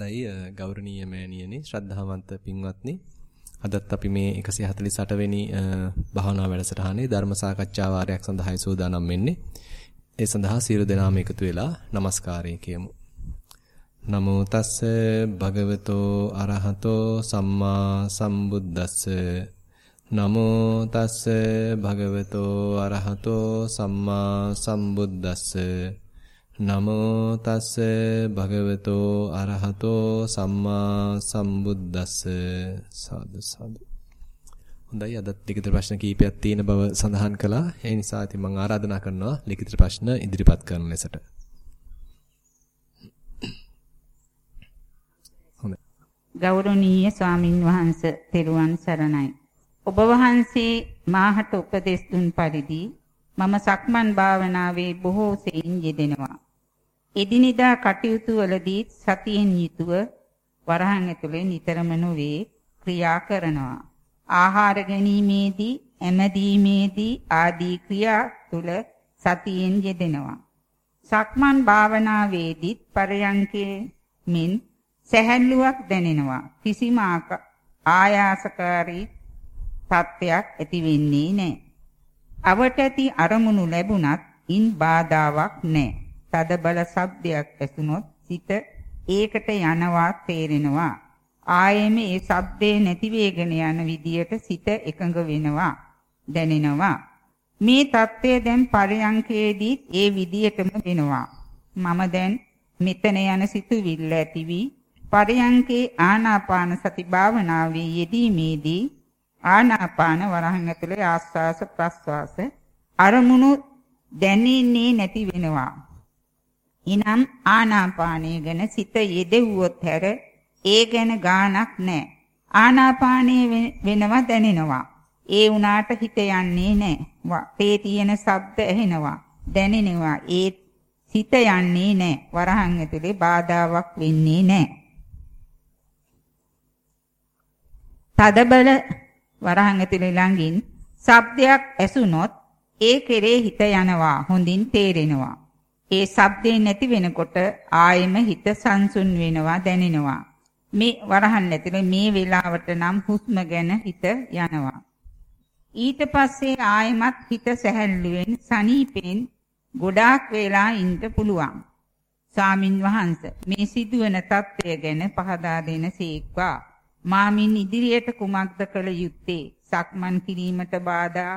හොඳයි ගෞරවනීය මෑණියනි ශ්‍රද්ධාවන්ත පින්වත්නි අදත් අපි මේ 148 වෙනි භාවනා වැඩසටහනේ ධර්ම සාකච්ඡා වාරයක් සඳහායි සූදානම් වෙන්නේ. ඒ සඳහා සියලු දෙනාම එකතු වෙලා নমස්කාරය කියමු. නමෝ තස්ස භගවතෝ අරහතෝ සම්මා සම්බුද්දස්ස නමෝ තස්ස භගවතෝ අරහතෝ සම්මා සම්බුද්දස්ස නමෝ තස්ස භගවතෝ අරහතෝ සම්මා සම්බුද්දස්ස. සාදු සාදු. හොඳයි අදත් ලිඛිත ප්‍රශ්න කීපයක් තියෙන බව සඳහන් කළා. ඒ නිසා ඉතින් මම ආරාධනා කරනවා ලිඛිත ප්‍රශ්න ඉදිරිපත් කරන ලෙසට. හොඳයි. ගෞරවනීය ස්වාමින් වහන්සේ තෙරුවන් සරණයි. ඔබ වහන්සේ මාහට උපදෙස් දුන් පරිදි මම සක්මන් භාවනාවේ බොහෝ සෙයින් යෙදෙනවා. එදිනෙදා කටයුතු වලදී සතියෙන් යුතුව වරහන් ඇතුලේ නිතරම නොවේ ක්‍රියා කරනවා. ආහාර ගැනීමේදී, ඇමදීමේදී ආදී ක්‍රියා තුල සතියෙන් යෙදෙනවා. සක්මන් භාවනාවේදීත් පරයන්කේ මෙන් සැහැල්ලුවක් දැනෙනවා. කිසිම ආයාසකාරී තත්ත්වයක් ඇති වෙන්නේ නැහැ. අවට ඇති අරමුණු ලැබුණත් ඉන් බාධාවක් නැහැ. තද බල ශබ්දයක් ඇසුනොත් සිත ඒකට යනවා තේරෙනවා. ආයෙම ඒ ශබ්දේ නැති වේගන යන විදියට සිත එකඟ වෙනවා දැනෙනවා. මේ தත්ත්වය දැන් පරයන්කේදී ඒ විදියටම වෙනවා. මම දැන් මෙතන යන සිතුවිල්ල ඇති වී පරයන්කේ ආනාපාන සති භාවනාවේ යෙදීමේදී ආනාපාන වරහන් ඇතුලේ ආස්වාස ප්‍රස්වාස අරමුණු දැනෙන්නේ නැති වෙනවා. ඉනම් ආනාපානය ගැන සිත යෙදෙව්වොත් හැර ඒ ගැන ගාණක් නැහැ. ආනාපානය වෙනවා දැනෙනවා. ඒ උනාට හිත යන්නේ නැහැ. තේ තියෙන ශබ්ද ඇහෙනවා. දැනෙනවා. ඒ සිත යන්නේ නැහැ. වරහන් ඇතුලේ බාධාවක් වෙන්නේ නැහැ. තදබල වරහන් ඇතුලේ ළඟින් ශබ්දයක් ඇසුනොත් ඒ කෙරේ හිත යනවා. හොඳින් තේරෙනවා. ඒ ශබ්දේ නැති වෙනකොට ආයෙම හිත සංසුන් වෙනවා දැනෙනවා. මේ වරහන් ඇතුලේ මේ වෙලාවට නම් හුස්ම ගැන හිත යනවා. ඊට පස්සේ ආයෙමත් හිත සැහැල්ලුවෙන් සනීපෙන් ගොඩාක් වෙලා ඉන්න පුළුවන්. සාමින් වහන්ස මේ සිදුවන తත්වය ගැන පහදා දෙන සීක්වා මාමින් ඉදිරියට කුමක්ද කළ යුත්තේ සක්මන් කිරීමට බාධා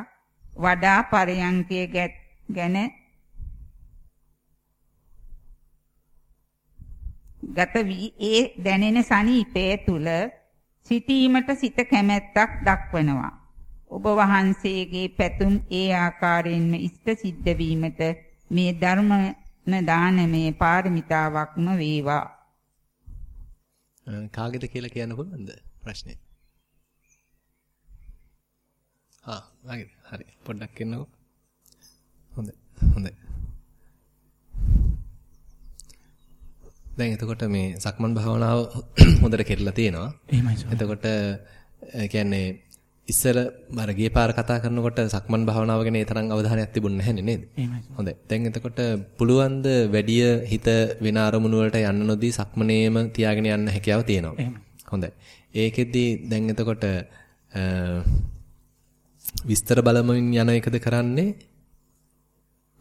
වඩා පරයන්කය ගැන ගත වී ඒ දැනෙන සනීපය තුල සිටීමට සිත කැමැත්තක් දක්වනවා. ඔබ වහන්සේගේ පැතුම් ඒ ආකාරයෙන්ම ඉෂ්ට සිද්ධ වීමට මේ ධර්ම දානමේ පාරමිතාවක්ම වේවා. කාගෙද කියලා කියන්න පුළුවන්ද ප්‍රශ්නේ? ආ, හරි. පොඩ්ඩක් එන්නකෝ. හොඳයි. හොඳයි. දැන් එතකොට මේ සක්මන් භාවනාව හොඳට කෙරලා තියෙනවා. එහෙමයි. එතකොට කියන්නේ ඉස්සර මර ගිය පාර කතා කරනකොට සක්මන් භාවනාව ගැන ඒ තරම් අවධානයක් තිබුණ නැහැ නේද? හොඳයි. දැන් එතකොට පුළුවන් ද වැඩි හිත වෙන අරමුණු වලට යන්න නොදී සක්මනේම තියාගෙන යන්න හැකියාව තියෙනවා. හොඳයි. ඒකෙදි දැන් එතකොට විස්තර බලමින් යන එකද කරන්නේ?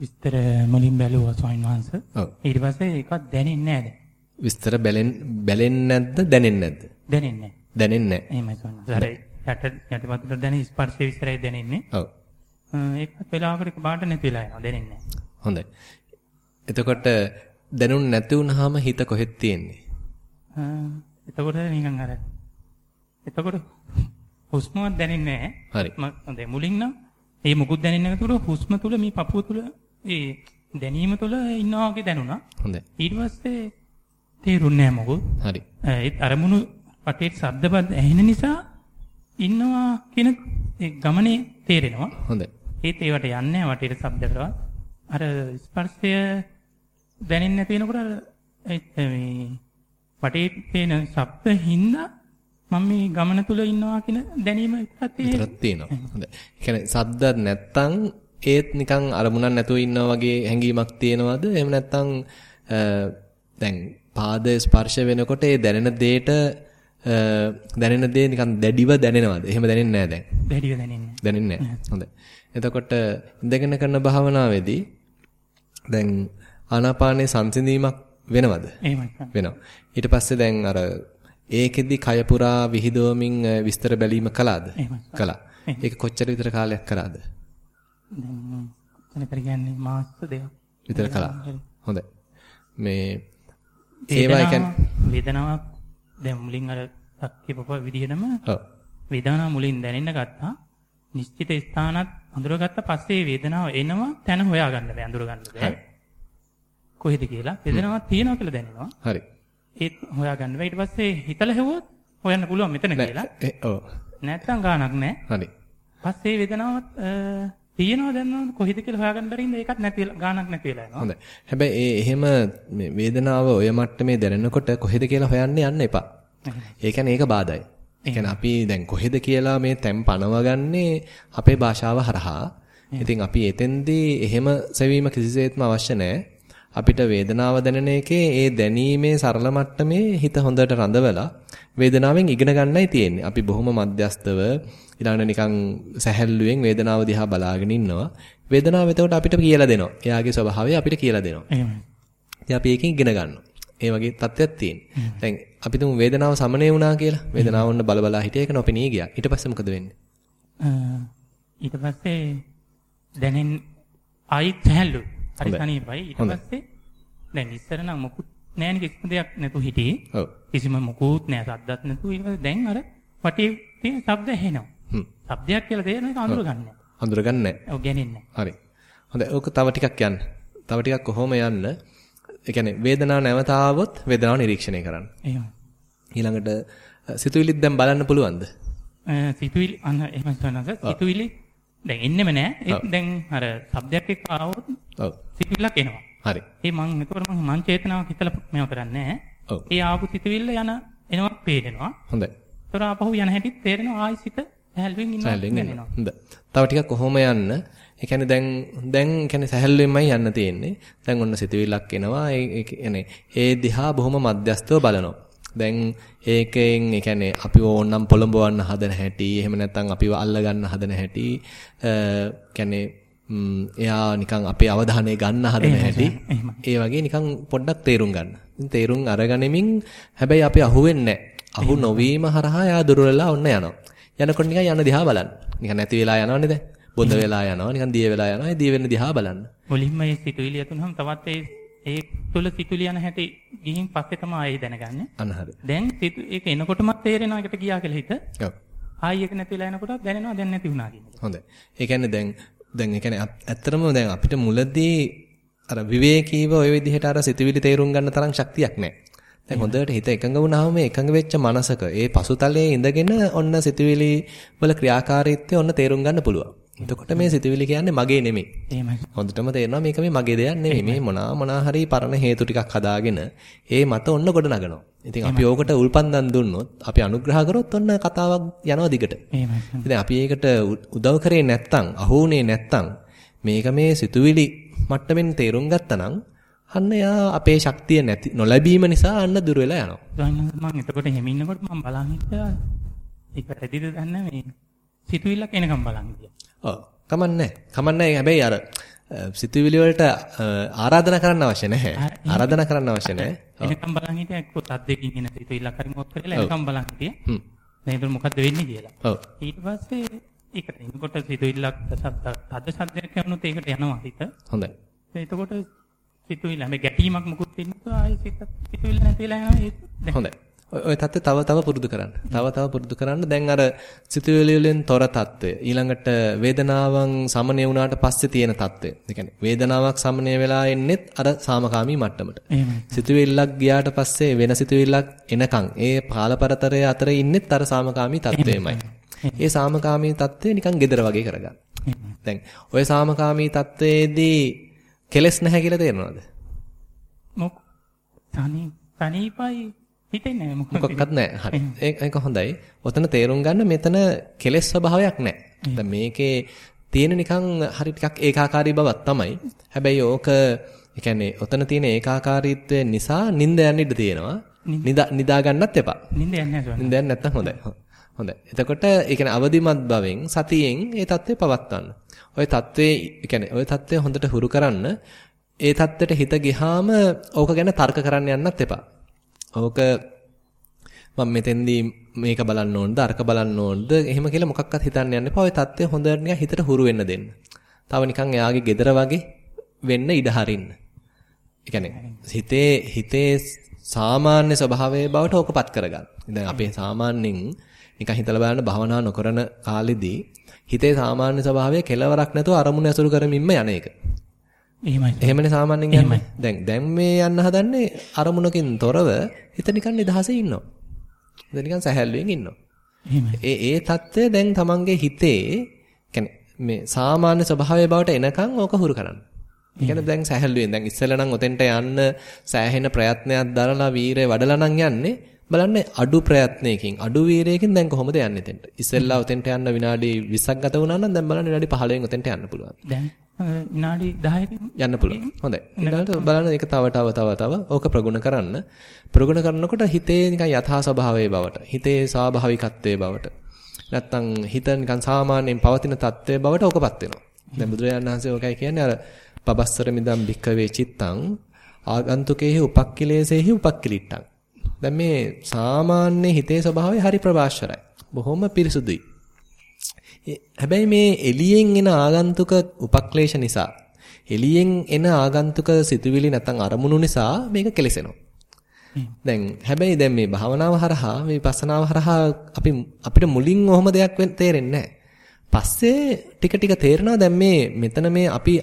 විස්තර මුලින් බැලුවා ස්වාමීන් වහන්සේ. ඊට පස්සේ ඒකත් දැනෙන්නේ නැහැ විස්තර බැලෙන් බැලෙන්නේ නැද්ද දැනෙන්නේ නැද්ද? දැනෙන්නේ නැහැ. දැනෙන්නේ නැහැ. එහෙමයි ස්වාමීන් යට යටිපතුලට දැනෙන ස්පර්ශයේ විස්තරයි දැනෙන්නේ. ඔව්. ඒකත් වෙලාවකට බාට නැති වෙලා යනවා දැනෙන්නේ නැහැ. හොඳයි. එතකොට දැනුන් නැති වුනහම හිත කොහෙද තියෙන්නේ? එතකොට නිකන් අර එතකොට හුස්මවත් දැනෙන්නේ නැහැ. හරි. මම මුලින් නම් ඒ මුකුත් දැනෙන්නේ නැතුව හුස්ම තුල මේ පපුව තුල ඒ දැනීම තුල ඉන්නවා වගේ දැනුණා. හොඳයි. ඊට පස්සේ තේරුන්නේ නැහැ මොකද? හරි. ඒත් අරමුණු පටේ ශබ්දපද ඇහෙන නිසා ඉන්නවා කියන ගමනේ තේරෙනවා. හොඳයි. ඒත් ඒවට යන්නේ නැහැ වටේට ශබ්දවලවත්. අර ස්පර්ශය දැනෙන්නේ නැති වෙනකොට අර මේ වටේ පේන ශබ්ද හින්දා මම මේ ගමන තුල ඉන්නවා කියන දැනීම විතරක් තියෙනවා. හොඳයි. ඒ කියන්නේ ශබ්ද නැත්තම් ඒත් නිකන් අරමුණක් නැතුව ඉන්නවා වගේ හැඟීමක් තියෙනවද? එහෙම නැත්තම් දැන් පාදයේ ස්පර්ශ වෙනකොට ඒ දැනෙන දෙයට දැනෙන දේ නිකන් දැඩිව දැනෙනවද? එහෙම දැනෙන්නේ නැහැ දැන්. දැඩිව දැනෙන්නේ. දැනෙන්නේ නැහැ. හොඳයි. එතකොට ඉඳගෙන කරන භාවනාවේදී දැන් ආනාපානයේ සංසිඳීමක් වෙනවද? එහෙමයි. වෙනවා. ඊට පස්සේ දැන් අර ඒකෙදි කය පුරා විහිදුවමින් විස්තර බැලීම කළාද? කළා. ඒක කොච්චර විතර කාලයක් කරාද? දැන් කියන්නේ මාස දෙකක් විතර කළා. හොඳයි. මේ ඒවා කියන්නේ වේදනාවක් දැන් මුලින් අර සක්කේපප විදිහටම ඔව්. වේදනාව මුලින් දැනෙන්න ගත්තා. නිශ්චිත ස්ථානත් අඳුරගත්ත පස්සේ වේදනාව එනවා තැන හොයාගන්න බෑ අඳුරගන්න බෑ. කොහෙද කියලා වේදනාවක් තියෙනවා කියලා දැනෙනවා. හරි. ඒත් හොයාගන්න බෑ. ඊට පස්සේ හිතලා හෙව්වොත් හොයන්න පුළුවන් මෙතන කියලා. ඔව්. නැත්තම් ගාණක් නෑ. හරි. පස්සේ වේදනාවත් තියෙනවා දැන් කොහෙද කියලා හොයාගන්න බැරි ඉඳ ඒකත් නැති ගාණක් නැති වෙලා යනවා. හොඳයි. හැබැයි ඒ එහෙම මේ වේදනාව ඔය මට්ටමේ දැනෙනකොට කොහෙද කියලා හොයන්න යන්න එපා. ඒ කියන්නේ ඒක බාධායි. ඒ කියන්නේ අපි දැන් කොහෙද කියලා මේ තැන් පනවගන්නේ අපේ භාෂාව හරහා. ඉතින් අපි එතෙන්දී එහෙම සෙවීම කිසිසේත්ම අවශ්‍ය නැහැ. අපිට වේදනාව දැනෙන එකේ ඒ දැනීමේ සරල මට්ටමේ හිත හොඳට රඳවලා වේදනාවෙන් ඉගෙන ගන්නයි තියෙන්නේ. අපි බොහොම මධ්‍යස්තව ඊළඟට නිකන් සැහැල්ලුවෙන් වේදනාව දිහා බලාගෙන ඉන්නවා. වේදනාව එතකොට අපිට කියලා දෙනවා. එයාගේ ස්වභාවය අපිට කියලා දෙනවා. එහෙමයි. ඉතින් අපි ඒකෙන් ඉගෙන ගන්නවා. ඒ වගේ තත්ත්වයක් තියෙනවා. දැන් අපි තුමු වේදනාව සමනය වුණා කියලා. වේදනාව ඔන්න බල බලා හිටිය එක නොපෙනී ගියා. ඊට පස්සේ මොකද වෙන්නේ? ඊට පස්සේ දැනෙන් ආයිත් හැල්ලු. හරි සනීපයි. ඊට පස්සේ දැන් ඉස්සර නම් මොකුත් නෑනේ කිසිම දෙයක් නැතු හිටියේ. ඔව්. කිසිම මොකුත් නෑ සද්දත් නැතු. ඊට පස්සේ දැන් අර වටේ තියෙන ශබ්ද ඇහෙනවා. හ්ම්. ශබ්දයක් කියලා තේරෙන එක අඳුරගන්නේ. අඳුරගන්නේ නැහැ. ඔව් ගැනෙන්නේ හරි. හොඳයි. ඕක තව ටිකක් යන්න. තව ටිකක් කොහොම යන්න? ඒ කියන්නේ වේදනාව නැවත ආවොත් වේදනාව නිරීක්ෂණය කරන්න. එහෙම. ඊළඟට සිතුවිලිත් දැන් බලන්න පුළුවන්ද? සිතුවිලි අන්න එහෙම කරනස සිතුවිලි දැන් එන්නෙම නෑ. දැන් අර શબ્දයක් එක්ක ආවොත් ඔව්. සිතුවිල්ලක් එනවා. හරි. ඒ මං එතකොට මං මං චේතනාවක් හිතලා මේව කරන්නේ නෑ. ඔව්. ඒ ආපු සිතුවිල්ල යන එනවා පේනවා. හොඳයි. ඒතර ආපහු යන හැටිත් තේරෙනවා ආයි සිත ඉන්නවා සැහැල්ලුවෙන් යන්න. දැනෙනවා. හොඳයි. තව ටිකක් කොහොම යන්න? ඒ කියන්නේ දැන් දැන් කියන්නේ සැහැල්ලුවෙන්මයි යන්න තියෙන්නේ. දැන් ඔන්න සිතුවිල්ලක් එනවා. ඒ කියන්නේ ඒ දිහා බොහොම මධ්‍යස්තව බලනවා. දැන් ඒකෙන් ඒ කියන්නේ අපිව ඕන්නම් පොළඹවන්න හදන හැටි, එහෙම නැත්නම් අපිව අල්ල ගන්න හදන හැටි, කියන්නේ එයා නිකන් අපේ අවධානය ගන්න හදන හැටි, ඒ වගේ නිකන් පොඩ්ඩක් තේරුම් ගන්න. තේරුම් අරගනිමින් හැබැයි අපි අහුවෙන්නේ නැහැ. අහු නොවීම හරහා එයා දුර්වලලා ඔන්න යනවා. යනකොට නිකන් යන දිහා බලන්න. නිකන් නැති වෙලා යනවනේ දැන්. බොඳ වෙලා යනවා. නිකන් දිය වෙලා යනවා. ඒ දිය වෙන දිහා බලන්න. මුලින්ම මේ සිතුවිලි යතුනහම තවත් ඒ ඒ තුල සිතුවිලි යන හැටි ගිහින් පස්සේ තමයි ආයෙ දැනගන්නේ. අන්න හරි. දැන් ඒක එනකොටම තේරෙනවා එකට ගියා කියලා හිත. ඔව්. ආයෙ ඒක නැති වෙලා යනකොට දැනෙනවා දැන් නැති වුණා කියන එක. හොඳයි. ඒ කියන්නේ දැන් දැන් ඒ කියන්නේ ඇත්තටම දැන් අපිට මුලදී අර විවේකීව ওই විදිහට අර සිතුවිලි තේරුම් ගන්න තරම් ශක්තියක් නැහැ. දැන් හොඳට හිත එකඟ වුණාම මේ එකඟ වෙච්ච මනසක ඒ පසුතලයේ ඉඳගෙන ඔන්න සිතුවිලි වල ක්‍රියාකාරීත්වය ඔන්න තේරුම් ගන්න පුළුවන්. එතකොට මේ සිතුවිලි කියන්නේ මගේ නෙමෙයි. එහෙමයි. හොඳටම තේරෙනවා මේක මේ මගේ දෙයක් නෙමෙයි. මේ මොනවා මොනවා හරි පරණ හේතු ටිකක් හදාගෙන ඒ මත ඔන්න ගොඩ නගනවා. ඉතින් අපි ඕකට උල්පන්දම් දුන්නොත් අපි අනුග්‍රහ කරොත් ඔන්න කතාවක් යනවා දිගට. එහෙමයි. ඉතින් අපි ඒකට උදව් කරේ නැත්තම්, අහුුනේ නැත්තම් මේක මේ සිතුවිලි මට්ටමින් තේරුම් ගත්තනම් අන්න යා අපේ ශක්තිය නැති නොලැබීම නිසා අන්න දුර වෙලා යනවා. මම එතකොට එහෙම ඉන්නකොට මම බලන් හිටියා ඒක ඇදිද දන්නේ මේ සිතුවිල්ලක් එනකම් බලන් හිටියා. ඔව්. කමන්නේ. කමන්නේ හැබැයි අර සිතුවිලි වලට ආරාධනා කරන්න අවශ්‍ය නැහැ. ආරාධනා කරන්න අවශ්‍ය නැහැ. එනකම් බලන් හිටියා එක්ක තද්දකින් එන සිතුවිල්ලක් හරි මොකක් කරලා එනකම් බලන් හිටියා. හ්ම්. ඒක මොකද්ද වෙන්නේ කියලා. ඔව්. ඊට පස්සේ ඒකට එනකොට සිතුවිල්ලක් තද්ද සද්දයක් යනොත් ඒකට යනවා හිත. හොඳයි. එතකොට සිතුවිල්ල හැම ගැටීමක් මුකුත් වෙන්නේ ආයි සිත සිතුවිල්ල නැතිලා යනවා. ඒක හොඳයි. ඔය தත්ත්වය තව තව පුරුදු කරන්න. තව තව පුරුදු කරන්න. දැන් අර සිතුවිලි වලින් තොර தත්ත්වය ඊළඟට වේදනාවන් සමනය වුණාට පස්සේ තියෙන தත්ත්වය ඒ කියන්නේ වේදනාවක් සමනය වෙලා එන්නෙත් අර සාමකාමී මට්ටමට. සිතුවිල්ලක් ගියාට පස්සේ වෙන සිතුවිල්ලක් එනකන් ඒ කාලපරතරය අතර ඉන්නෙත් අර සාමකාමී தත්ත්වෙමයි ඒ සාමකාමී தත්ත්වය නිකන් gedara වගේ කරගන්න. දැන් ওই සාමකාමී தත්ත්වයේදී කෙලස් නැහැ කියලා තේරෙනවද? මොක තනි තනිපයි හිතෙන්නේ නැහැ? මොකක්වත් නැහැ. හරි. ඒක හොඳයි. ඔතන තේරුම් ගන්න මෙතන කෙලස් ස්වභාවයක් නැහැ. දැන් මේකේ තියෙන නිකන් හරි ටිකක් ඒකාකාරී බවක් තමයි. හැබැයි ඕක ඒ කියන්නේ ඔතන තියෙන ඒකාකාරීත්වය නිසා නිින්ද යන්න ඉඩ තියෙනවා. නිදා නිදා ගන්නත් එපා. නිින්ද යන්නේ නැහැ නිින්ද යන්නේ නැත්තම් හොඳයි. හොඳයි. එතකොට ඒ කියන්නේ අවදිමත් භවෙන් සතියෙන් ඒ தත්ත්වය පවත්වන්න. ওই தત્ත්වේ කියන්නේ ওই தત્ත්වය හොඳට හුරු කරන්න ඒ தත්ත්වයට හිත ගියාම ඕක ගැන තර්ක කරන්න යන්නත් එපා. ඕක මම මෙතෙන්දී මේක බලන්න ඕනද අරක බලන්න ඕනද එහෙම කියලා මොකක්වත් හිතන්න යන්න එපා. ওই தත්ත්වය හොඳට නිකන් හිතට හුරු වෙන්න දෙන්න. තව නිකන් එයාගේ gedara වගේ වෙන්න ඉඩ හරින්න. ඒ හිතේ හිතේ සාමාන්‍ය ස්වභාවයේ බවට ඕකපත් කරගන්න. දැන් අපේ සාමාන්‍යයෙන් නිකන් හිතලා බලන්න භවනා නොකරන කාලෙදී හිතේ සාමාන්‍ය ස්වභාවය කෙලවරක් නැතුව අරමුණ ඇසුරු කරමින්ම යන එක. එහෙමයි. එහෙමනේ සාමාන්‍යයෙන් යන්නේ. දැන් දැන් මේ යන්න හදන්නේ අරමුණකින් තොරව හිත නිකන් නිදහසේ ඉන්නවා. හිත නිකන් සැහැල්ලුවෙන් ඉන්නවා. ඒ ඒ தත්ත්වය දැන් තමන්ගේ හිතේ මේ සාමාන්‍ය ස්වභාවය බවට එනකන් ඕක හුරු කරන්න. කියන්නේ දැන් සැහැල්ලුවෙන් දැන් ඉස්සෙල්ලා නම් ඔතෙන්ට යන්න සෑහෙන ප්‍රයත්නයක් දරලා වීරය වඩලා නම් යන්නේ බලන්න අඩු ප්‍රයත්නයකින් අඩු වීරයකින් දැන් කොහොමද යන්නේ එතෙන්ට? ඉස්සෙල්ලා ඔතෙන්ට යන්න විනාඩි 20ක් ගත වුණා නම් දැන් බලන්න විනාඩි 15න් ඔතෙන්ට යන්න පුළුවන්. දැන් විනාඩි 10කින් යන්න පුළුවන්. හොඳයි. ඊළඟට බලන්න ඒක තව තව තව තව ඕක ප්‍රගුණ කරන්න. ප්‍රගුණ කරනකොට හිතේ නිකන් යථා ස්වභාවයේ බවට හිතේ ස්වාභාවිකත්වයේ බවට නැත්තම් හිත නිකන් සාමාන්‍යයෙන් පවතින තත්ත්වයේ බවට ඕකපත් වෙනවා. දැන් බුදුරජාණන් වහන්සේ ඕකයි කියන්නේ අර පබස්සර මිදම් භික්කවේ චිත්තං ආගන්තුකේහි උපක්ඛිලේසේහි උපක්ඛිලිට්ටං. දැන් මේ සාමාන්‍ය හිතේ ස්වභාවය හරි ප්‍රභාෂරයි. බොහොම පිරිසුදුයි. හැබැයි මේ එළියෙන් එන ආගන්තුක උපක්ලේශ නිසා එළියෙන් එන ආගන්තුක සිතුවිලි නැත්නම් අරමුණු නිසා මේක කෙලසෙනවා. දැන් හැබැයි දැන් මේ භාවනාව හරහා මේ විපස්සනාව හරහා අපි අපිට මුලින් ඔහොම දෙයක් තේරෙන්නේ. පස්සේ ටික ටික තේරෙනවා දැන් මේ මෙතන මේ අපි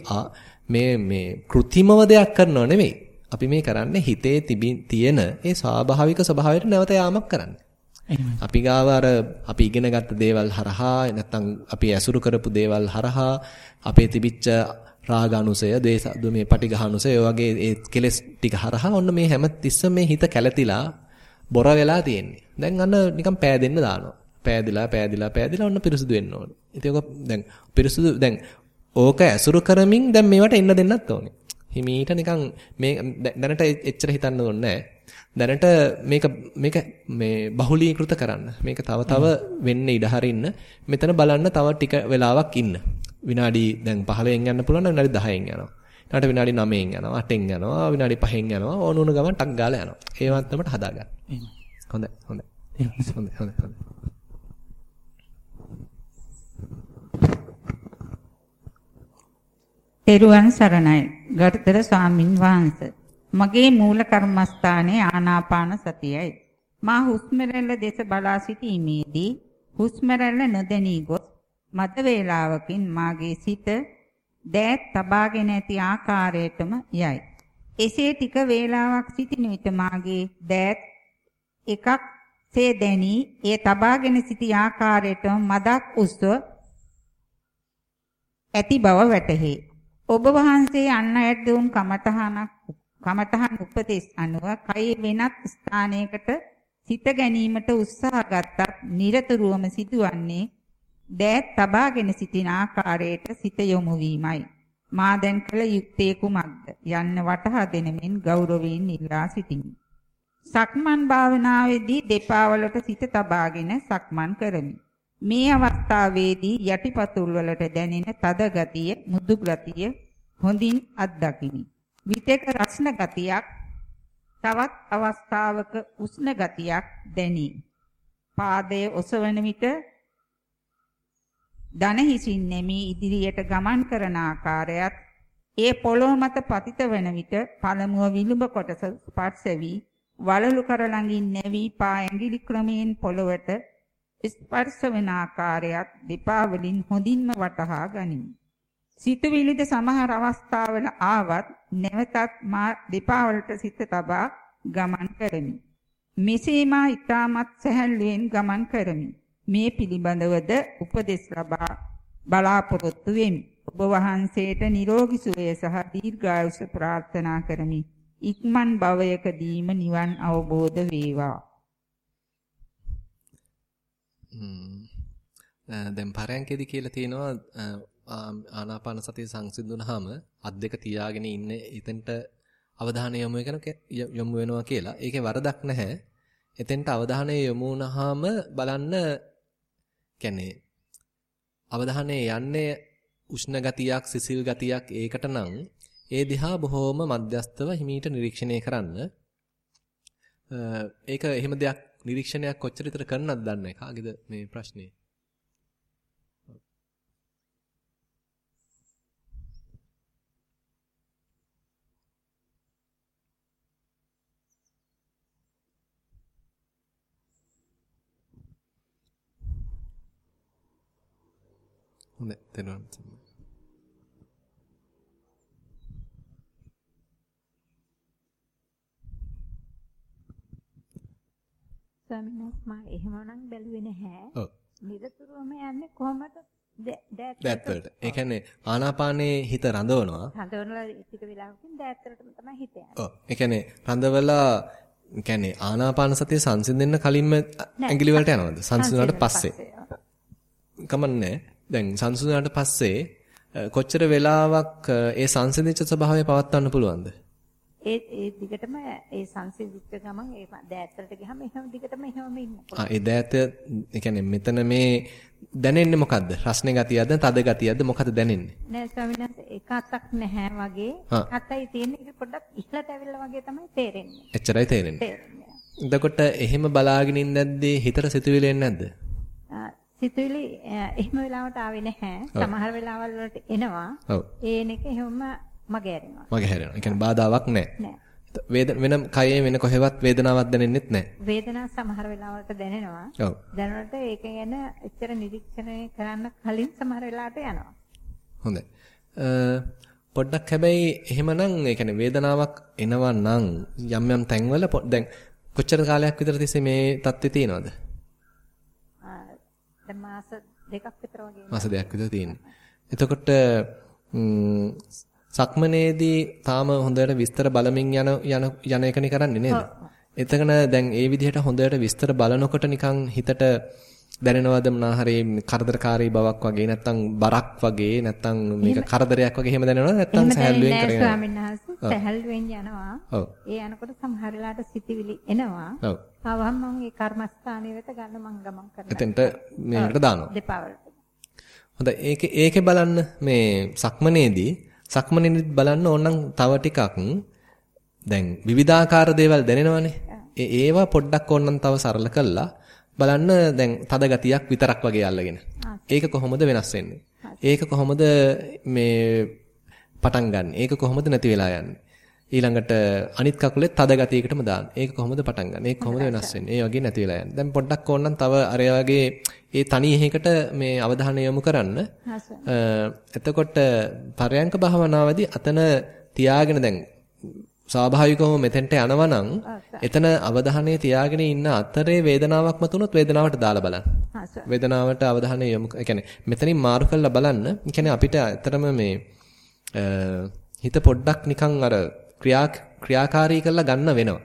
මේ මේ કૃතිමව දෙයක් කරනව නෙමෙයි. අපි මේ කරන්නේ හිතේ තියෙන ඒ ස්වාභාවික ස්වභාවයට නැවත යාමක් කරන්නේ. අපි ගාව අර අපි ඉගෙන ගත්ත දේවල් හරහා නැත්නම් අපි ඇසුරු කරපු දේවල් හරහා අපේ තිබිච්ච රාගානුසය, දේශ මේ පටිඝානුසය වගේ ඒ කෙලෙස් ටික හරහා ඔන්න මේ හැම තිස්සම මේ හිත කැළතිලා බොර වෙලා තියෙන්නේ. දැන් අන්න නිකන් පෑදෙන්න දානවා. පෑදිලා පෑදිලා පෑදිලා ඔන්න පිරිසුදු වෙන්න ඕනේ. ඉතින් ඔක දැන් පිරිසුදු දැන් ඕක ඇසුරු කරමින් දැන් මේවට එන්න දෙන්නත් ඕනේ. හිමීට නිකන් මේ දැනට එච්චර හිතන්න ඕනේ දැනට මේක මේක මේ බහුලීකృత කරන්න. මේක තව තව වෙන්න ඉඩ හරින්න. මෙතන බලන්න තව ටික වෙලාවක් ඉන්න. විනාඩි දැන් 15න් යන්න පුළුවන් නම් විනාඩි 10න් යනවා. ඊට විනාඩි 9න් යනවා 8න් යනවා විනාඩි 5න් යනවා ඕන ඕන ගමන් ටක් ගාලා යනවා. ඒ වත්තමට හදාගන්න. හොඳයි හොඳයි. හොඳයි හොඳයි තෙරුවන් සරණයි. ගරුතර ස්වාමින් වහන්සේ. මගේ මූල කර්මස්ථානයේ ආනාපාන සතියයි. මා හුස්ම රැල්ල දෙස බලා සිටීමේදී හුස්ම රැල්ල නොදැනී ගොස් මද වේලාවකින් මාගේ සිත දෑත් තබාගෙන ඇති ආකාරයටම යයි. එසේ ටික වේලාවක් සිටින විට මාගේ දෑත් එකක් සේ දැනී ඒ තබාගෙන සිටි ආකාරයටම මදක් උස්ව ඇති බව වැටහේ. ඔබ වහන්සේ අන් අයට දුන් කමතහනක් කමතහන් උපදෙස් අනුව කයේ වෙනත් ස්ථානයකට සිත ගැනීමට උත්සාහ ගත්තත් নিরතුරුවම සිදුවන්නේ දෑත් තබාගෙන සිටින ආකාරයට සිත යොමු වීමයි. මා දැන් කළ යුත්තේ කුමක්ද යන්න වටහා දෙනමින් ගෞරවයෙන් ඉල්ලා සිටිමි. සක්මන් භාවනාවේදී දෙපා වලට සිත තබාගෙන සක්මන් කරමි. මේ අවස්ථාවේදී යටිපතුල් වලට දැනෙන තද ගතිය, මුදු ගතිය හොඳින් අත්දකිමි. විතක රස්න ගතියක්, තවත් අවස්ථාවක උෂ්ණ ගතියක් දැනේ. පාදයේ ඔසවන විට දන හිසින් නැමී ඉදිරියට ගමන් කරන ආකාරයත් ඒ පොළොව මත පතිත වන විට පළමුව විලුඹ කොටස ස්පර්ශ වී වලලු කර ළඟින් නැවී පා ඇඟිලි ක්‍රමයෙන් පොළොවට ස්පර්ශ වෙන ආකාරයත් දෙපා වලින් හොඳින්ම වටහා ගනිමි. සිතුවිලිද සමහර අවස්ථාවල ආවත් නැවතත් මා දෙපා වලට සිත තබා ගමන් කරමි. මෙසේ මා ඊටමත් සැහැල්ලුවෙන් ගමන් කරමි. මේ පිළිබඳවද උපදෙස් ලබා බලාපොරොත්තු වෙමි. ඔබ වහන්සේට නිරෝගී සුවය සහ දීර්ඝායුෂ ප්‍රාර්ථනා කරමි. ඉක්මන් භවයකදීම නිවන් අවබෝධ වේවා. දැන් පරයන්කෙදි කියලා තියෙනවා ආනාපාන සතිය සංසිඳුනහම අත් දෙක තියාගෙන ඉන්න එතෙන්ට අවධානය යොමු යොමු වෙනවා කියලා. ඒකේ වරදක් නැහැ. එතෙන්ට අවධානය යොමු වුණාම බලන්න කියන්නේ අවධානය යන්නේ උෂ්ණ ගතියක් සිසිල් ගතියක් ඒකට නම් ඒ දිහා බොහොම මධ්‍යස්තව හිමීට නිරීක්ෂණය කරන්න. ඒක එහෙම දෙයක් නිරීක්ෂණයක් කොච්චර විතර කරනවද දන්නේ නැහැ. කාගේද මේ ප්‍රශ්නේ? හොඳයි තේරුම් ස්වාමීන් වහන්සේ මම එහෙමනම් බැලුවේ නැහැ. ඔව්. නිරතුරුවම යන්නේ කොහමද? දෑත් වලට. ඒ කියන්නේ ආනාපානයේ හිත රඳවනවා. රඳවනලා ටික වෙලාවකින් දෑත් වලටම තමයි හිත යන්නේ. ඔව්. ඒ කියන්නේ රඳවලා කියන්නේ ආනාපාන සතිය සංසිඳෙන්න කලින්ම ඇඟිලි වලට යනවද? සංසිඳුණාට පස්සේ. කමන්නේ. දැන් සංසිඳුණාට පස්සේ කොච්චර වෙලාවක් ඒ සංසිඳිච්ච ස්වභාවය පවත්වන්න පුළුවන්ද? ඒ ඒ දිගටම ඒ සංසිඳිච්ච ගමන් ඒ දෑත්තට ගියාම එහෙම දිගටම එහෙමම ඉන්න ආ ඒ දෑත ඒ කියන්නේ මෙතන මේ දැනෙන්නේ මොකද්ද? රස්නේ ගතියද, තද ගතියද මොකද දැනෙන්නේ? නෑ ස්වාමීන් වහන්සේ එක අතක් නැහැ වගේ. අතයි තියෙන්නේ ඒක පොඩ්ඩක් ඉහළට ඇවිල්ලා වගේ තමයි තේරෙන්නේ. එච්චරයි තේරෙන්නේ. එතකොට එහෙම බලාගෙන ඉඳද්දී හිතට සිතුවිලි එන්නේ නැද්ද? සිතුවිලි එහෙම වෙලාවට ආවේ නැහැ. සමහර වෙලාවල් වලට එනවා. ඔව්. ඒන එක එහෙම මගේ හැරෙනවා. මගේ හැරෙනවා. ඒ කියන්නේ බාධාවක් නැහැ. නැහැ. වෙන කයේ වෙන කොහෙවත් වේදනාවක් දැනෙන්නෙත් නැහැ. වේදනාව සමහර වෙලාවලට දැනෙනවා. ඔව්. දැනුණට ඒක ගැන එච්චර නිරීක්ෂණය කරන්න කලින් සමහර වෙලාවට යනවා. හොඳයි. පොඩ්ඩක් හැබැයි එහෙමනම් ඒ කියන්නේ වේදනාවක් එනවා නම් යම් යම් තැන්වල දැන් කොච්චර කාලයක් විතර තිස්සේ මේ தත්ත්වේ තියෙනවද? මාස දෙකක් විතර වගේ මාස දෙකක් විතර තියෙනවා. එතකොට සක්මනේදී තාම හොඳට විස්තර බලමින් යන යන එකනේ කරන්නේ නේද? එතකන දැන් ඒ විදිහට හොඳට විස්තර බලනකොට නිකන් හිතට දැනෙනවද මොනාහරි කරදරකාරී බවක් වගේ නැත්තම් බරක් වගේ නැත්තම් මේක කරදරයක් වගේ එහෙම දැනෙනවද? නැත්තම් සහැල්ලුවෙන් කරගෙන යනවා. සහැල්ලුවෙන් යනවා. ඔව්. ඒ යනකොට සමහර වෙලාවට සිතිවිලි එනවා. ඔව්. ආවම මම ඒ කර්මස්ථානයේ වෙත ගන්න මං ගමන් කරනවා. එතෙන්ට මේකට දානවා. දෙපා වලට හොඳයි. ඒකේ ඒකේ බලන්න මේ සක්මනේදී සක්මනේදී බලන්න ඕනනම් තව ටිකක් දැන් විවිධාකාර දේවල් දැනෙනවනේ ඒ ඒවා පොඩ්ඩක් ඕනනම් තව සරල කළා බලන්න දැන් තද ගතියක් විතරක් වගේ අල්ලගෙන. ඒක කොහොමද වෙනස් වෙන්නේ? ඒක කොහොමද මේ පටන් ගන්න? ඒක කොහොමද නැති වෙලා යන්නේ? ඊළඟට අනිත් කකුලේ තද ගතියකටම දාන්න. ඒක කොහොමද පටන් ගන්න? ඒක කොහොමද වෙනස් වෙන්නේ? ඒ වගේ නැති වෙලා යන්නේ. දැන් පොඩ්ඩක් ඕනනම් තව අර වගේ ඒ තනි එහෙකට මේ අවධානය යොමු කරන්න. එතකොට පරයන්ක භාවනාවේදී අතන තියාගෙන දැන් ස්වාභාවිකවම මෙතෙන්ට යනවා නම් එතන අවධානය තියාගෙන ඉන්න අතරේ වේදනාවක් මතුනොත් වේදනාවට දාලා බලන්න. වේදනාවට අවධානය යොමු ඒ කියන්නේ මෙතනින් මාරු කරලා බලන්න. ඒ කියන්නේ අපිට ඇත්තටම මේ හිත පොඩ්ඩක් නිකන් අර ක්‍රියා ක්‍රියාකාරී කරලා ගන්න වෙනවා.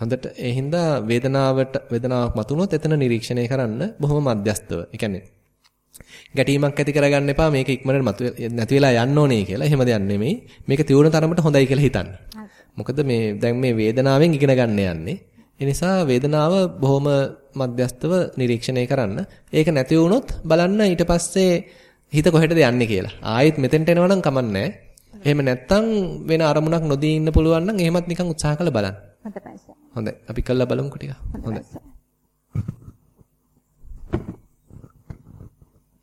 හොඳට ඒ හින්දා වේදනාවට වේදනාවක් මතුනොත් එතන නිරීක්ෂණය කරන්න බොහොම මධ්‍යස්තව. ඒ කියන්නේ ගැටීමක් ඇති කරගන්න එපා මේක ඉක්මනට මතු නැති වෙලා යන්න ඕනේ කියලා. එහෙම දෙයක් නෙමෙයි. මේක තියුණු තරමට හොඳයි කියලා හිතන්න. මොකද මේ දැන් මේ වේදනාවෙන් ඉගෙන ගන්න යන්නේ. ඒ නිසා වේදනාව බොහොම මධ්‍යස්තව නිරීක්ෂණය කරන්න. ඒක නැති වුණොත් බලන්න ඊට පස්සේ හිත කොහෙටද යන්නේ කියලා. ආයෙත් මෙතෙන්ට එනවා නම් කමන්නේ එහෙම නැත්තම් වෙන අරමුණක් නොදී ඉන්න පුළුවන් නම් එහෙමත් නිකන් උත්සාහ කරලා බලන්න. හොඳයි. අපි කළා බලමුකෝ ටික. හොඳයි.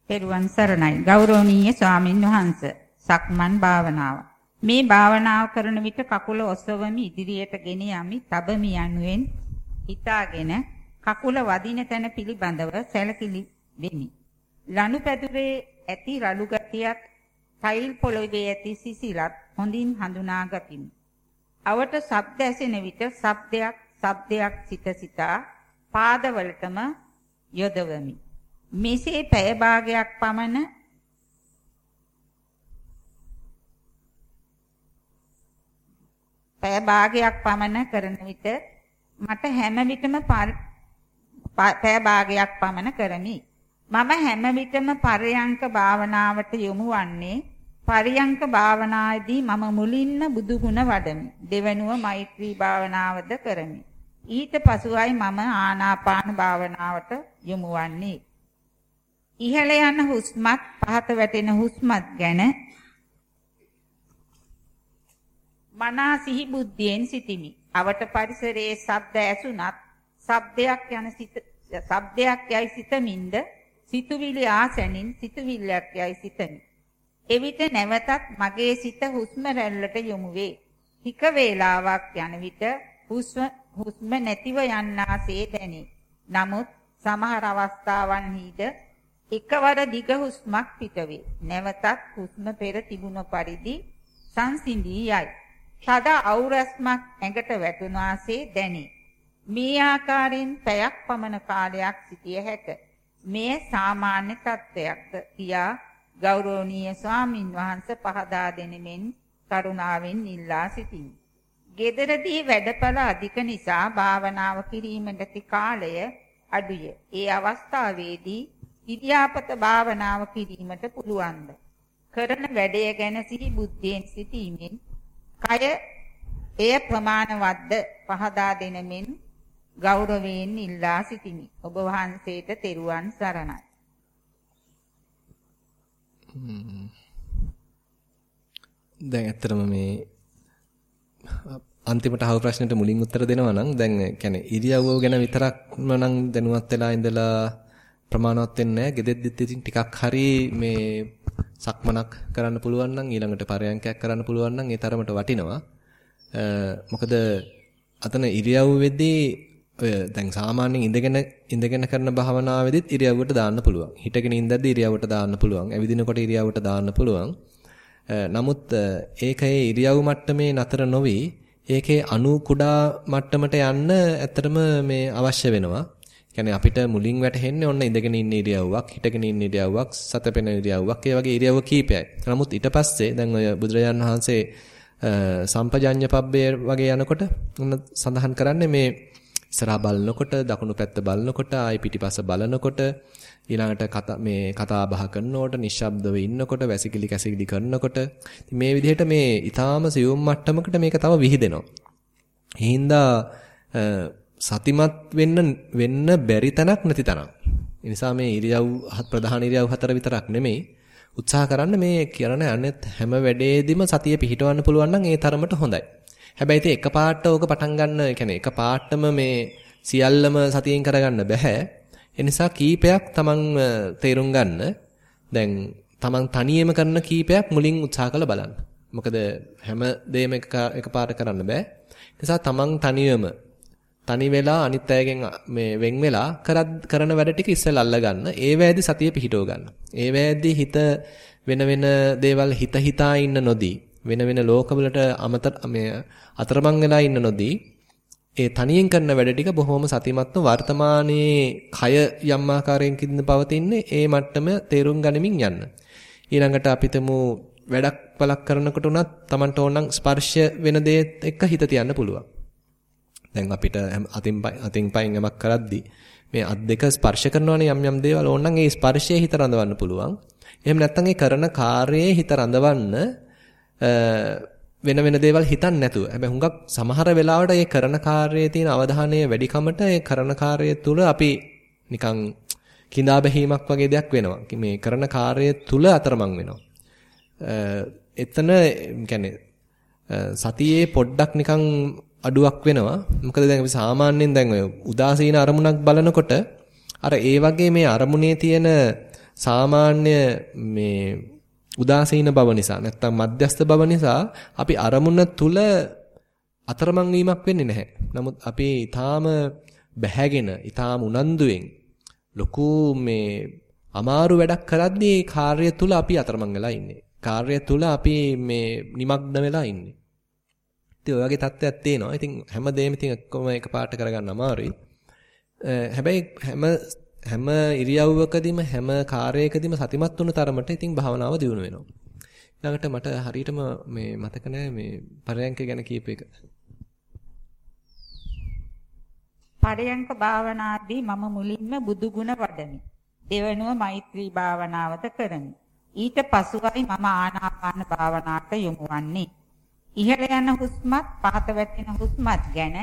පෙරුවන් සරණයි. ගෞරවනීය ස්වාමින් වහන්සේ. සක්මන් භාවනාව. මේ භාවනාව කරන විට කකුල ඔසවමි ඉදිරියට ගෙන යමි තබමි යනුවෙන් හිතාගෙන කකුල වදින තැන පිළිබඳව සැලකිලි වෙමි. ලනුපැදුරේ ඇති රළු ගතියක් ටයිල් පොළොවේ ඇති සිසිලත් හොඳින් හඳුනා ගතිමි. අවට ශබ්ද ඇසෙන විට ශබ්දයක් ශබ්දයක් සිත සිතා පාදවලටම යොදවමි. මෙසේ පැය භාගයක් පමණ පැය භාගයක් පමණ කරන විට මට හැම විටම පැය භාගයක් පමණ කරමි. මම හැම විටම පරයන්ක භාවනාවට යොමු වන්නේ පරියංක භාවනාවේදී මම මුලින්ම බුදු ගුණ වඩමි. දෙවනුව මෛත්‍රී භාවනාවද කරමි. ඊට පසුයි මම ආනාපාන භාවනාවට යොමු වන්නේ. ඉහළ යන හුස්මත් පහත වැටෙන හුස්මත් ගැන මනා සිහි බුද්ධියෙන් සිටිමි. අවට පරිසරයේ ශබ්ද ඇසුණත් ශබ්දයක් යන සිත ශබ්දයක් යයි සිතමින්ද සිතුවිලි ආසැනින් සිතුවිල්ලක් යයි සිතමි. එවිට නැවතත් මගේ සිත හුස්ම රැල්ලට යොමු වේ. ටික වේලාවක් යන විට හුස්ම හුස්ම නැතිව යන්නාසේ දැනේ. නමුත් සමහර අවස්ථාවන්හිද එකවර දිග හුස්මක් පිටවේ. නැවතත් හුස්ම පෙර තිබුණ පරිදි සංසිඳී යයි. තද අවුරස්මක් ඇඟට වැටුණාසේ දැනේ. මේ ආකාරයෙන් පැයක් පමණ කාලයක් සිටිය හැක. මේ සාමාන්‍ය තත්ත්වයක්ද කියා ගෞරවනීය ස්වාමින් වහන්සේ පහදා දෙනෙමින් කරුණාවෙන් ඉල්ලා සිටිමි. gederදී වැඩපළ අධික නිසා භාවනාව කිරීමට ති කාලය අඩුය. ඒ අවස්ථාවේදී ඉරියාපත භාවනාව කිරීමට පුළුවන්ද? කරන වැඩය ගැන සිහි බුද්ධියෙන් සිටීමෙන් කය එය ප්‍රමාණවත්ද පහදා දෙනමින් ගෞරවයෙන් ඉල්ලා සිටිමි. ඔබ වහන්සේට තෙරුවන් සරණයි. දැන් ඇත්තටම මේ අන්තිමට අහව ප්‍රශ්නෙට මුලින් උත්තර දෙනවා නම් දැන් කියන්නේ ඉරියව්ව ගැන විතරක්ම නම් දැනුවත් වෙලා ඉඳලා ප්‍රමාණවත් වෙන්නේ නැහැ. ගෙදෙද්දිත් ඉතින් ටිකක් හරි මේ සක්මනක් කරන්න පුළුවන් නම් ඊළඟට පරයන්කයක් කරන්න පුළුවන් නම් ඒ තරමට වටිනවා. මොකද අතන ඉරියව්වේදී ඔය දැන් සාමාන්‍යයෙන් ඉඳගෙන ඉඳගෙන කරන භාවනාවේදීත් ඉරියව්වට දාන්න පුළුවන්. හිටගෙන ඉඳද්දී ඉරියව්වට දාන්න පුළුවන්. ඇවිදිනකොට ඉරියව්වට දාන්න පුළුවන්. නමුත් ඒකේ ඉරියව් මට්ටමේ නතර නොවි ඒකේ අණු කුඩා මට්ටමට යන්න ඇත්තටම මේ අවශ්‍ය වෙනවා. කියන්නේ අපිට මුලින් වැටහෙන්නේ ඔන්න ඉඳගෙන ඉන්න ඉරියව්වක්, හිටගෙන ඉන්න ඉරියව්වක්, සතපෙන ඉරියව්වක්, ඒ වගේ ඉරියව් කීපයයි. නමුත් ඊට පස්සේ දැන් ඔය බුදුරජාන් වහන්සේ සම්පජඤ්ඤ පබ්බේ වගේ යනකොට ඔන්න සඳහන් කරන්නේ මේ ඉස්සරහා බලනකොට දකුණු පැත්ත බලනකොට ආයි පිටිපස්ස බලනකොට ඊළඟට කතා මේ කතා බහ කරනකොට නිශ්ශබ්දව ඉන්නකොට වැසිකිලි කැසිකිලි කරනකොට මේ විදිහට මේ ඊටාම සියුම් මට්ටමකට මේක තව විහිදෙනවා. හිඳා සතිමත් වෙන්න වෙන්න බැරි තැනක් නැති තරම්. ඒ නිසා මේ ඉරියව් ප්‍රධාන ඉරියව් හතර විතරක් නෙමෙයි උත්සාහ කරන්න මේ කරන අනෙත් හැම වැඩේදීම සතිය පිහිටවන්න පුළුවන් නම් ඒ තරමට හොඳයි. හැබැයි ඉතින් එකපාරට ඕක පටන් ගන්න, ඒ කියන්නේ එකපාරටම මේ සියල්ලම සතියෙන් කරගන්න බෑ. ඒ නිසා කීපයක් තමන් තේරුම් ගන්න. දැන් තමන් තනියම කරන කීපයක් මුලින් උත්සාහ කරලා බලන්න. මොකද හැම දෙයක්ම එකපාරට කරන්න බෑ. නිසා තමන් තනියම තනි වෙලා අනිත් අයගෙන් මේ වෙන් වෙලා කරන වැඩ ටික ඉස්සෙල්ලා අල්ල ගන්න. ඒ වෑදී සතිය පිහිටව ගන්න. ඒ වෑදී හිත වෙන වෙන දේවල් හිත හිතා ඉන්න නොදී වෙන වෙන ලෝකවලට අමතර මේ අතරමං වෙලා ඉන්න නොදී ඒ තනියෙන් කරන වැඩ ටික බොහොම සතිමත්ව වර්තමානයේ කය යම් ආකාරයකින් පවතින්නේ ඒ මට්ටම තේරුම් ගනිමින් යන්න. ඊළඟට අපිටම වැඩක් බලක් කරනකොට උනත් Tamanට ඕනනම් ස්පර්ශ වෙන දේත් එක්ක හිත තියන්න පුළුවන්. දැන් අපිට අතින් අතින් පයින් යමක් කරද්දී මේ අත් දෙක ස්පර්ශ කරනවනේ යම් යම් දේවල් ඕනනම් ඒ ස්පර්ශයේ හිත රඳවන්න පුළුවන්. එහෙම නැත්නම් ඒ කරන කාර්යයේ හිත රඳවන්න වෙන වෙන දේවල් හිතන්නේ නැතුව. හැබැයි හුඟක් සමහර වෙලාවට ඒ කරන කාර්යයේ තියෙන අවධානය වැඩිකමට ඒ කරන කාර්යය තුල අපි නිකන් කිඳා බැහිමක් වගේ දෙයක් වෙනවා. මේ කරන කාර්යය තුල අතරමං වෙනවා. එතන කියන්නේ සතියේ පොඩ්ඩක් නිකන් අඩුවක් වෙනවා. මොකද දැන් අපි සාමාන්‍යයෙන් දැන් ඔය උදාසීන අරමුණක් බලනකොට අර ඒ වගේ මේ අරමුණේ තියෙන සාමාන්‍ය මේ උදාසීන බව නිසා නැත්තම් මධ්‍යස්ත බව නිසා අපි අරමුණ තුල අතරමං වීමක් වෙන්නේ නැහැ. නමුත් අපි ඊටාම බැහැගෙන ඊටාම උනන්දුවෙන් ලොකු මේ අමාරු වැඩක් කරද්දී කාර්ය තුල අපි අතරමං වෙලා ඉන්නේ. කාර්ය තුල අපි මේ নিমগ্ন වෙලා ඉන්නේ. ඉතින් ඔය වගේ තත්ත්වයක් තියෙනවා. ඉතින් හැමදේම ඉතින් ඔක්කොම එකපාරට කරගන්න අමාරුයි. හැබැයි හැම හැම ඉරියව්වකදීම හැම කාර්යයකදීම සතිමත් වුණු තරමට ඉතින් භාවනාව දියුණු වෙනවා. ඊළඟට මට හරියටම මේ මතක නැහැ මේ පරයන්ක ගැන කීප එක. පරයන්ක භාවනාදී මම මුලින්ම බුදු ගුණ වඩමි. දෙවනුව මෛත්‍රී භාවනාවද කරමි. ඊට පසුවයි මම ආනාපාන භාවනාවට යොමු වන්නේ. ඉහළ යන හුස්මත් පහත වැටෙන හුස්මත් ගැන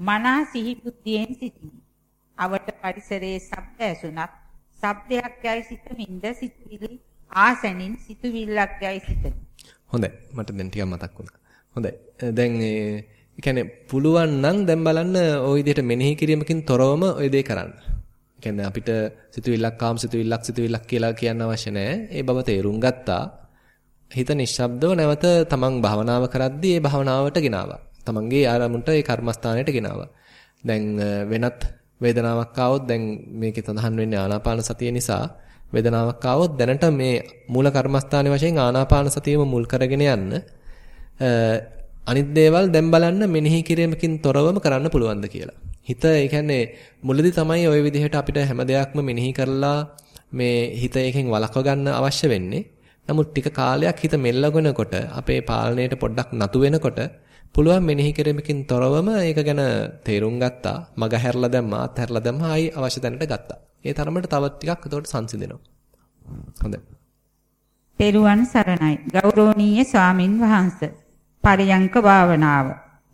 මනා සිහි බුද්ධියෙන් සිටිමි. අවට පරිසරයේ ශබ්ද ඇසුණත් ශබ්දයක් යයි සිතමින්ද සිතුවිලි ආසනින් සිතුවිල්ලක් යයි සිතමි. හොඳයි. මට දැන් ටිකක් මතක් වුණා. හොඳයි. දැන් ඒ කියන්නේ පුළුවන් නම් දැන් බලන්න ওই විදිහට මෙනෙහි කිරීමකින් තොරවම ওই දේ කරන්න. කියන්නේ අපිට සිතුවිල්ලක් කාම සිතුවිල්ලක් සිතුවිල්ලක් කියලා කියන්න අවශ්‍ය නැහැ. ඒ බව තේරුම් ගත්තා. හිත නිශ්ශබ්දව නැවත තමන් භාවනාව කරද්දී ඒ භාවනාවට ගෙනාවා. තමන්ගේ ආරමුණට ඒ කර්මස්ථානයට ගෙනාවා. දැන් වෙනත් වේදනාවක් ආවොත් දැන් මේකේ සඳහන් වෙන්නේ ආනාපාන සතිය නිසා වේදනාවක් ආවොත් දැනට මේ මූල කර්මස්ථානයේ වශයෙන් ආනාපාන සතියම මුල් කරගෙන යන්න අනිත් දේවල් දැන් බලන්න මෙනෙහි කිරීමකින් තොරවම කරන්න පුළුවන්ද කියලා. හිත ඒ කියන්නේ මුලදී තමයි ওই විදිහට අපිට හැම දෙයක්ම මෙනෙහි කරලා මේ හිත එකෙන් වළක්ව ගන්න අවශ්‍ය වෙන්නේ. නමුත් ටික කාලයක් හිත මෙල්ලගෙනකොට අපේ පාලනයට පොඩ්ඩක් නතු වෙනකොට පුළුවන් මෙනෙහි කිරීමකින් තොරවම ඒක ගැන තේරුම් ගත්තා. මග හැරලා දැම්මා, අත්හැරලා දැම්මා, ආයි අවශ්‍ය තැනට ගත්තා. ඒ තරමට තව ටිකක් එතකොට සංසිඳෙනවා. හොඳයි. පෙරුවන් සරණයි. ගෞරවනීය ස්වාමින් වහන්සේ. පරියංක භාවනාව.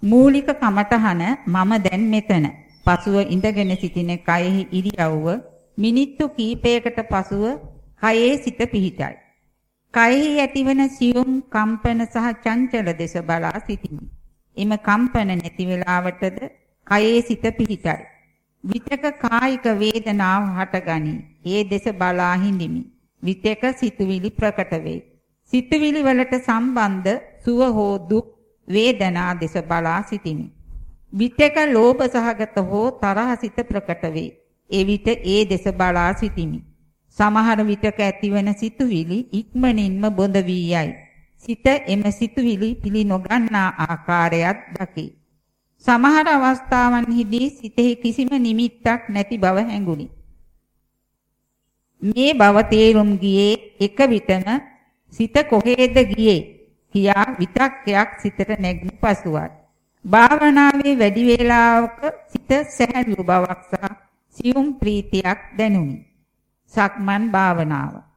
මූලික කමඨහන මම දැන් මෙතන. පසුව ඉඳගෙන සිටින කයෙහි ඉරියව්ව මිනිත්තු කිහිපයකට පසුව කයේ සිට පිහිටයි. කයෙහි ඇතිවන සියුම් කම්පන සහ චංචල දෙස බලා සිටිමි. එම කම්පන නැති වේලාවටද කයේ සිට පිහිටයි. විතක කායික වේදනාව හටගනී. ඒ දෙස බලා හිඳිමි. විතක සිතුවිලි ප්‍රකට වේ. සිතුවිලි වලට සම්බන්ධ සුව හෝ දුක් වේදනා දෙස බලා සිටිමි. විතක ලෝභ සහගත හෝ තරහ සිත ප්‍රකට වේ. එවිට ඒ දෙස බලා සිටිමි. සමහර විටක ඇතිවන සිතුවිලි ඉක්මනින්ම බොඳ වී යයි. සිත එම සිතුවිලි පිළි නොගන්නා ආකාරයක් දකි. සමහර අවස්ථාවන්හිදී සිතෙහි කිසිම නිමිත්තක් නැති බව හැඟුනි. මේ බව තේරුම් ගියේ එක විටම සිත කොහෙද ගියේ කියා විතක්කයක් සිතට නැගුණු පසුවත් භාවනාවේ වැඩි වේලාවක සිත සැහැල්ලු බවක් සහ සියුම් ප්‍රීතියක් දැනුනි. සක්මන් භාවනාව.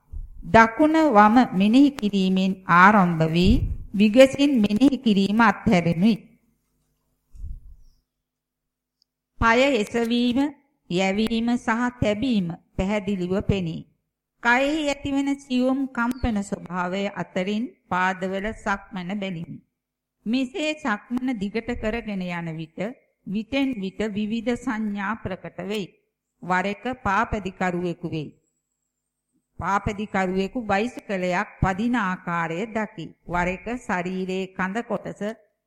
දකුණ වම මෙනෙහි කිරීමෙන් ආරම්භ වී විගසින් මෙනෙහි කිරීම අත්හැරෙනුයි. পায় එසවීම, යැවීම සහ තැබීම පැහැදිලිව පෙනේ. කයෙහි ඇතිවන සියුම් කම්පන ස්වභාවය අතරින් පාදවල සක්මන බැලිමි. මෙසේ සක්මන දිගට කරගෙන යන විට විතෙන් විට විවිධ සංඥා ප්‍රකට වෙයි. වර එක පාපදිකරුවෙකු වෙයි. පාපදිකරුවෙකු බයිසිකලයක් පදින ආකාරය දකි. වර එක ශරීරයේ කඳ කොටස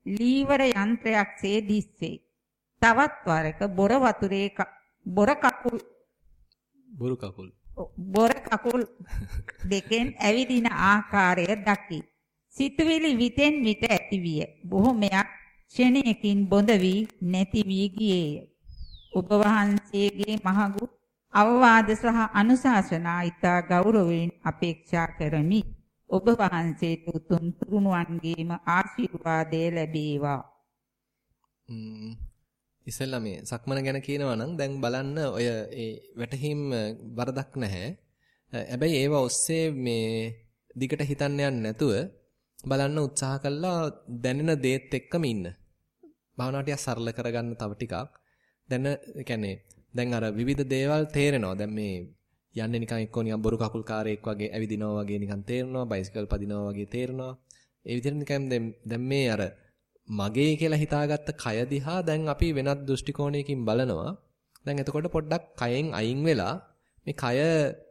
ලීවර යන්ත්‍රයක්සේ දිස්සේ. තවත් වරක බොර වතුරේ බොර කකුල් බොරු කකුල් බොර කකුල් දෙකෙන් ඇවිදින ආකාරය දකි. සිතුවිලි විතෙන් විට ඇතිවිය. බොහොමයක් ක්ෂණයකින් බොඳ වී නැති වී ගියේය. ඔබ වහන්සේගේ මහඟු අවවාද සහ අනුශාසනා ඊතා ගෞරවයෙන් අපේක්ෂා කරමි. ඔබ වහන්සේට උතුම් තුරුණුවන්ගේම ආශිර්වාදය ලැබේවා. ඉස්සෙල්ලා මේ සක්මන ගැන කියනවා නම් දැන් බලන්න ඔය ඒ වැටහිම් වරදක් නැහැ. හැබැයි ඒව ඔස්සේ මේ දිගට හිතන්න යන්නේ නැතුව බලන්න උත්සාහ කළා දැනෙන දේත් එක්කම ඉන්න. භාවනාව ටික සරල කරගන්න තව ටිකක්. දැන් කියන්නේ දැන් අර විවිධ දේවල් තේරෙනවා. දැන් මේ යන්නේ නිකන් එක්කෝ නිකන් බොරු කකුල් කාරයෙක් වගේ ඇවිදිනවා වගේ නිකන් තේරෙනවා. බයිසිකල් පදිනවා වගේ තේරෙනවා. ඒ විදිහට නිකන් දැන් මේ අර මගේ කියලා හිතාගත්ත කය දිහා දැන් අපි වෙනත් දෘෂ්ටි කෝණයකින් බලනවා. දැන් එතකොට පොඩ්ඩක් කයෙන් අයින් වෙලා මේ කය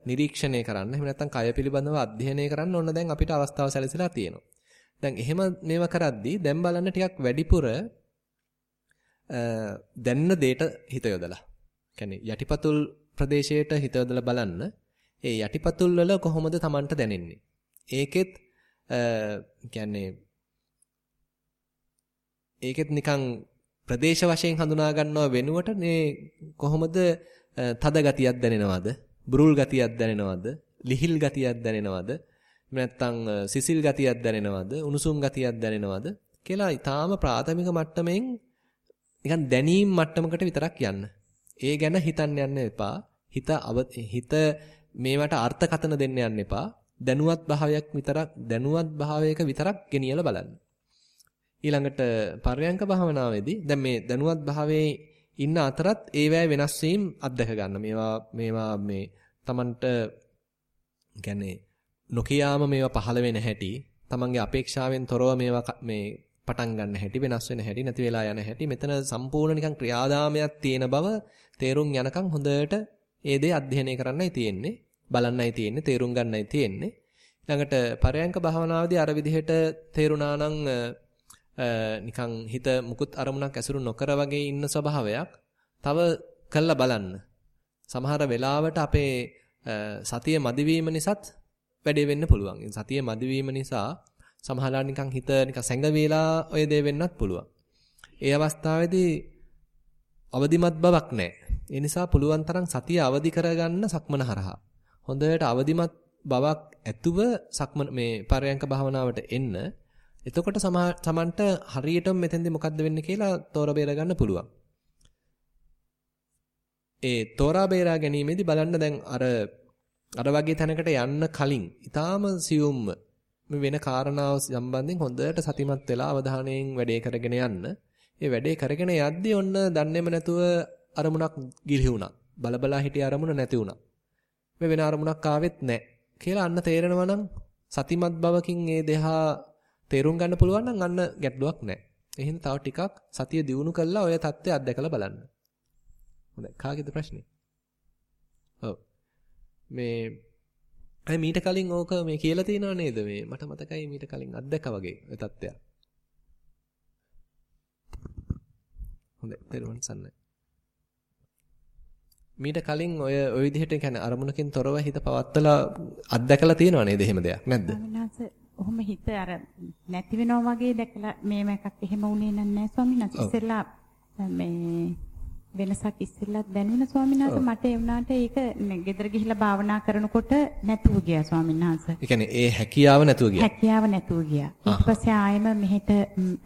නිරීක්ෂණය කරන්න. එහෙම නැත්නම් කය පිළිබඳව අධ්‍යයනය කරන්න ඕන දැන් අපිට අවස්ථාව සැලසීලා තියෙනවා. දැන් එහෙම මේව කරද්දී දැන් බලන්න ටිකක් වැඩිපුර දැනන දෙයට හිත යොදලා. කියන්නේ යටිපතුල් ප්‍රදේශයට හිත යොදලා බලන්න. ඒ යටිපතුල් වල කොහොමද Tamanට දැනෙන්නේ? ඒකෙත් කියන්නේ ඒකෙත් නිකන් ප්‍රදේශ වශයෙන් හඳුනා ගන්නව වෙනුවට මේ කොහොමද තද ගතියක් දැනෙනවද? බුරුල් ගතියක් දැනෙනවද? ලිහිල් ගතියක් දැනෙනවද? නැත්නම් සිසිල් ගතියක් දැනෙනවද? උණුසුම් ගතියක් දැනෙනවද? කියලා ඊටාම ප්‍රාථමික මට්ටමින් නිකන් දැනීම් මට්ටමකට විතරක් යන්න. ඒ ගැන හිතන්න යන්න එපා. හිත හිත මේවට අර්ථකතන දෙන්න යන්න එපා. දැනුවත් භාවයක් විතරක් දැනුවත් භාවයක විතරක් ගෙනියලා බලන්න. ඊළඟට පර්යංක භාවනාවේදී දැන් මේ දැනුවත් භාවයේ ඉන්න අතරත් ඒවැය වෙනස් වීම අත්දක ගන්න. මේවා මේවා මේ Tamanට කියන්නේ නොකියාම මේවා පහළ වෙන හැටි, Tamanගේ අපේක්ෂාවෙන් තොරව මේවා මේ පටන් ගන්න හැටි වෙනස් වෙන හැටි නැති වෙලා යන හැටි. මෙතන සම්පූර්ණ නිකන් ක්‍රියාදාමයක් තියෙන බව තේරුම් යනකම් හොඳට ඒ දේ අධ්‍යයනය කරන්නයි තියෙන්නේ බලන්නයි තියෙන්නේ තේරුම් ගන්නයි තියෙන්නේ. ඊළඟට පරයන්ක භාවනාවේදී අර විදිහට තේරුණා නම් නිකන් හිත මුකුත් අරමුණක් ඇසුරු නොකර වගේ ඉන්න ස්වභාවයක් තව කළා බලන්න. සමහර වෙලාවට අපේ සතිය මදිවීම නිසාත් වැඩේ වෙන්න පුළුවන්. සතිය මදිවීම නිසා සමහරවල් නිකන් හිත නිකන් සැඟවිලා ඔය දේ වෙන්නත් පුළුවන්. ඒ අවස්ථාවේදී අවදිමත් බවක් නැහැ. ඒ නිසා පුළුවන් තරම් සතිය අවදි කරගන්න සක්මන හරහා. හොඳට අවදිමත් බවක් ඇතුව සක්මන මේ පරයන්ක භාවනාවට එන්න. එතකොට සමන්ට හරියටම මෙතෙන්දී මොකද්ද වෙන්නේ කියලා තෝර බේර ගන්න පුළුවන්. ඒ තෝරා බේරා ගැනීමේදී බලන්න දැන් අර අර වගේ තැනකට යන්න කලින් ඊටාම සියුම්ම මේ වෙන කාරණාව සම්බන්ධයෙන් හොඳට සතිමත් වෙලා අවධානයෙන් වැඩේ කරගෙන යන්න. ඒ වැඩේ කරගෙන යද්දී ඔන්න දන්නේම නැතුව අරමුණක් ගිලි වුණා. බලබලා හිටිය අරමුණ නැති වුණා. මේ වෙන අරමුණක් ආවෙත් නැහැ. කියලා අන්න තේරෙනවා නම් සතිමත් බවකින් ඒ දෙහා තේරුම් ගන්න පුළුවන් නම් අන්න ගැටලුවක් නැහැ. එහෙනම් තව ටිකක් සතිය දියුණු කළා ඔය தත්ත්වය අත්දැකලා බලන්න. හොඳයි. කාගේද ප්‍රශ්නේ? ඔව්. මේ අය මීට කලින් ඕක මේ කියලා තියෙනව නේද මේ මට මතකයි මීට කලින් අත්දැක වගේ ඔය தත්ත්වයක්. හොඳයි තේරුවන් සන්නයි. මීට කලින් ඔය ඔය විදිහට කියන්නේ අරමුණකින් තොරව හිත පවත්තලා අත්දැකලා තියෙනව නේද එහෙම දෙයක් නැද්ද? ඔහොම හිත අර නැති වෙනවා වගේ දැකලා මේම එකක් එහෙම වුණේ නැහැ ස්වාමීනාස. ඉස්සෙල්ලා මේ වෙනසක් ඉස්සෙල්ලත් දැනුණ ස්වාමීන් වහන්සේ මට ඒ වුණාට ඒක ගෙදර ගිහිල්ලා භාවනා කරනකොට නැතුව ගියා ස්වාමීන් වහන්සේ. ඒ කියන්නේ ඒ හැකියාව නැතුව ගියා. හැකියාව නැතුව ගියා. ඊට පස්සේ ආයෙම මෙහෙට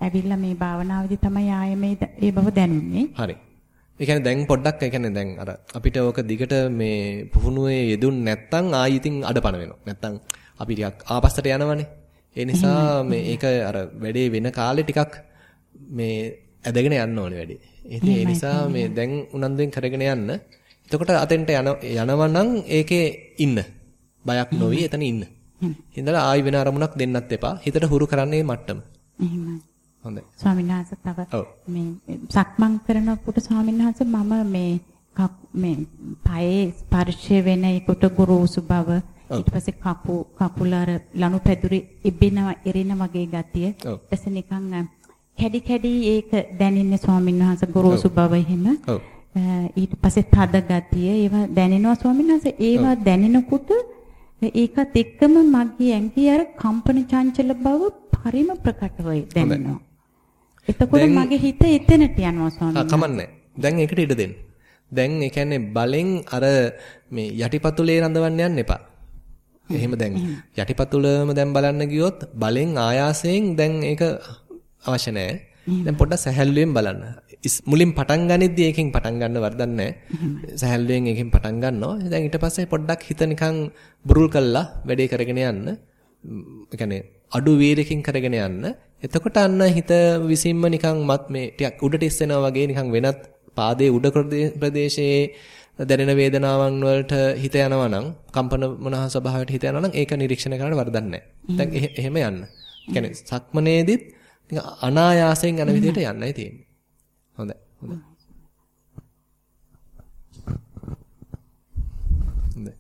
ඇවිල්ලා මේ භාවනාවේදී තමයි ආයෙම ඒ බව දැනුනේ. හරි. ඒ කියන්නේ දැන් පොඩ්ඩක් ඒ කියන්නේ දැන් අර අපිට ඕක දිගට මේ පුහුණුවේ යෙදුන් නැත්තම් ආයි ඉතින් අඩපණ වෙනවා. නැත්තම් අපි ටිකක් ආපස්සට යනවනේ. ඒ නිසා මේ ඒක අර වැඩේ වෙන කාලේ ටිකක් මේ ඇදගෙන යන්න ඕනේ වැඩේ. ඉතින් ඒ නිසා මේ දැන් උනන්දුවෙන් කරගෙන යන්න. එතකොට අතෙන්ට යන යනවා නම් ඒකේ ඉන්න. බයක් නොවි එතන ඉන්න. හින්දලා ආයි වෙන අරමුණක් දෙන්නත් එපා. හිතට හුරු කරන්නේ මට්ටම. එහෙමයි. හොඳයි. ස්වාමීන් වහන්සේ තව මේ සක්මන් කරනකොට ස්වාමීන් වහන්සේ මම මේ මේ පයේ ස්පර්ශය වෙන එකට ගුරුසු බව ඊට පස්සේ කපු කකුල අර ලනු පැදුරේ ඉබෙනවා එරෙන වගේ ගතිය. ඊට නිකන් කැඩි කැඩි ඒක දැනෙන්නේ ස්වාමීන් වහන්සේ ගොරෝසු බව එහෙම. ඔව්. ඊට පස්සේ තද ගතිය ඒවා දැනෙනවා ස්වාමීන් වහන්සේ ඒවා දැනෙනකොට ඒකත් එක්කම මගේ ඇඟේ අර කම්පන චංචල බව පරිම ප්‍රකටව දැනෙනවා. එතකොට මගේ හිත එතනට යනවා ස්වාමීන් වහන්සේ. දැන් ඒකට ඉඩ දෙන්න. දැන් ඒ කියන්නේ බලෙන් අර මේ යටිපතුලේ රඳවන්න යන්න එපා. එහෙම දැන් යටිපතුලම දැන් බලන්න ගියොත් බලෙන් ආයාසයෙන් දැන් ඒක අවශ්‍ය නැහැ. දැන් පොඩ්ඩක් සැහැල්ලුවෙන් බලන්න. මුලින් පටන් ගනිද්දී ඒකෙන් පටන් ගන්න වරදක් නැහැ. සැහැල්ලුවෙන් ඒකෙන් පටන් ගන්නවා. දැන් ඊට පස්සේ පොඩ්ඩක් හිත නිකන් බුරුල් කළා වැඩේ කරගෙන යන්න. ඒ කියන්නේ අඩු වේරකින් කරගෙන යන්න. එතකොට අන්න හිත විසින්ම නිකන් මත් මේ ටිකක් උඩට ඉස්සෙනවා වගේ නිකන් වෙනත් පාදයේ උඩ ප්‍රදේශයේ දැනෙන වේදනාවන් වලට හිත යනවා නම් කම්පන මොනහ ස්වභාවයට හිත යනවා නම් ඒක නිරීක්ෂණය කරන්න වරදක් නැහැ. දැන් එහෙම යන්න. කියන්නේ සක්මනේදිත් නිකන් අනායාසයෙන් යන විදිහට යන්නයි තියෙන්නේ. හොඳයි. හොඳයි. හොඳයි.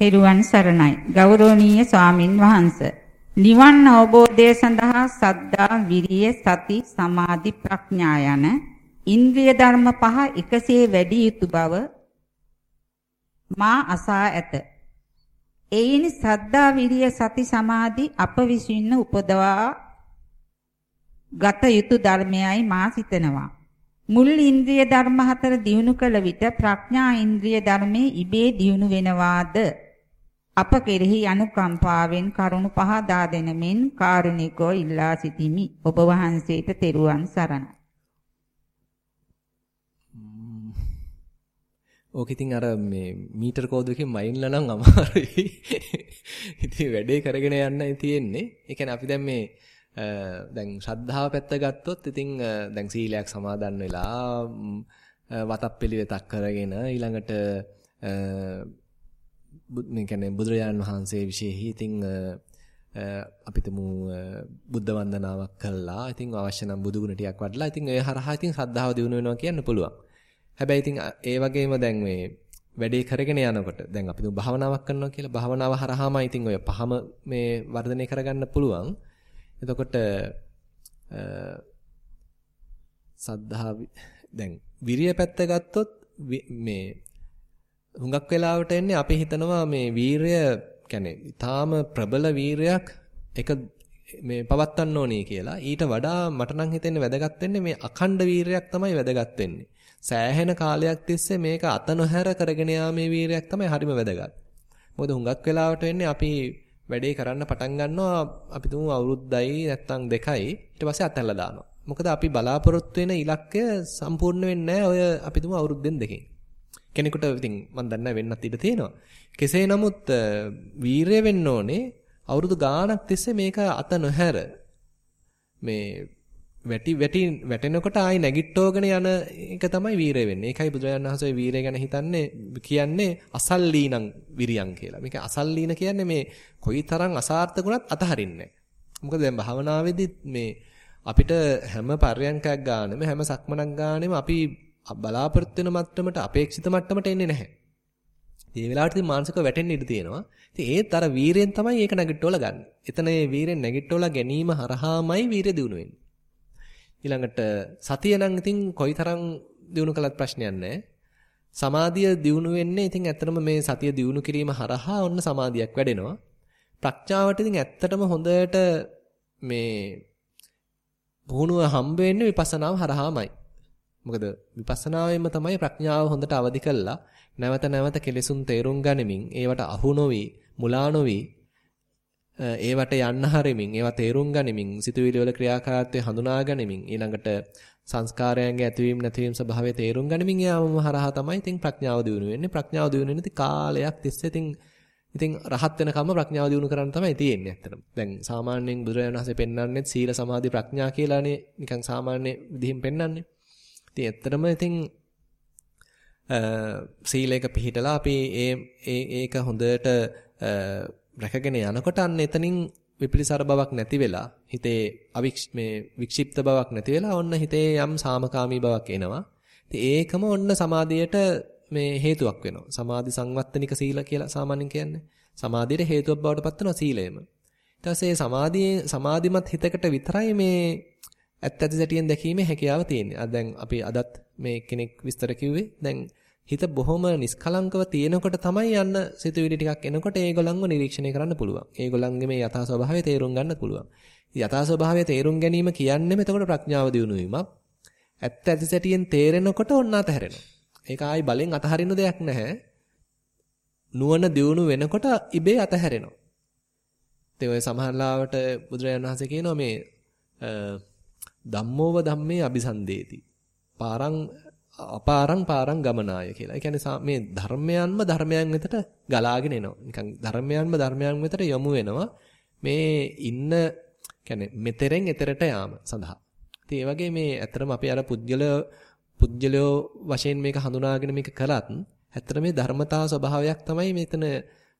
පෙරුවන් සරණයි. ගෞරවනීය ස්වාමින් වහන්සේ. නිවන් අවබෝධය සඳහා සද්ධා, විරිය, සති, සමාධි, ප්‍රඥා යන ඉන්ද්‍රිය ධර්ම පහ එකසේ වැඩි යුතු බව මා අසා ඇත. එයින් සද්ධා, විරිය, සති, සමාධි අප විසින් උපදවා ගත යුතු ධර්මයයි මා සිතනවා. මුල් ඉන්ද්‍රිය ධර්ම හතර දියුණු කළ විට ප්‍රඥා ඉන්ද්‍රිය ධර්මයේ ඉබේ දියුණු වෙනවාද? අප කෙරෙහි අනුකම්පාවෙන් කරුණ පහදා දෙන මෙන් කාරුණිකෝ ඉල්ලා සිටිමි. ඔබ වහන්සේට තෙරුවන් සරණයි. ඕක ඉතින් අර මේ මීටර කෝදුවකින් මයින්ලා නම් අමාරුයි. ඉතින් වැඩේ කරගෙන යන්නයි තියෙන්නේ. ඒ කියන්නේ අපි දැන් මේ දැන් ශ්‍රද්ධාව පැත්ත ගත්තොත් ඉතින් දැන් සීලයක් සමාදන් වෙලා වතක් පිළිවෙතක් කරගෙන ඊළඟට මේ කියන්නේ බුදුරජාණන් වහන්සේ විශේෂයි ඉතින් අපිටම බුද්ධ වන්දනාවක් කළා. ඉතින් අවශ්‍ය නම් බුදු ගුණ ටිකක් වඩලා ඉතින් ඒ හරහා ඉතින් ශ්‍රද්ධාව දිනු වෙනවා කියන්න පුළුවන්. හැබැයි ඉතින් ඒ වගේම දැන් මේ වැඩේ කරගෙන යනකොට දැන් අපි දුක් භාවනාවක් කරනවා කියලා භාවනාව හරහාම ඉතින් ඔය පහම මේ වර්ධනය කරගන්න පුළුවන්. එතකොට සද්ධා දැන් විරිය පැත්ත ගත්තොත් මේ හුඟක් වෙලාවට එන්නේ අපි හිතනවා මේ වීරය කියන්නේ ඊටාම ප්‍රබල වීරයක් එක මේ පවත්වන්න ඕනේ කියලා. ඊට වඩා මට නම් හිතෙන්නේ වැදගත් වෙන්නේ මේ අඛණ්ඩ වීරයක් තමයි වැදගත් වෙන්නේ. සෑහෙන කාලයක් තිස්සේ මේක අත නොහැර කරගෙන යාමේ වීරයක් තමයි හරිම වැදගත්. මොකද හුඟක් වෙලාවට වෙන්නේ අපි වැඩේ කරන්න පටන් ගන්නවා අපි තුමු අවුරුද්දයි නැත්තම් දෙකයි ඊට පස්සේ අතහැරලා දානවා. මොකද අපි බලාපොරොත්තු වෙන ඉලක්කය සම්පූර්ණ වෙන්නේ ඔය අපි තුමු අවුරුද්දෙන් දෙකකින්. කෙනෙකුට ඉතින් මම දන්නේ වෙන්නත් ඉඩ තියෙනවා. කෙසේ නමුත් වීරය වෙන්න ඕනේ අවුරුදු ගාණක් තිස්සේ මේක අත නොහැර මේ වැටි වැටි වැටෙනකොට ආයි නැගිට්ටෝගෙන යන එක තමයි වීරය වෙන්නේ. ඒකයි බුදුරජාණන් වහන්සේ වීරය ගැන හිතන්නේ කියන්නේ අසල්ලීනං විරියං කියලා. මේක අසල්ලීන කියන්නේ මේ කොයිතරම් අසාර්ථකුණත් අතහරින්නේ මොකද දැන් භාවනාවේදී මේ අපිට හැම පර්යංකයක් ගානෙම හැම සක්මනක් ගානෙම අපි බලාපොරොත්තු වෙන මට්ටමට අපේක්ෂිත මට්ටමට එන්නේ නැහැ. ඒ වෙලාවට ඉතින් මානසිකව වැටෙන්න ඉඩ තියෙනවා. ඉතින් ඒත් අර වීරයෙන් තමයි ඒක නැගිට්ටවලා ගන්න. එතන මේ වීරයෙන් නැගිට්ටවලා ගැනීම හරහාමයි වීරය දිනු වෙන්නේ. ඊළඟට සතිය නම් ඉතින් කොයිතරම් දිනු කළත් ප්‍රශ්නයක් නැහැ. සමාධිය දිනු වෙන්නේ ඉතින් ඇත්තටම මේ සතිය දිනු කිරීම හරහා ඔන්න සමාධියක් වැඩෙනවා. ප්‍රඥාවට ඉතින් ඇත්තටම හොඳට මේ පුහුණුව හම්බ වෙන්නේ විපස්සනාව හරහාමයි. මොකද විපස්සනාවෙන්ම තමයි ප්‍රඥාව හොඳට අවදි කළා නැවත නැවත කෙලෙසුන් තේරුම් ගනිමින් ඒවට අහු නොවි මුලා නොවි ඒවට යන්න හරිමින් ඒවා තේරුම් ගනිමින් සිතුවිලි වල ක්‍රියාකාරීත්වය හඳුනා ගනිමින් ඊළඟට සංස්කාරයන්ගේ ඇතිවීම නැතිවීම ස්වභාවය තේරුම් ගනිමින් යාමම හරහා තමයි ඉතින් ප්‍රඥාව දියුණු වෙන්නේ ප්‍රඥාව දියුණු වෙන්නේ කාලයක් තිස්සේ ඉතින් ඉතින් රහත් වෙනකම්ම ප්‍රඥාව දියුණු කරන්න තමයි තියෙන්නේ ඇත්තටම. දැන් සාමාන්‍යයෙන් බුදුරජාණන් වහන්සේ පෙන්වන්නේ සීල සමාධි ප්‍රඥා කියලානේ නිකන් සාමාන්‍ය විදිහින් පෙන්වන්නේ. ඉතින් ඇත්තටම ඉතින් සීලයක පිළිහිටලා අපි ඒ ඒක හොඳට රැකගෙන යනකොට අන්න එතනින් විපිලිසර බවක් නැති වෙලා හිතේ අවික්ෂ මේ වික්ෂිප්ත බවක් නැති වෙලා ඔන්න හිතේ යම් සාමකාමී බවක් එනවා. ඉතින් ඒකම ඔන්න සමාධියට මේ හේතුවක් වෙනවා. සමාධි සංවත්තනික සීල කියලා සාමාන්‍යයෙන් කියන්නේ. සමාධියට හේතුවක් බවට පත් වෙනවා සීලයම. ඊට පස්සේ සමාධියේ සමාධිමත් හිතකට විතරයි මේ ඇත්ත ඇති සැටියෙන් දැකීමේ හැකියාව තියෙන්නේ. අද දැන් අපි අදත් මේ කෙනෙක් විස්තර කිව්වේ. දැන් හිත බොහොම නිස්කලංකව තියෙනකොට තමයි යන්න සිතුවිලි ටිකක් එනකොට ඒගොල්ලන්ව නිරීක්ෂණය කරන්න පුළුවන්. ඒගොල්ලන්ගේ මේ යථා ස්වභාවය තේරුම් ගන්න පුළුවන්. යථා ස්වභාවය තේරුම් ගැනීම කියන්නේම එතකොට ප්‍රඥාව දියුණු වීමක්. ඇත්ත ඇති සැටියෙන් තේරෙනකොට ඔන්න අතහැරෙනවා. ඒක ආයි බලෙන් අතහරින්න දෙයක් නැහැ. නුවණ දියුණු වෙනකොට ඉබේ අතහැරෙනවා. ඉතින් ඔය සමහරලාවට බුදුරජාණන් වහන්සේ කියනවා මේ ධම්මෝව ධම්මේ අபிසන්දේති. පාරං අපාරං පාරං ගමනාය කියලා. ඒ කියන්නේ මේ ධර්මයන්ම ධර්මයන් වෙතට ගලාගෙන එනවා. නිකන් ධර්මයන්ම ධර්මයන් වෙතට යොමු වෙනවා. මේ ඉන්න කියන්නේ මෙතෙරෙන් එතරට යාම සඳහා. ඉතින් ඒ වගේ මේ ඇත්තටම අපි අර පුජ්‍යල පුජ්‍යලෝ වශයෙන් මේක හඳුනාගෙන මේක කළත් ඇත්තට මේ ධර්මතා ස්වභාවයක් තමයි මෙතන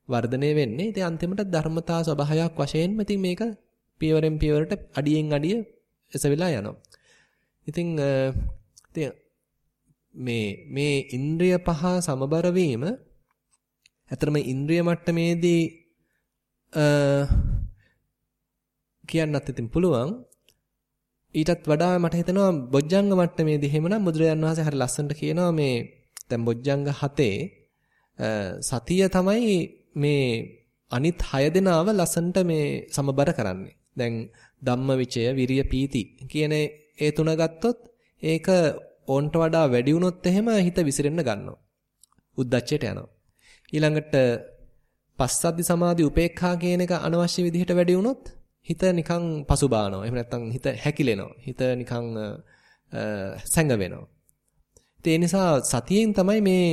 වර්ධනය වෙන්නේ. ඉතින් අන්තිමට ධර්මතා ස්වභාවයක් වශයෙන්ම ඉතින් මේක පියවරෙන් පියවරට අඩියෙන් අඩිය එසවිලා යනවා. ඉතින් ඉතින් මේ මේ ඉන්ද්‍රිය පහ සමබර වීම ඇතරම ඉන්ද්‍රිය මට්ටමේදී අ කියන්නත් ඉතින් පුළුවන් ඊටත් වඩා මට හිතෙනවා බොජ්ජංග මට්ටමේදී එහෙමනම් බුදුරජාන් වහන්සේ හරි ලස්සනට කියනවා මේ දැන් බොජ්ජංග හතේ සතිය තමයි මේ අනිත් 6 දෙනාව ලස්සනට මේ සමබර කරන්නේ. දැන් ධම්මවිචය, විරිය, පීති කියන ඒ තුන ගත්තොත් ඒක ඕන්ට වඩා වැඩි වුණොත් එහෙම හිත විසිරෙන්න ගන්නවා. උද්දච්චයට යනවා. ඊළඟට පස්සද්ධි සමාධි උපේක්ඛා කියන එක අනවශ්‍ය විදිහට වැඩි වුණොත් හිත නිකන් පසුබානවා. එහෙම නැත්නම් හිත හැකිලෙනවා. හිත නිකන් සැඟ වෙනවා. ඒ නිසා සතියෙන් තමයි මේ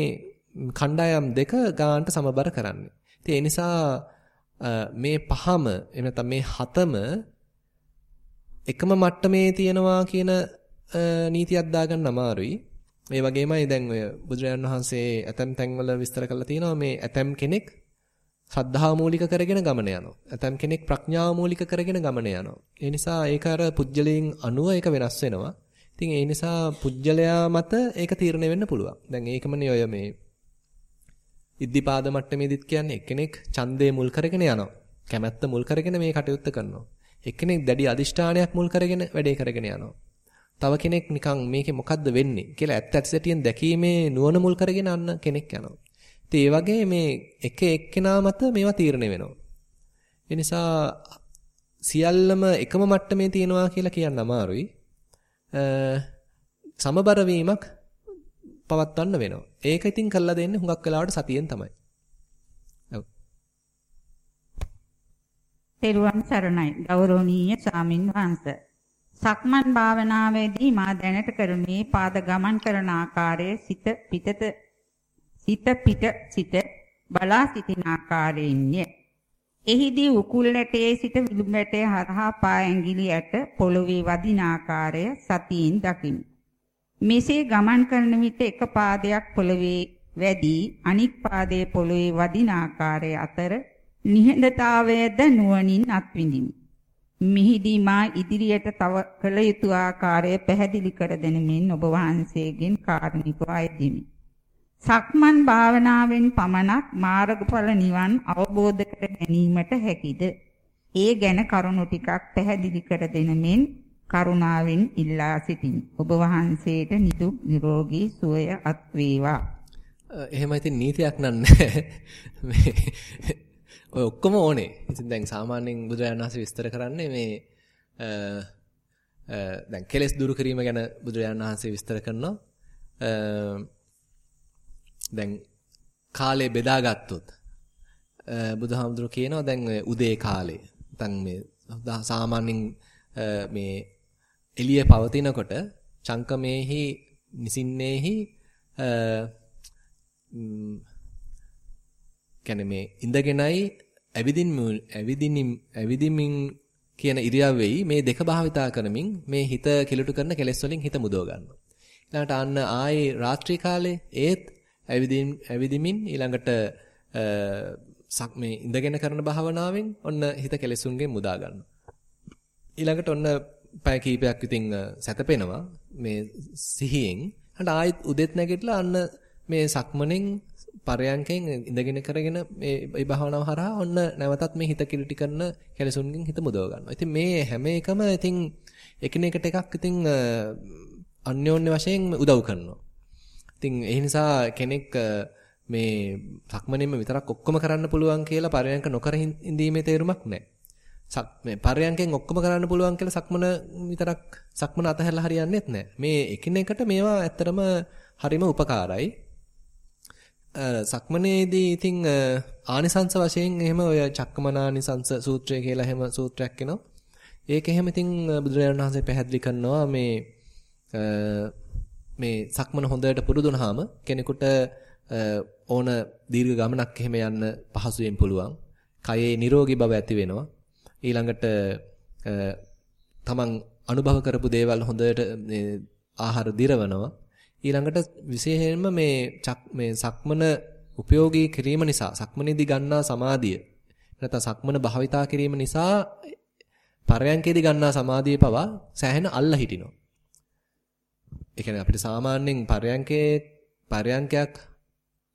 කණ්ඩායම් දෙක ගානට සමබර කරන්නේ. ඉතින් ඒ නිසා මේ පහම එහෙම නැත්නම් මේ හතම එකම මට්ටමේ තියෙනවා කියන නීතියක් දාගන්න අමාරුයි. ඒ වගේමයි දැන් ඔය බුදුරජාණන් වහන්සේ ඇතම් තැන්වල විස්තර කරලා තියෙනවා මේ ඇතම් කෙනෙක් ශ්‍රද්ධාව මූලික කරගෙන ගමන යනවා. ඇතම් කෙනෙක් ප්‍රඥාව මූලික කරගෙන ගමන යනවා. ඒ නිසා ඒක අර පුජ්‍යලයෙන් අනුව ඒක වෙනස් වෙනවා. ඉතින් ඒ නිසා පුජ්‍යලයා මත ඒක තීරණය වෙන්න පුළුවන්. දැන් ඒකමනේ ඔය මේ ඉද්ධිපාද මට්ටමේදීත් කියන්නේ එක්කෙනෙක් ඡන්දේ මුල් කරගෙන යනවා. කැමැත්ත මුල් කරගෙන මේ කටයුත්ත කරනවා. එක්කෙනෙක් දැඩි අදිෂ්ඨානයක් මුල් කරගෙන වැඩේ කරගෙන යනවා. තව කෙනෙක් නිකන් මේකේ මොකද්ද වෙන්නේ කියලා ඇත්ත ඇත්තටියෙන් දැකීමේ නුවණ මුල් කරගෙන අන්න කෙනෙක් යනවා. ඉතින් ඒ වගේ මේ එක එක්කෙනා මත මේවා තීරණය වෙනවා. ඒ නිසා සියල්ලම එකම මට්ටමේ තියෙනවා කියලා කියන්න අමාරුයි. සමබර වීමක් පවත්වන්න වෙනවා. ඒක ඉතින් කළා දෙන්නේ හුඟක් වෙලාවට සතියෙන් තමයි. ඔව්. තෙරුවන් සරණයි ගෞරවනීය ස්වාමින් වහන්සේ. සක්මන් භාවනාවේදී මා දැනට කරුණේ පාද ගමන් කරන ආකාරයේ සිත පිටත සිත පිට සිට බලා සිටින ආකාරයෙන්ය. එහිදී උකුල් ඇටේ සිට විලුඹ ඇටේ හරහා පා ඇඟිලි ඇට පොළවේ වදින ආකාරය සතියෙන් දකිමි. මෙසේ ගමන් කරන විට එක පාදයක් පොළවේ වැදී අනික් පාදයේ පොළවේ වදින ආකාරය අතර නිහඬතාවයද නුවණින් අත්විඳිමි. මිහිදී මා ඉදිරියට තව කළ යුතු ආකාරය පැහැදිලි කර දෙනමින් ඔබ වහන්සේගෙන් කාරුණිකව අයදිමි. සක්මන් භාවනාවෙන් පමණක් මාර්ගඵල නිවන් අවබෝධ කර ගැනීමට හැකිද? ඒ ගැන කරුණු ටිකක් පැහැදිලි කර දෙනමින් කරුණාවෙන් ඉල්ලා සිටිමි. ඔබ වහන්සේට නිදුක් නිරෝගී සුවය අත් වේවා. එහෙම ඉතින් නීතියක් නන්නේ. ඔය ඔක්කොම ඕනේ. ඉතින් දැන් සාමාන්‍යයෙන් බුදුරජාණන් වහන්සේ විස්තර කරන්නේ මේ දැන් කෙලෙස් දුරු කිරීම ගැන බුදුරජාණන් වහන්සේ විස්තර කරනවා. දැන් කාලේ බෙදාගත්තොත් බුදුහාමුදුරු කියනවා දැන් උදේ කාලේ නැත්නම් මේ සාමාන්‍යයෙන් මේ එළිය පවතිනකොට චංකමේහි නිසින්නේහි කියන්නේ මේ ඉඳගෙනයි ඇවිදින් ඇවිදින් ඇවිදිමින් කියන ඉරියව්වෙයි මේ දෙක භාවිතා කරමින් මේ හිත කිලුට කරන කෙලෙස් වලින් හිත මුදව ගන්නවා. ඊළඟට අන්න ආයේ රාත්‍රී කාලේ ඒත් ඇවිදින් ඇවිදිමින් ඊළඟට සක් මේ ඉඳගෙන කරන භාවනාවෙන් ඔන්න හිත කෙලෙසුන්ගෙන් මුදා ගන්නවා. ඊළඟට ඔන්න පැය කීපයක් ඉතින් සැතපෙනවා මේ සිහියෙන්. ඊට ආයෙත් උදෙත් නැගිටලා අන්න මේ සක්මණෙන් පරයන්කෙන් ඉඳගෙන කරගෙන මේ මේ භාවනාව හරහා ඔන්න නැවතත් මේ හිත කිලිටි කරන කෙලසුන්ගෙන් හිත මුදව ගන්නවා. ඉතින් මේ හැම එකම ඉතින් එකිනෙකට එකක් ඉතින් අන්‍යෝන්‍ය වශයෙන් උදව් කරනවා. ඉතින් ඒ නිසා කෙනෙක් මේ සක්මණෙම විතරක් ඔක්කොම කරන්න පුළුවන් කියලා පරයන්ක නොකර ඉඳීමේ තේරුමක් නැහැ. සක් මේ පරයන්කෙන් ඔක්කොම කරන්න පුළුවන් කියලා සක්මන විතරක් සක්මන අතහැරලා හරියන්නේත් නැහැ. මේ එකිනෙකට මේවා ඇත්තරම හරිම උපකාරයි. සක්මනේදී ඉතින් ආනිසංස වශයෙන් එහෙම ඔය චක්කමනානිසංස සූත්‍රය කියලා එහෙම සූත්‍රයක් එනවා. ඒක එහෙම ඉතින් බුදුරජාණන් වහන්සේ පැහැදිලි කරනවා මේ මේ සක්මන හොඳට පුරුදුනහම කෙනෙකුට ඕන දීර්ඝ ගමනක් එහෙම යන්න පහසුවෙන් පුළුවන්. කයේ නිරෝගී බව ඇති වෙනවා. ඊළඟට තමන් අනුභව කරපු දේවල් හොඳට ආහාර දිරවනවා. ඊළඟට විශේෂයෙන්ම මේ මේ සක්මන උපයෝගී කිරීම නිසා සක්මනේදී ගන්නා සමාධිය නැත්නම් සක්මන භාවිතා කිරීම නිසා පරයන්කේදී ගන්නා සමාධිය පවා සෑහෙන අල්ල හිටිනවා. ඒ කියන්නේ අපිට සාමාන්‍යයෙන් පරයන්කේ පරයන්කයක්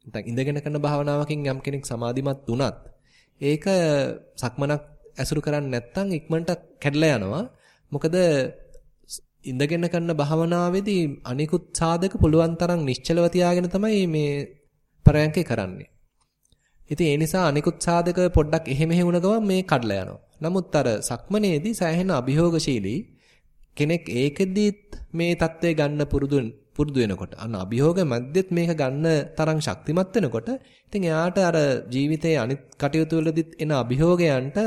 නැත්නම් ඉඳගෙන කරන භාවනාවකින් යම් කෙනෙක් සමාධිමත් වුණත් ඒක සක්මනක් ඇසුරු කරන්නේ නැත්නම් ඉක්මනට කැඩලා යනවා. මොකද ඉඳගෙන කරන භාවනාවේදී අනිකුත් සාධක පුළුවන් තරම් නිශ්චලව තියාගෙන තමයි මේ පරයන්කේ කරන්නේ. ඉතින් ඒ නිසා අනිකුත් සාධක පොඩ්ඩක් එහෙ මෙහෙ වුණ ගමන් මේ කඩලා යනවා. නමුත් අර සක්මනේදී සෑහෙන අභියෝගශීලී කෙනෙක් ඒකෙදිත් මේ தත්ත්වය ගන්න පුරුදු පුරුදු වෙනකොට අන්න අභියෝග මැද්දෙත් මේක ගන්න තරම් ශක්තිමත් වෙනකොට ඉතින් එයාට අර ජීවිතයේ අනිත් කටයුතු වලදීත් එන අභියෝගයන්ට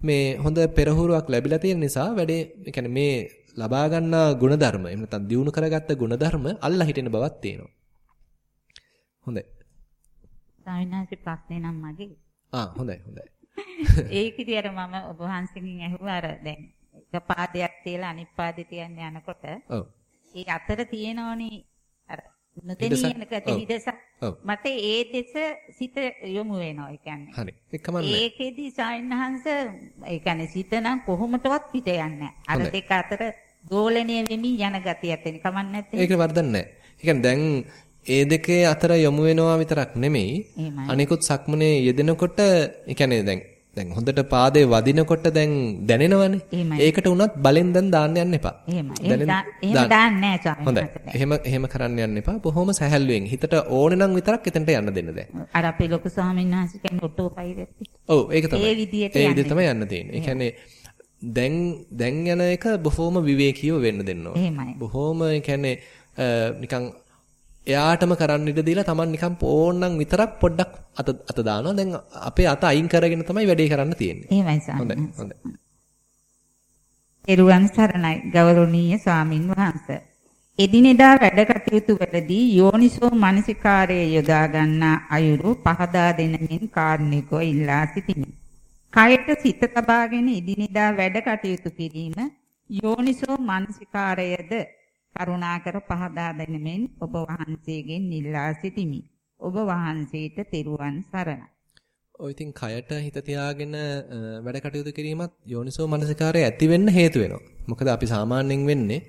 මේ හොඳ පෙරහුරුවක් ලැබිලා තියෙන නිසා වැඩේ يعني මේ ලබා ගන්නා ගුණධර්ම එහෙම නැත්නම් දියුණු කරගත්ත ගුණධර්ම අල්ලා හිටින බවක් තියෙනවා. හොඳයි. සාවිනාසි ප්‍රශ්නේ නම් මගේ. ආ හොඳයි හොඳයි. ඒකදී අර මම ඔබ වහන්සේගෙන් ඇහුවා අර දැන් එක පාදයක් තියලා අනිත් පාදෙ තියන්න යනකොට ඔව්. ඒ අතර තියෙනෝනේ අර නොදෙනියනක තිදසක් මට ඒ දෙස සිත යොමු වෙනවා ඒ කියන්නේ. හරි. ඒකම නෑ. ඒකෙදි සායන්හන්ස ඒ කියන්නේ සිත නම් කොහොමදවත් පිට යන්නේ නැහැ. අර දෙක අතර දෝලණය වෙමින් යන ගතියක් තියෙන කමක් නැත්තේ. ඒක වර්ධන නැහැ. දැන් ඒ දෙකේ අතර යොමු වෙනවා විතරක් නෙමෙයි අනිකුත් සක්මනේ යෙදෙනකොට ඒ කියන්නේ දැන් දැන් හොඳට පාදේ වදිනකොට දැන් දැනෙනවනේ. ඒකට උනත් බලෙන් දැන් දාන්න යන්න එපා. එහෙම. එහෙම එහෙම කරන්න යන්න එපා. බොහොම සැහැල්ලුවෙන් හිතට ඕනේ නම් විතරක් එතනට යන්න දෙන්න දැන්. අර අපේ ලොකු ස්වාමීන් වහන්සේ කියන්නේ ඔටෝ පයිලට්. ඔව් ඒක තමයි. ඒ විදිහට තමයි යන්න තියෙන්නේ. ඒ කියන්නේ දැන් දැන් යන එක බොහොම විවේකීව වෙන්න දෙන්න ඕනේ. බොහොම කියන්නේ නිකන් එයාටම කරන්න ඉඩ දීලා Taman නිකන් පෝන්නම් විතරක් පොඩ්ඩක් අත අත දානවා. දැන් අපේ අත අයින් කරගෙන තමයි වැඩේ කරන්න තියෙන්නේ. එහෙමයි සාමි. හොඳයි හොඳයි. එරුවන් සරණයි ගෞරවනීය ස්වාමින් වහන්සේ. එදිනෙදා වැඩ කටයුතු වලදී යෝනිසෝ මනසිකාරයේ යොදා ගන්නා අයුරු පහදා දෙනමින් කාර්නිකව ඉල්ලා සිටිමි. කයට සිත තබාගෙන එදිනෙදා වැඩ කටයුතු කිරීම යෝනිසෝ මනසිකාරයද කරුණාකර පහදා දෙනමින් ඔබ වහන්සේගෙන් ඉල්ලා සිටිමි. ඔබ වහන්සේට තෙරුවන් සරණයි. ඔය ඉතින් කයට හිත තියාගෙන වැඩ කටයුතු කිරීමත් යෝනිසෝ මනසිකාරය ඇති වෙන්න හේතු වෙනවා. මොකද අපි සාමාන්‍යයෙන් වෙන්නේ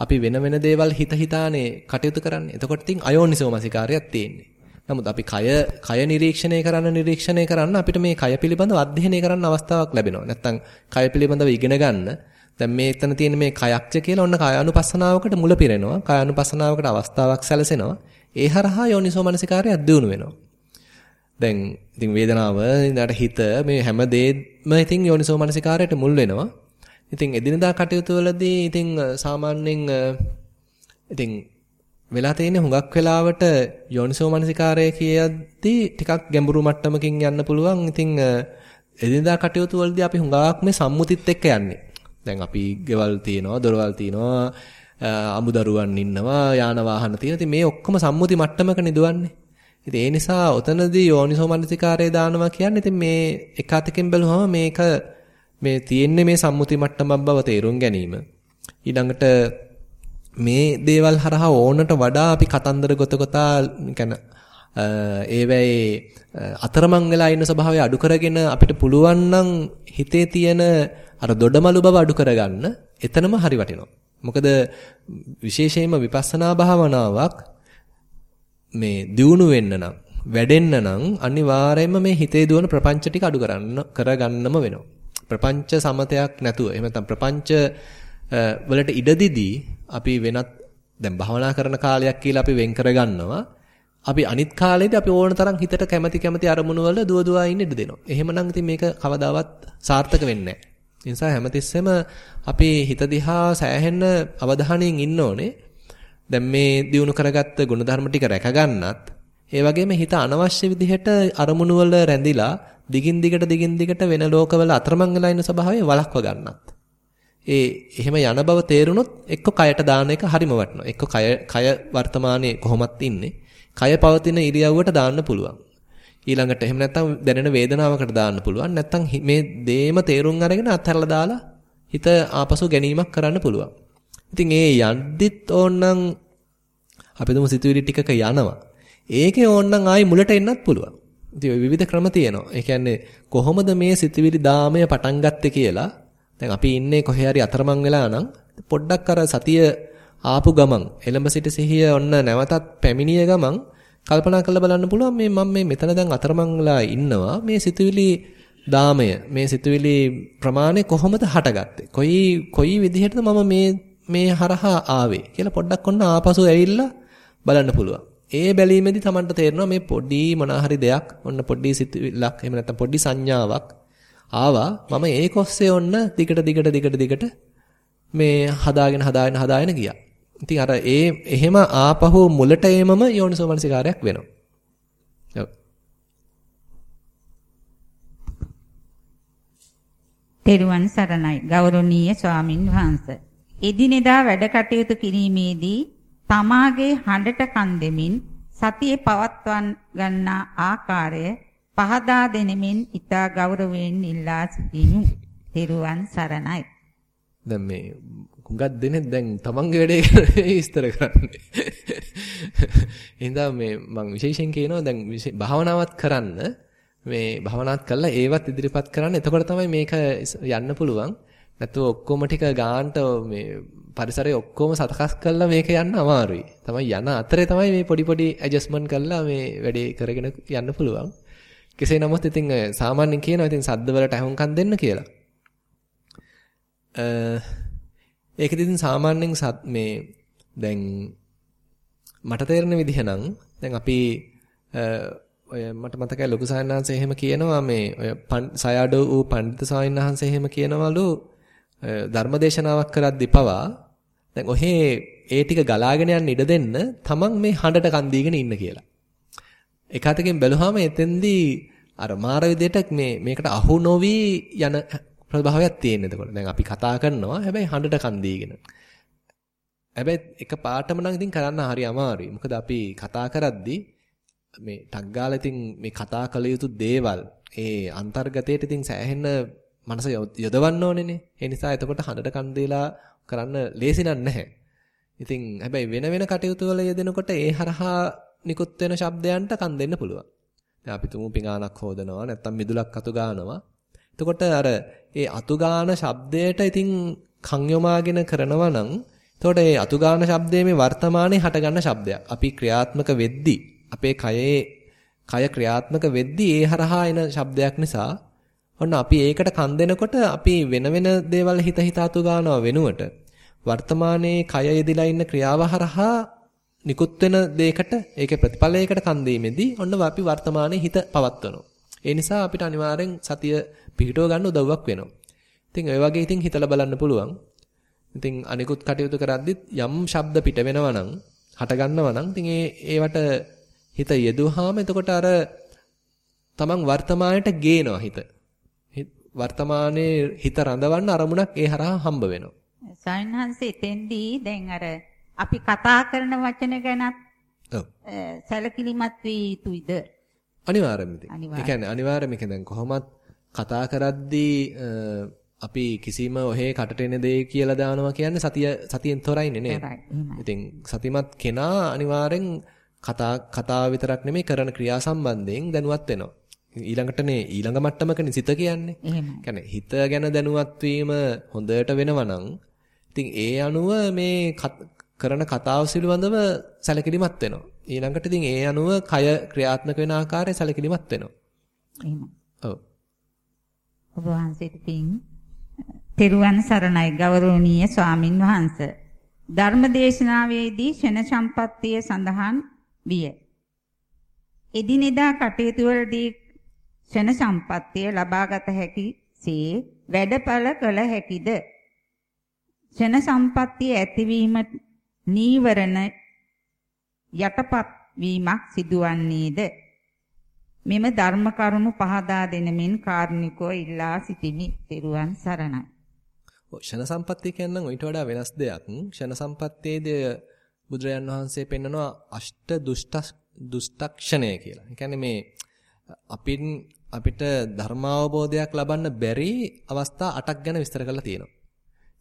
අපි වෙන වෙන දේවල් හිත හිතානේ කටයුතු කරන්නේ. එතකොට ඉතින් අයෝනිසෝ මනසිකාරයක් තියෙන්නේ. නමුත් අපි කය කය නිරීක්ෂණය කරන්න නිරීක්ෂණය කරන්න අපිට මේ කය පිළිබඳව අධ්‍යයනය කරන්න අවස්ථාවක් ලැබෙනවා. නැත්තම් කය පිළිබඳව ඉගෙන ගන්න දැන් මේ එතන තියෙන මේ කයක්ච කියලා ඔන්න කායානුපස්සනාවකට මුල පිරෙනවා. කායානුපස්සනාවකට අවස්ථාවක් සැලසෙනවා. ඒ හරහා යෝනිසෝ මනසිකාරය අධ්‍යයනු වෙනවා. දැන් ඉතින් වේදනාව ඊට හිත මේ හැම දෙයක්ම ඉතින් යෝනිසෝ මනසිකාරයට මුල් වෙනවා. ඉතින් එදිනදා කටයුතු වලදී ඉතින් සාමාන්‍යයෙන් ඉතින් වෙලා තියෙන හුඟක් වෙලාවට යෝනිසෝ මනසිකාරය කියද්දී ටිකක් ගැඹුරු මට්ටමකින් යන්න පුළුවන්. ඉතින් එදිනදා කටයුතු වලදී අපි හුඟක් මේ සම්මුතිත් එක්ක යන්නේ. දැන් අපි ගෙවල් තියෙනවා, දොරවල් තියෙනවා, අමුදරුවන් ඉන්නවා, යාන වාහන තියෙනවා. ඉතින් මේ ඔක්කොම සම්මුති මට්ටමක නිදුවන්නේ. ඉතින් ඒ නිසා ඔතනදී යෝනිසෝ මනසිකාරය දානවා කියන්නේ ඉතින් මේ එක අතකින් බැලුවම මේක මේ තියෙන්නේ මේ සම්මුති මට්ටමක් බව තේරුම් ගැනීම. ඊළඟට මේ දේවල් හරහා ඕනට වඩා අපි කතන්දර ගොත ගොතා නිකන් ඒවැයි අතරමං වෙලා ඉන්න ස්වභාවය අඩු කරගෙන අපිට පුළුවන් නම් හිතේ තියෙන අර දොඩමලු බව අඩු කරගන්න එතනම හරි වටිනවා. මොකද විශේෂයෙන්ම විපස්සනා භාවනාවක් මේ දියුණු වෙන්න නම් වැඩෙන්න නම් අනිවාර්යයෙන්ම මේ හිතේ දුවන ප්‍රපංච ටික අඩු කරන්න කරගන්නම වෙනවා. ප්‍රපංච සමතයක් නැතුව එහෙම නැත්නම් ප්‍රපංච වලට ඉඩදිදී අපි වෙනත් දැන් භවනා කරන කාලයක් කියලා අපි වෙන් කරගන්නවා. අපි අනිත් කාලෙදී අපි ඕන තරම් හිතට කැමැති කැමැති අරමුණු වල දුව දුවා ඉන්න ඉඩ දෙනවා. එහෙමනම් ඉතින් මේක කවදාවත් සාර්ථක වෙන්නේ නැහැ. ඒ නිසා හැමතිස්සෙම අපි හිත දිහා සෑහෙන්න අවධානයෙන් ඉන්න ඕනේ. දැන් මේ දිනු කරගත්ත ගුණධර්ම ටික රැකගන්නත් ඒ වගේම හිත අනවශ්‍ය විදිහට අරමුණු වල රැඳිලා දිගින් දිගට දිගින් දිගට වෙන ලෝකවල අතරමං වෙලා ඉන්න ස්වභාවය වළක්ව ගන්නත්. ඒ එහෙම යන බව තේරුනොත් එක්ක කයට දාන එක හරිම වටිනවා. එක්ක කය කය වර්තමානයේ කොහොමත් ඉන්නේ. කය පවතින ඉරියව්වට දාන්න පුළුවන්. ඊළඟට එහෙම නැත්නම් දැනෙන වේදනාවකට දාන්න පුළුවන්. නැත්නම් මේ දේම තේරුම් අරගෙන අත්හැරලා දාලා හිත ආපසු ගැනීමක් කරන්න පුළුවන්. ඉතින් ඒ යද්දිත් ඕනනම් අපි දුමු සිතුවිලි ටිකක යනවා. ඒකේ ඕනනම් ආයි මුලට එන්නත් පුළුවන්. ඉතින් විවිධ ක්‍රම තියෙනවා. ඒ කියන්නේ කොහොමද මේ සිතුවිලි දාමය පටන් ගත්තේ කියලා දැන් අපි ඉන්නේ කොහේ හරි අතරමං වෙලා නම් පොඩ්ඩක් අර සතිය ආපු ගමන් එළඹ සිට සිහිය ඔන්න නැවතත් පැමිණිය ගමන් කල්පනා කරලා බලන්න පුළුවන් මේ මම මේ මෙතන දැන් අතරමංලා ඉන්නවා මේ සිතුවිලි දාමය මේ සිතුවිලි ප්‍රමාණය කොහොමද හටගත්තේ කොයි කොයි විදිහටද මම මේ මේ හරහා ආවේ කියලා පොඩ්ඩක් ඔන්න ආපසු ඇවිල්ලා බලන්න පුළුවන්. ඒ බැලීමේදී Tamanට තේරෙනවා මේ පොඩි මොනාහරි දෙයක් ඔන්න පොඩි සිතුවිල්ලක් එහෙම නැත්නම් පොඩි සංඥාවක් ආවා මම ඒක ඔස්සේ ඔන්න දිගට දිගට දිගට දිගට මේ හදාගෙන හදාගෙන හදාගෙන ගියා. ඉතින් අර ඒ එහෙම ආපහු මුලට එමම යෝනිසෝ මනසිකාරයක් වෙනවා. ඔව්. තෙරුවන් සරණයි ගෞරවනීය ස්වාමින් වහන්සේ. එදිනෙදා වැඩ කටයුතු කිරීමේදී තමාගේ හඬට කන් දෙමින් සතියේ පවත්වන් ගන්නා ආකාරය පහදා දෙනෙමින් ඊතා ගෞරවයෙන් ඉල්ලා සිටිනු. තෙරුවන් සරණයි. දැන් මේ හුඟක් දෙනෙක් දැන් තමන්ගේ වැඩේ විස්තර කරන්නේ. එහෙනම් මේ මම විශේෂයෙන් කියනවා දැන් භාවනාවත් කරන්න මේ භාවනාවත් කරලා ඒවත් ඉදිරිපත් කරන්න. එතකොට තමයි මේක යන්න පුළුවන්. නැත්නම් ඔක්කොම ටික ගාන්ට මේ පරිසරය ඔක්කොම සතකස් කරලා මේක යන්න අමාරුයි. තමයි යන අතරේ තමයි මේ පොඩි පොඩි ඇඩ්ජස්ට්මන්ට් කරලා මේ වැඩේ කරගෙන යන්න පුළුවන්. කෙසේ නමුත් ඉතින් සාමාන්‍යයෙන් කියනවා ඉතින් සද්ද වලට අහුම්කම් දෙන්න කියලා. අ ඒකෙදි ඉතින් සාමාන්‍යයෙන් මේ දැන් මට තේරෙන විදිහ නම් දැන් අපි ඔය මට මතකයි ලොකු සායනහන්සේ එහෙම කියනවා මේ ඔය සයඩෝ වූ පඬිත් සායනහන්සේ එහෙම කියනවලු ධර්මදේශනාවක් කරද්දී පවා දැන් ඔහේ ඒ ටික ගලාගෙන යන්න ඉඩ දෙන්න තමන් මේ හඬට කන් දීගෙන ඉන්න කියලා. එක අතකින් බැලුවාම එතෙන්දී අර මාර විදියට මේ මේකට අහු නොවි යන ප්‍රභාවයක් තියෙන. එතකොට දැන් අපි කතා කරනවා හැබැයි හඬට කන් දීගෙන. හැබැයි එක පාටම නම් ඉතින් කරන්න හරි අමාරුයි. මොකද අපි කතා කරද්දී මේ ටක් ගාලා ඉතින් මේ කතා කළ යුතු දේවල් ඒ අන්තර්ගතයට ඉතින් සෑහෙන මනස යොදවන්න ඕනේනේ. ඒ නිසා එතකොට හඬට කන් දීලා කරන්න ලේසි නැහැ. ඉතින් හැබැයි වෙන වෙන කටයුතු වල යෙදෙනකොට ඒ හරහා නිකුත් වෙන ශබ්දයන්ට කන් දෙන්න පුළුවන්. දැන් අපි තුමු පිඟානක් හොදනවා නැත්නම් මිදුලක් අතු ගන්නවා. එතකොට අර ඒ අතු ගාන ශබ්දයට ඉතින් කන් යොමාගෙන කරනවා නම් එතකොට ඒ අතු ගාන ශබ්දයේ මේ වර්තමානයේ හටගන්න ශබ්දයක්. අපි ක්‍රියාත්මක වෙද්දී අපේ කයේ කය ක්‍රියාත්මක වෙද්දී ඒ හරහා එන ශබ්දයක් නිසා ඔන්න අපි ඒකට කන් දෙනකොට අපි වෙන වෙන දේවල් හිත හිතාතු ගන්නවා වෙනුවට වර්තමානයේ කය යෙදিলা ඉන්න ක්‍රියාව හරහා නිකුත් වෙන දෙයකට ඒකේ ප්‍රතිඵලයකට කන් දීමේදී ඔන්න අපි වර්තමානයේ හිත පවත්වනවා. ඒ නිසා අපිට අනිවාර්යෙන් සතිය පිහිටව ගන්න උදව්වක් වෙනවා. ඉතින් ඔය වගේ ඉතින් හිතලා බලන්න පුළුවන්. ඉතින් අනිකුත් කටයුතු කරද්දිත් යම් ශබ්ද පිට වෙනවා නම් හට ගන්නවා නම් ඉතින් ඒ ඒවට හිත යෙදුවාම එතකොට අර තමන් වර්තමානයට ගේනවා හිත. වර්තමානයේ හිත රඳවන්න අරමුණක් ඒ හරහා හම්බ වෙනවා. සයන්හන්සේ එතෙන්දී දැන් අර අපි කතා කරන වචන ගැනත් සැලකිලිමත් වී යුතුයිද? අනිවාර්යයෙන්ම. ඒ කියන්නේ අනිවාර්යයෙන්ම දැන් කොහොමත් කතා කරද්දී අපි කිසිම ඔහේ කටට එන දේ කියලා දානවා කියන්නේ සතිය සතියෙන් තොරයිනේ නේද? ඉතින් සතිමත් කෙනා අනිවාර්යෙන් කතා කතාව විතරක් නෙමෙයි කරන ක්‍රියා සම්බන්ධයෙන් දැනුවත් වෙනවා. ඊළඟටනේ ඊළඟ මට්ටමකනේ සිත කියන්නේ. එහෙමයි. හිත ගැන දැනුවත් හොඳට වෙනවා ඉතින් ඒ අනුව මේ කරන කතාව පිළිබඳව සැලකිලිමත් වෙනවා. ඊළඟට ඉතින් ඒ අනුව කය ක්‍රියාත්මක වෙන ආකාරය සැලකිලිමත් වෙනවා. එහෙමයි. ඔව්. ඔබ වහන්සේට පින් තෙරුවන් සරණයි ගෞරවනීය ස්වාමින් වහන්සේ. ධර්මදේශනාවේදී ෂණ සම්පත්තිය සඳහන් විය. එදිනෙදා කටයුතු වලදී ෂණ සම්පත්තිය ලබාගත හැකිසේ වැඩපල කළ හැකිද? ෂණ සම්පත්තිය ඇතිවීම නීවරණ යටපත් වීමක් සිදුවන්නේද? මෙම ධර්ම කරුණු පහදා දෙනමින් කාරුණිකව ඉල්ලා සිටිමි. ත්වන් සරණයි. ෂණ සම්පත්තිය කියන්නේ ඊට වඩා වෙනස් දෙයක්. ෂණ සම්පත්තියේදී බුදුරජාන් වහන්සේ පෙන්නනවා අෂ්ට දුෂ්ට දුෂ්ටක්ෂණය කියලා. ඒ කියන්නේ මේ අපින් අපිට ධර්මාවබෝධයක් ලබන්න බැරි අවස්ථා 8ක් ගැන විස්තර කරලා තියෙනවා.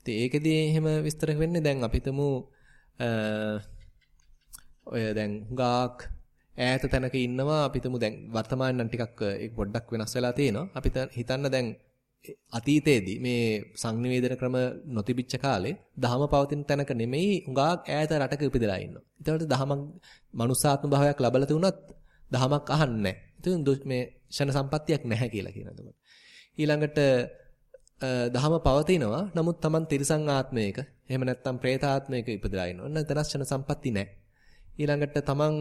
ඉතින් ඒකෙදී එහෙම විස්තර වෙන්නේ දැන් අපිටම ඔය දැන් හුඟක් ඈත තැනක ඉන්නවා අපිටම දැන් වර්තමාන නම් ටිකක් ඒක පොඩ්ඩක් වෙනස් වෙලා තියෙනවා. අපිට හිතන්න දැන් අතීතයේදී මේ සංනිවේදන ක්‍රම නොතිබිච්ච කාලේ දහම පවතින තැනක නෙමෙයි හුඟක් ඈත රටක ඉපදලා ඉන්නවා. ඒතකොට දහමක් මනුසාත්ම භාවයක් ලැබලා තිබුණත් දහමක් අහන්නේ නැහැ. ඉතින් මේ ෂණ සම්පත්තියක් නැහැ කියලා කියනවා. ඊළඟට දහම පවතිනවා. නමුත් Taman තිරිසං ආත්මයක එහෙම නැත්නම් പ്രേතාත්මයක ඉපදලා ඉන්නවා. ඔන්න එතන ෂණ සම්පatti නැහැ. ඊළඟට Taman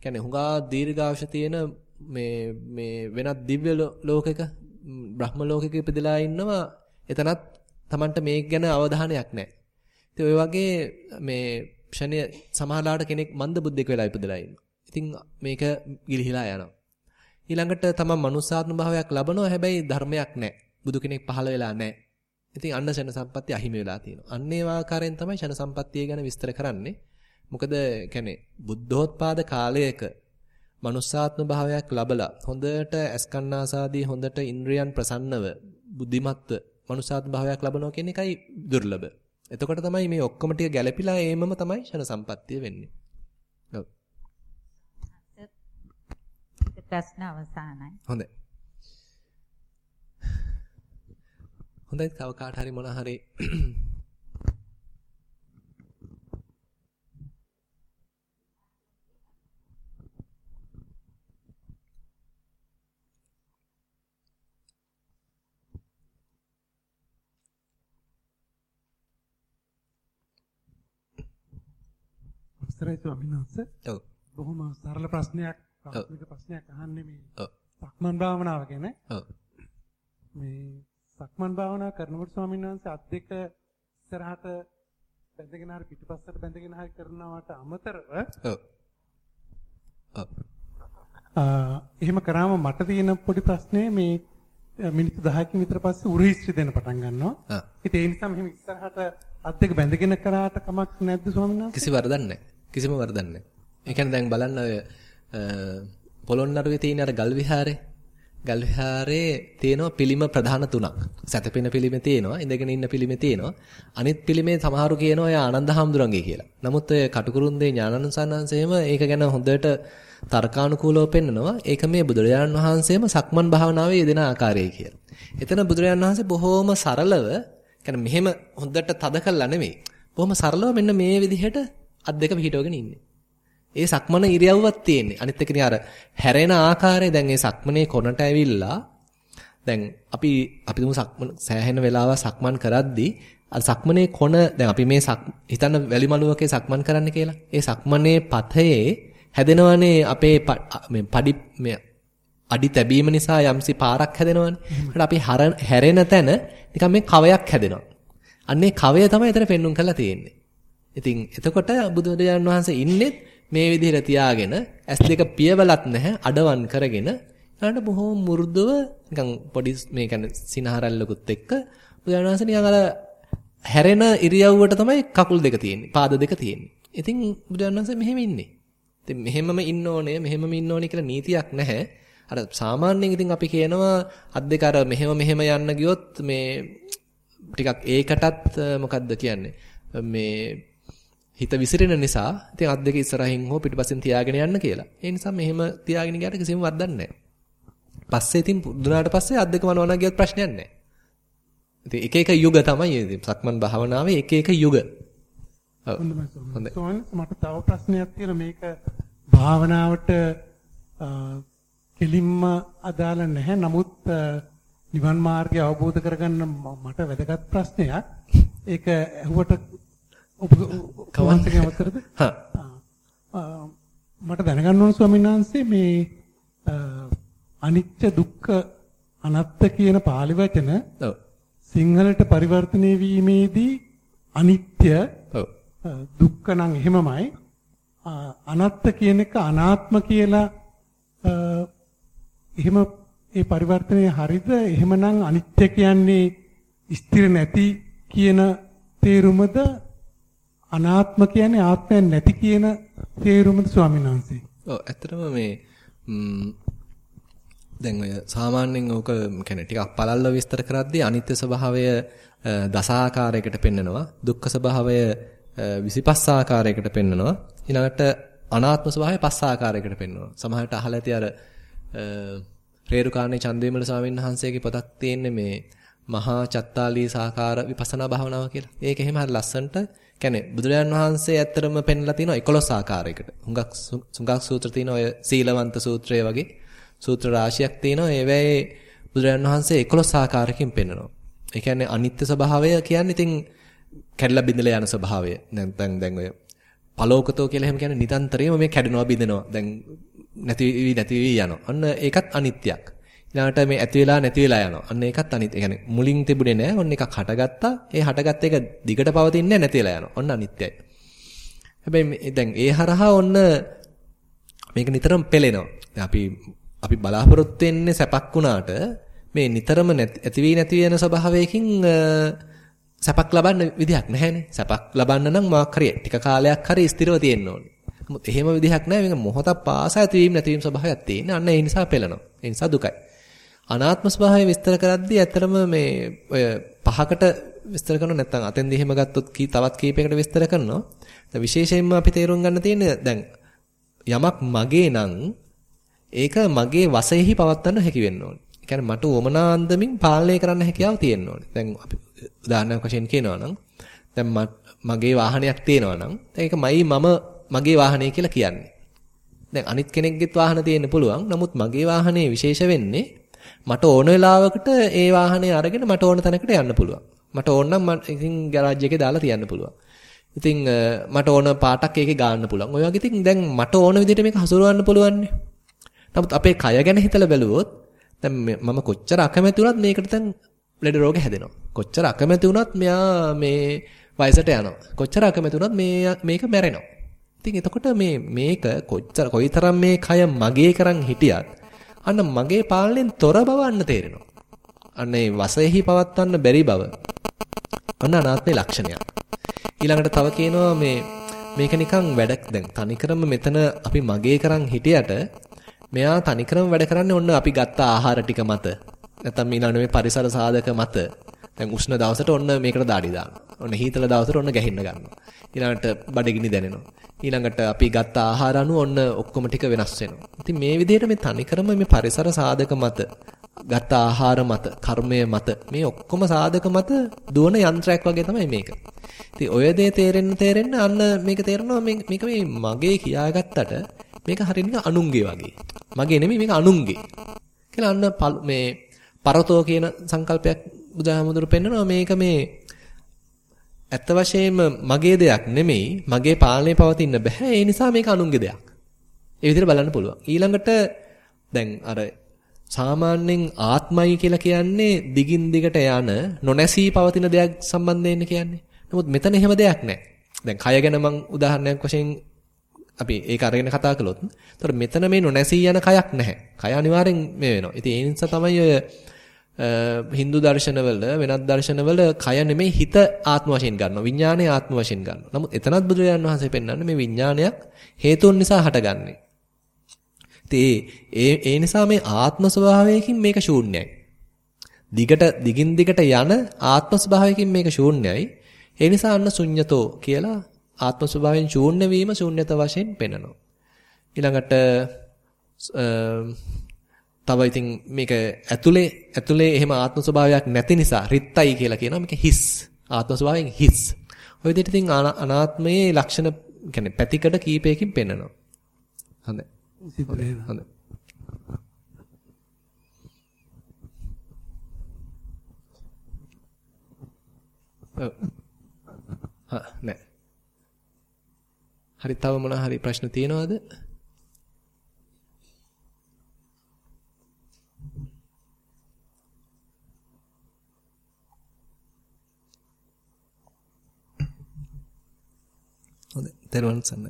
කියන්නේ හුඟා දීර්ඝාෂ තියෙන මේ මේ වෙනත් දිව්‍ය ලෝකයක බ්‍රහ්ම ලෝකයක ඉපදලා ඉන්නවා. එතනත් Tamanට මේක ගැන අවධානයක් නැහැ. ඉතින් ඔය වගේ මේ ක්ෂණය සමහරලාට කෙනෙක් මන්ද බුද්ධික වෙලා ඉපදලා ඉන්නවා. ඉතින් මේක ගිලිහිලා යනවා. ඊළඟට තමන් මනුස්සාත්ම භාවයක් ලබනවා හැබැයි ධර්මයක් නැහැ. බුදු කෙනෙක් පහළ වෙලා නැහැ. ඉතින් අන්න ෂණ සම්පත්තිය අහිමි වෙලා තියෙනවා. අන්න ඒ ආකාරයෙන් තමයි ෂණ සම්පත්තිය ගැන විස්තර කරන්නේ. මොකද කියන්නේ බුද්ධෝත්පාද කාලයක මනුස්සාත්ම භාවයක් ලබලා හොඳට ඇස්කන්නාසාදී හොඳට ඉන්ද්‍රියන් ප්‍රසන්නව බුද්ධිමත්ව මනුස්සාත්ම භාවයක් ලබනවා කියන එකයි දුර්ලභ. එතකොට තමයි මේ ඔක්කොම ටික ගැළපිලා ඒමම තමයි ෂණ සම්පත්තිය වෙන්නේ. ඔව්. ප්‍රශ්න අවසానයි. හොඳයි. හොඳයි තව කාට හරි මොන හරි අවසරයි ස්වාමීන් වහන්සේ. ඔව්. බොහොම සරල ප්‍රශ්නයක් ප්‍රාථමික ප්‍රශ්නයක් අහන්නේ මේ. ඔව්. සක්මන් භාවනාව ගැන. ඔව්. මේ සක්මන් භාවනා කරනකොට ස්වාමීන් වහන්සේ අත් දෙක ඉස්සරහට බැඳගෙන හරි පිටිපස්සට බැඳගෙන හරි කරනවට අමතරව. එහෙම කරාම මට තියෙන පොඩි ප්‍රශ්නේ මේ මිනිත්තු 10කින් විතර පස්සේ උරහිස්ත්‍රි දෙන්න පටන් ගන්නවා. ඉතින් ඒ නිසා මෙහෙම ඉස්සරහට අත් දෙක බැඳගෙන කරාට කමක් නැද්ද ස්වාමීන් වහන්සේ? කිසි වරදක් නැහැ. කිසිම වරදක් නැහැ. ඒ කියන්නේ දැන් බලන්න ඔය පොළොන්නරුවේ තියෙන අර ගල් විහාරේ ගල් විහාරයේ තියෙනවා පිළිම ප්‍රධාන තුනක්. සැතපෙන පිළිම තියෙනවා, ඉඳගෙන ඉන්න පිළිම තියෙනවා. අනිත් පිළිමේ සමහරු කියනවා ඒ ආනන්ද හාමුදුරන්ගේ කියලා. නමුත් ඔය කටුකුරුන්දේ ඥානනසන්නංශයේම ඒක ගැන හොඳට තර්කානුකූලව පෙන්නනවා. ඒක මේ බුදුරජාණන් වහන්සේම සක්මන් භාවනාවේ යෙදෙන ආකාරය කියලා. එතන බුදුරජාණන් වහන්සේ බොහොම සරලව, කියන්නේ මෙහෙම හොඳට තද කළා නෙමෙයි. බොහොම සරලව මෙන්න මේ විදිහට අත් දෙක පිටවගෙන ඉන්නේ. ඒ සක්මන ඉරියව්වක් තියෙන්නේ. අනිත් එකනේ අර හැරෙන ආකාරය දැන් ඒ සක්මනේ කොනට ඇවිල්ලා දැන් අපි අපි තුමු සක්මන සෑහෙන වෙලාවක් සක්මන් කරද්දී අර සක්මනේ කොන දැන් අපි මේ හිතන්න වැලි මළුවකේ සක්මන් කරන්න කියලා. ඒ සක්මනේ පතේ හැදෙනවනේ අපේ මේ padi මේ අඩි තැබීම නිසා යම්සි පාරක් හැදෙනවනේ. ඒකට අපි හැරෙන තැන නිකන් මේ කවයක් හැදෙනවා. අන්නේ කවය තමයි එතන පෙන්눔 කරලා තියෙන්නේ. ඉතින් එතකොට බුදුරජාණන් වහන්සේ ඉන්නේ මේ විදිහට තියාගෙන S2 පියවලත් නැහැ අඩවන් කරගෙන ඊළඟට බොහොම මෘදුව නිකන් පොඩි මේ කියන්නේ සිනහරල්ලකුත් එක්ක බුදුරජාණන් වහන්සේ නිකන් අර හැරෙන ඉරියව්වට තමයි කකුල් දෙක තියෙන්නේ පාද දෙක තියෙන්නේ. ඉතින් බුදුරජාණන් වහන්සේ මෙහෙම ඉන්නේ. ඉතින් මෙහෙමම ඉන්න ඕනේ මෙහෙමම ඉන්න ඕනේ කියලා නීතියක් නැහැ. අර සාමාන්‍යයෙන් ඉතින් අපි කියනවා අත් දෙක අර මෙහෙම මෙහෙම යන්න ගියොත් මේ ටිකක් ඒකටත් මොකද්ද කියන්නේ මේ හිත විසිරෙන නිසා ඉතින් අත් දෙක ඉස්සරහින් හෝ පිටිපස්සෙන් තියාගෙන යන්න කියලා. ඒ නිසා මෙහෙම තියාගෙන ගියාට කිසිම වරදක් නැහැ. පස්සේ ඉතින් දුනාට පස්සේ අත් දෙක මනවනා ගියත් ප්‍රශ්නයක් නැහැ. ඉතින් එක එක යුග තමයි ඉතින් සක්මන් භාවනාවේ එක එක යුග. ඔව්. මට තව ප්‍රශ්නයක් තියෙනවා මේක භාවනාවට කෙලින්ම අදාළ නැහැ. නමුත් නිවන් මාර්ගය අවබෝධ කරගන්න මට වැදගත් ප්‍රශ්නයක්. ඒක ඇහුවට ඔබ කවන්තගේ අවතරද? මට දැනගන්න ඕන ස්වාමීන් වහන්සේ මේ අනිත්‍ය දුක්ඛ අනාත්ත කියන පාලි වචන සිංහලට පරිවර්තනය වීමේදී අනිත්‍ය දුක්ඛ නම් එහෙමමයි. අනාත්ත කියන එක අනාත්ම කියලා එහෙම ඒ පරිවර්තනය හරිද? එහෙමනම් අනිත්‍ය කියන්නේ ස්ථිර නැති කියන තේරුමද අනාත්ම කියන්නේ ආත්මයක් නැති කියන තේරුමද ස්වාමීන් වහන්සේ. ඔව් ඇත්තටම මේ දැන් ඔය සාමාන්‍යයෙන් ඕක කියන්නේ ටිකක් පළල්ව විස්තර කරද්දී අනිත්‍ය ස්වභාවය දසාකාරයකට පෙන්නනවා දුක්ඛ ස්වභාවය 25 ආකාරයකට පෙන්නනවා ඊළඟට අනාත්ම ස්වභාවය පස් ආකාරයකට පෙන්වනවා සමහරට අහලා ඇති අර රේරුකාණේ චන්දවිමල ස්වාමීන් වහන්සේගේ පොතක් තියෙන්නේ මේ මහා චත්තාලී සාකාර විපස්සනා භාවනාව කියලා. ඒක එහෙම හරි ලස්සනට කියන්නේ බුදුරජාන් වහන්සේ ඇත්තරම පෙන්ලා තිනවා 11 ආකාරයකට. හුඟක් සුඟක් සූත්‍ර තියෙනවා ඔය සීලවන්ත සූත්‍රය වගේ සූත්‍ර රාශියක් තියෙනවා. ඒවැයේ බුදුරජාන් වහන්සේ 11 ආකාරයකින් පෙන්වනවා. ඒ කියන්නේ අනිත්‍ය ස්වභාවය කියන්නේ ඉතින් කැඩලා බිඳලා යන ස්වභාවය. දැන් දැන් දැන් ඔය පලෝකතෝ කියලා එහෙම කියන්නේ නිතන්තරේම මේ කැඩෙනවා බිඳෙනවා. දැන් නැති වී නැති වී යනවා. අන්න ඒකත් අනිත්‍යක්. ඊළඟට මේ ඇති වෙලා නැති වෙලා යනවා. අන්න ඒකත් අනිත්. ඒ කියන්නේ මුලින් තිබුණේ නැහැ. ඔන්න එකක් හටගත්තා. ඒ හටගත්ත එක දිගට පවතින්නේ නැති වෙලා යනවා. ඔන්න අනිත්‍යයි. හැබැයි දැන් ඒ හරහා ඔන්න මේක නිතරම පෙළෙනවා. දැන් අපි අපි බලාපොරොත්තු වෙන්නේ සැපක් වුණාට මේ නිතරම ඇති වී නැති වෙන ස්වභාවයකින් සැපක් ලබන්න විදිහක් නැහැනේ. සැපක් ලබන්න නම් මොකක් හරි ටික කාලයක් හරි ස්ථිරව තියෙන්න ඕනේ. නමුත් එහෙම විදිහක් නැහැ. මේක මොහොතක් පාසා ඇතිවීම නැතිවීම ස්වභාවයක් තියෙන. අන්න ඒ නිසා පෙළෙනවා. ඒ නිසා දුකයි. අනාත්ම ස්වභාවය විස්තර කරද්දී ඇත්තටම මේ ඔය පහකට විස්තර කරනවා නැත්නම් අතෙන්දී එහෙම ගත්තොත් කී තවත් කීපයකට විස්තර කරනවා. දැන් විශේෂයෙන්ම අපි තේරුම් ගන්න තියෙන්නේ දැන් යමක් මගේ නම් ඒක මගේ වශයෙහි පවත්වන්න හැකි වෙන්න ඕනේ. ඒ කියන්නේ මට උවමනා අන්දමින් පාලනය කරන්න හැකියාව තියෙන්න ඕනේ. දැන් අපි උදාහරණයක් වශයෙන් කියනවා නම් දැන් මගේ වාහනයක් තියෙනවා නම් ඒක මයි මම මගේ වාහනය කියලා කියන්නේ. දැන් අනිත් කෙනෙක්ගේත් වාහන තියෙන්න පුළුවන්. නමුත් මගේ වාහනේ විශේෂ වෙන්නේ මට ඕන වෙලාවකට ඒ වාහනේ අරගෙන මට ඕන තැනකට යන්න පුළුවන්. මට ඕන නම් ඉතින් ගරාජ් එකේ දාලා තියන්න පුළුවන්. ඉතින් මට ඕන පාටක් ඒකේ ගාන්න පුළුවන්. ඔය වගේ ඉතින් දැන් මට ඕන විදිහට මේක හසුරවන්න පුළුවන් නමුත් අපේ කය ගැන හිතලා බැලුවොත් දැන් මම කොච්චර අකමැති වුණත් මේකට දැන් ලෙඩ රෝග හැදෙනවා. කොච්චර අකමැති වුණත් මෙයා මේ වයසට යනවා. කොච්චර අකමැති වුණත් මේ මේක මැරෙනවා. ඉතින් එතකොට මේ මේක කොච්චර කොයිතරම් මේ කය මගේ කරන් හිටියත් අන්න මගේ පාලනයෙන් තොර බව අන්න තේරෙනවා. අන්න ඒ වශයෙහි පවත්වන්න බැරි බව. අන්න අනාත්මේ ලක්ෂණයක්. ඊළඟට තව කියනවා මේ මේක නිකන් වැඩක් දැන් තනිකරම මෙතන අපි මගේ කරන් හිටියට මෙයා තනිකරම වැඩ කරන්නේ ඔන්න අපි ගත්ත ආහාර ටික මත. නැත්නම් ඊළඟ මේ පරිසර සාධක මත. දැන් උෂ්ණ දවසට ඔන්න මේකට දාඩි දානවා. ඔන්න හීතල දවසට ඔන්න ගැහින්න ගන්නවා. ඊළඟට බඩගිනි දැනෙනවා. ඊළඟට අපි ගත්ත ආහාර අනුව ඔන්න ඔක්කොම ටික වෙනස් වෙනවා. ඉතින් මේ විදිහට මේ තනිකරම මේ පරිසර සාධක මත ගත්ත ආහාර මත, කර්මය මත මේ ඔක්කොම සාධක මත දුවන යන්ත්‍රයක් වගේ තමයි මේක. ඉතින් ඔය දේ තේරෙන්න තේරෙන්න අන්න මේක තේරෙනවා මේක මේ මගේ කියාගත්තට මේක හරියට අනුන්ගේ වගේ. මගේ නෙමෙයි මේක අනුන්ගේ. කියලා අන්න මේ පරතෝ කියන සංකල්පයක් බුදුහාමුදුරු පෙන්නනවා මේක මේ ඇත්ත වශයෙන්ම මගේ දෙයක් නෙමෙයි මගේ පාලනේ පවතින්න බෑ ඒ නිසා මේක අනුන්ගේ දෙයක්. ඒ විදිහට බලන්න පුළුවන්. ඊළඟට දැන් අර සාමාන්‍යයෙන් ආත්මයි කියලා කියන්නේ දිගින් දිගට යන නොනැසී පවතින දෙයක් සම්බන්ධයෙන් කියන්නේ. නමුත් මෙතන එහෙම දෙයක් නැහැ. දැන් කය ගැන මම උදාහරණයක් වශයෙන් අපි ඒක අරගෙන කතා කළොත්. එතකොට මෙතන මේ නොනැසී යන කයක් නැහැ. කය අනිවාර්යෙන් මේ වෙනවා. ඉතින් ඒ නිසා තමයි ඔය හින්දු දර්ශනවල වෙනත් දර්ශනවල කය නෙමෙයි හිත ආත්ම වශයෙන් ගන්නවා. විඥානය ආත්ම වශයෙන් ගන්නවා. නමුත් එතනත් බුදුරජාණන් වහන්සේ පෙන්වන්නේ මේ විඥානයක් හේතුන් නිසා හටගන්නේ. ඒ ඒ නිසා මේ ආත්ම ස්වභාවයකින් මේක ශූන්‍යයි. දිගට දිගින් දිගට යන ආත්ම ස්වභාවයකින් මේක ශූන්‍යයි. ඒ නිසා අන්න ශුන්්‍යතෝ කියලා ආත්ම ස්වභාවයෙන් ශූන්‍ය වීම ශූන්‍යත වශයෙන් පෙන්වනවා. ඊළඟට තව ඉතින් මේක ඇතුලේ ඇතුලේ එහෙම ආත්ම ස්වභාවයක් නැති නිසා රිත්තයි කියලා කියනවා මේක හිස් ආත්ම ස්වභාවයෙන් හිස්. ඔය විදිහට ඉතින් අනාත්මයේ ලක්ෂණ කියන්නේ පැතිකඩ කීපයකින් පෙන්වනවා. හොඳයි. හොඳයි. නෑ. හරි තව මොන හරි ප්‍රශ්න තියෙනවද? දරුවන් සන්න.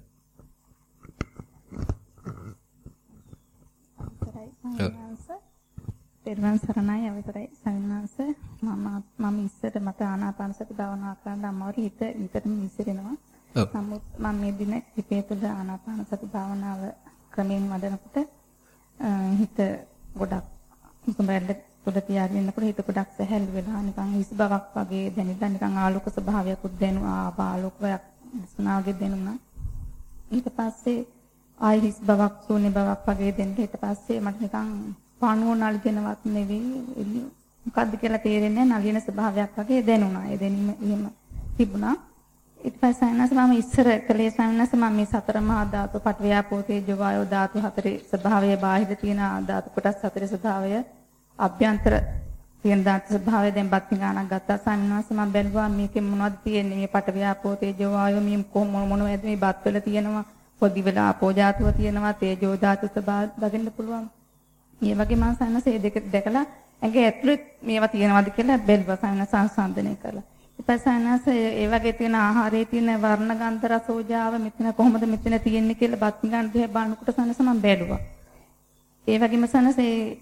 පෙරවන් සරණයි අවතරයි සවිනාස මම මම ඉස්සර මට ආනාපාන සති භාවනා කරන්න අමාරු හිත විතරම විසිරෙනවා. නමුත් මම මේ දින හිතේ තුළ ආනාපාන සති භාවනාව ක්‍රමයෙන් වඩනකොට හිත ගොඩක් හුස්ම පොඩ තියාගෙන ඉන්නකොට හිත ගොඩක් සැහැල්ලු වෙලා නිකන් හිස් බවක් වගේ දැනෙලා නිකන් ආලෝක ස්වභාවයක් උද්දැනුවා ආලෝකයක් දිස්නාගේ දැනුණා. ඊට පස්සේ ආයි හිස් බවක් ශූන්‍ය බවක් වගේ දෙන්න ඊට පස්සේ මට නිකන් පණුව නලිනවත් නෙවෙයි මොකද්ද කියලා තේරෙන්නේ නලින ස්වභාවයක් වගේ දැනුණා. ඒ දැනීම එහෙම තිබුණා. ඊට පස්සේ සයනස මම ඉස්සර කලේ සයනස මම මේ සතර මහා ධාතු පටවියාපෝ තේජෝ වායෝ ධාතු හතරේ ස්වභාවය බාහිර තියෙන ධාතු කොටස් හතරේ ස්වභාවය අභ්‍යන්තර තියෙන දාත් ස්වභාවය දැන් බත් ගානක් ගත්තා. සම්මාස මම බැලුවා මේකේ මොනවද තියෙන්නේ? මේ පට ව්‍යාපෝ තේජෝ වායෝ මේ කොහොම මොනවද මේ බත් වල තියෙනවා? පොඩි වෙලා ආපෝ ධාතුව තියෙනවා. තේජෝ ධාතු ස්වභාව දකින්න පුළුවන්. මේ වගේ මම සම්මාස ඒ දෙක දැකලා ඇඟේ ඇතුළේ මේවා තියෙනවද කියලා බැලුවා සම්මාස සංසන්දනය කළා ඉපසනස ඒ වගේ තියෙන ආහාරයේ තියෙන වර්ණ ගන්ධ රස ඕජාව මෙතන කොහොමද මෙතන තියෙන්නේ කියලා බත් ගන්න දෙහ බලනකොට සනස මම බැලුවා. ඒ වගේම සනසේ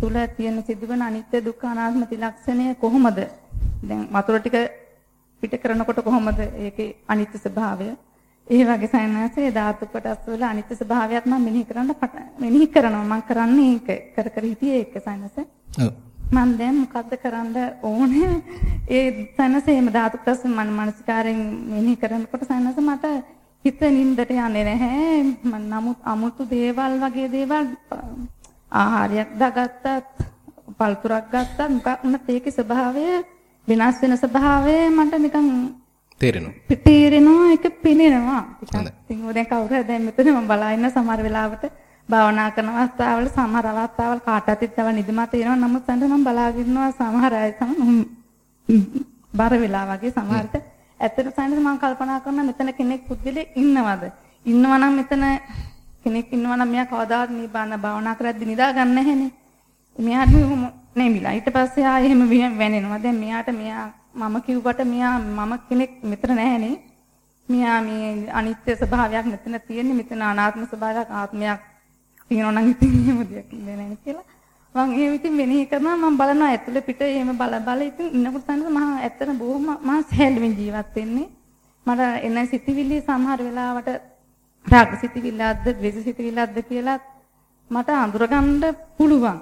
තුල තියෙන සිදුවන අනිත්‍ය දුක්ඛ අනාත්ම ත්‍රිලක්ෂණය කොහොමද? දැන් වතුර ටික පිට කරනකොට කොහොමද ඒකේ අනිත්‍ය ස්වභාවය? ඒ වගේ සයන්නාසේ ධාතු කොටස් වල අනිත්‍ය ස්වභාවයත් මම මෙනෙහි කරන්න මෙනෙහි කරනවා. මම කරන්නේ ඒක. කර කර හිටියේ ඒක. ඔව්. මම දැන් මොකද්ද කරන්න ඕනේ? ඒ සයන්නාසේ මේ ධාතු කොටස් මන මානසිකාරයෙන් මෙනෙහි කරනකොට සයන්නාසේ මට හිත නින්දට යන්නේ නැහැ. නමුත් අමුතු දේවල් වගේ දේවල් ආහාරයක් දාගත්තත් පල්තුරක් ගත්තත් මොකක් වුණත් ඒකේ ස්වභාවය වෙනස් වෙන ස්වභාවය මට නිකන් තේරෙනවා. තේරෙනවා ඒක පිළිනවා. ඉතින් දැන් කවුරු හරි දැන් මෙතන මම බලා ඉන්න සමහර වෙලාවට භාවනා කරන අවස්ථාවල සමහර අවස්ථාවල කාටත් ඉතව නිදිමත එනවා. නමුත් සඳ මම බලාගෙන ඉන්නවා සමහර අය බර වෙලා වගේ සමහරට ඇත්තට සඳ මම කල්පනා කරනවා මෙතන කෙනෙක් පුද්ගලෙක් ඉන්නවද? ඉන්නවා නම් මෙතන කෙනෙක් ඉන්නවා නම් මෙයා කවදාවත් මේ බාන භාවනා කරද්දි නිදා ගන්න නැහැනේ. මෙයාට නෙමිලා. ඊට පස්සේ ආයෙ එහෙම වෙනෙනවා. දැන් මෙයාට මෙයා මම කිව්වට මෙයා මම කෙනෙක් මෙතන නැහැනේ. මෙයා මේ අනිත්‍ය ස්වභාවයක් මෙතන තියෙන්නේ. මෙතන අනාත්ම ස්වභාවයක් ආත්මයක් තියෙනවා නම් ඉතින් එහෙම දෙයක් ඉන්නේ නැහැ කියලා. මම එහෙම ඉතින් මෙනෙහි කරනවා මම බලනවා ඇතුලේ පිට එහෙම බල බල ඉතින් ඉන්නකොට තමයි මම ඇත්තට බොහොම මම සැහැල්ලුවෙන් ජීවත් වෙන්නේ. මට එන සිතිවිලි සමහර වෙලාවට රාග සිතිවිල්ලක්ද ද්වේෂ සිතිවිල්ලක්ද කියලා මට අඳුරගන්න පුළුවන්.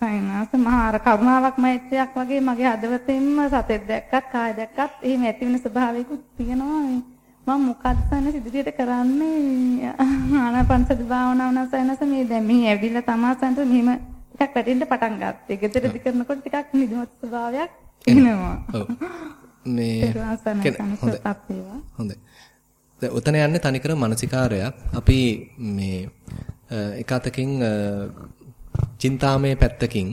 සයනාස මහා කරුණාවක් මෛත්‍රියක් වගේ මගේ හදවතෙන්ම සතෙක් දැක්කත් කාය දැක්කත් එහෙම ඇති වෙන ස්වභාවයකුත් තියෙනවා මම මොකක්ද සයනස ඉදිරියට කරන්නේ ආනාපානසති භාවනාව නම් සයනස මේ දැන් මේ ඇවිදලා තමා සයනස මෙහෙම ටිකක් වැටෙන්න පටන් ගත්තේ. ගෙදරදි කරනකොට ටිකක් නිදිමත ස්වභාවයක් එනවා. ඔව්. මේ හොඳයි. දැන් උතන යන්නේ තනිකර මානසිකාරයක්. අපි මේ එක අතකින් චින්තාමය පැත්තකින්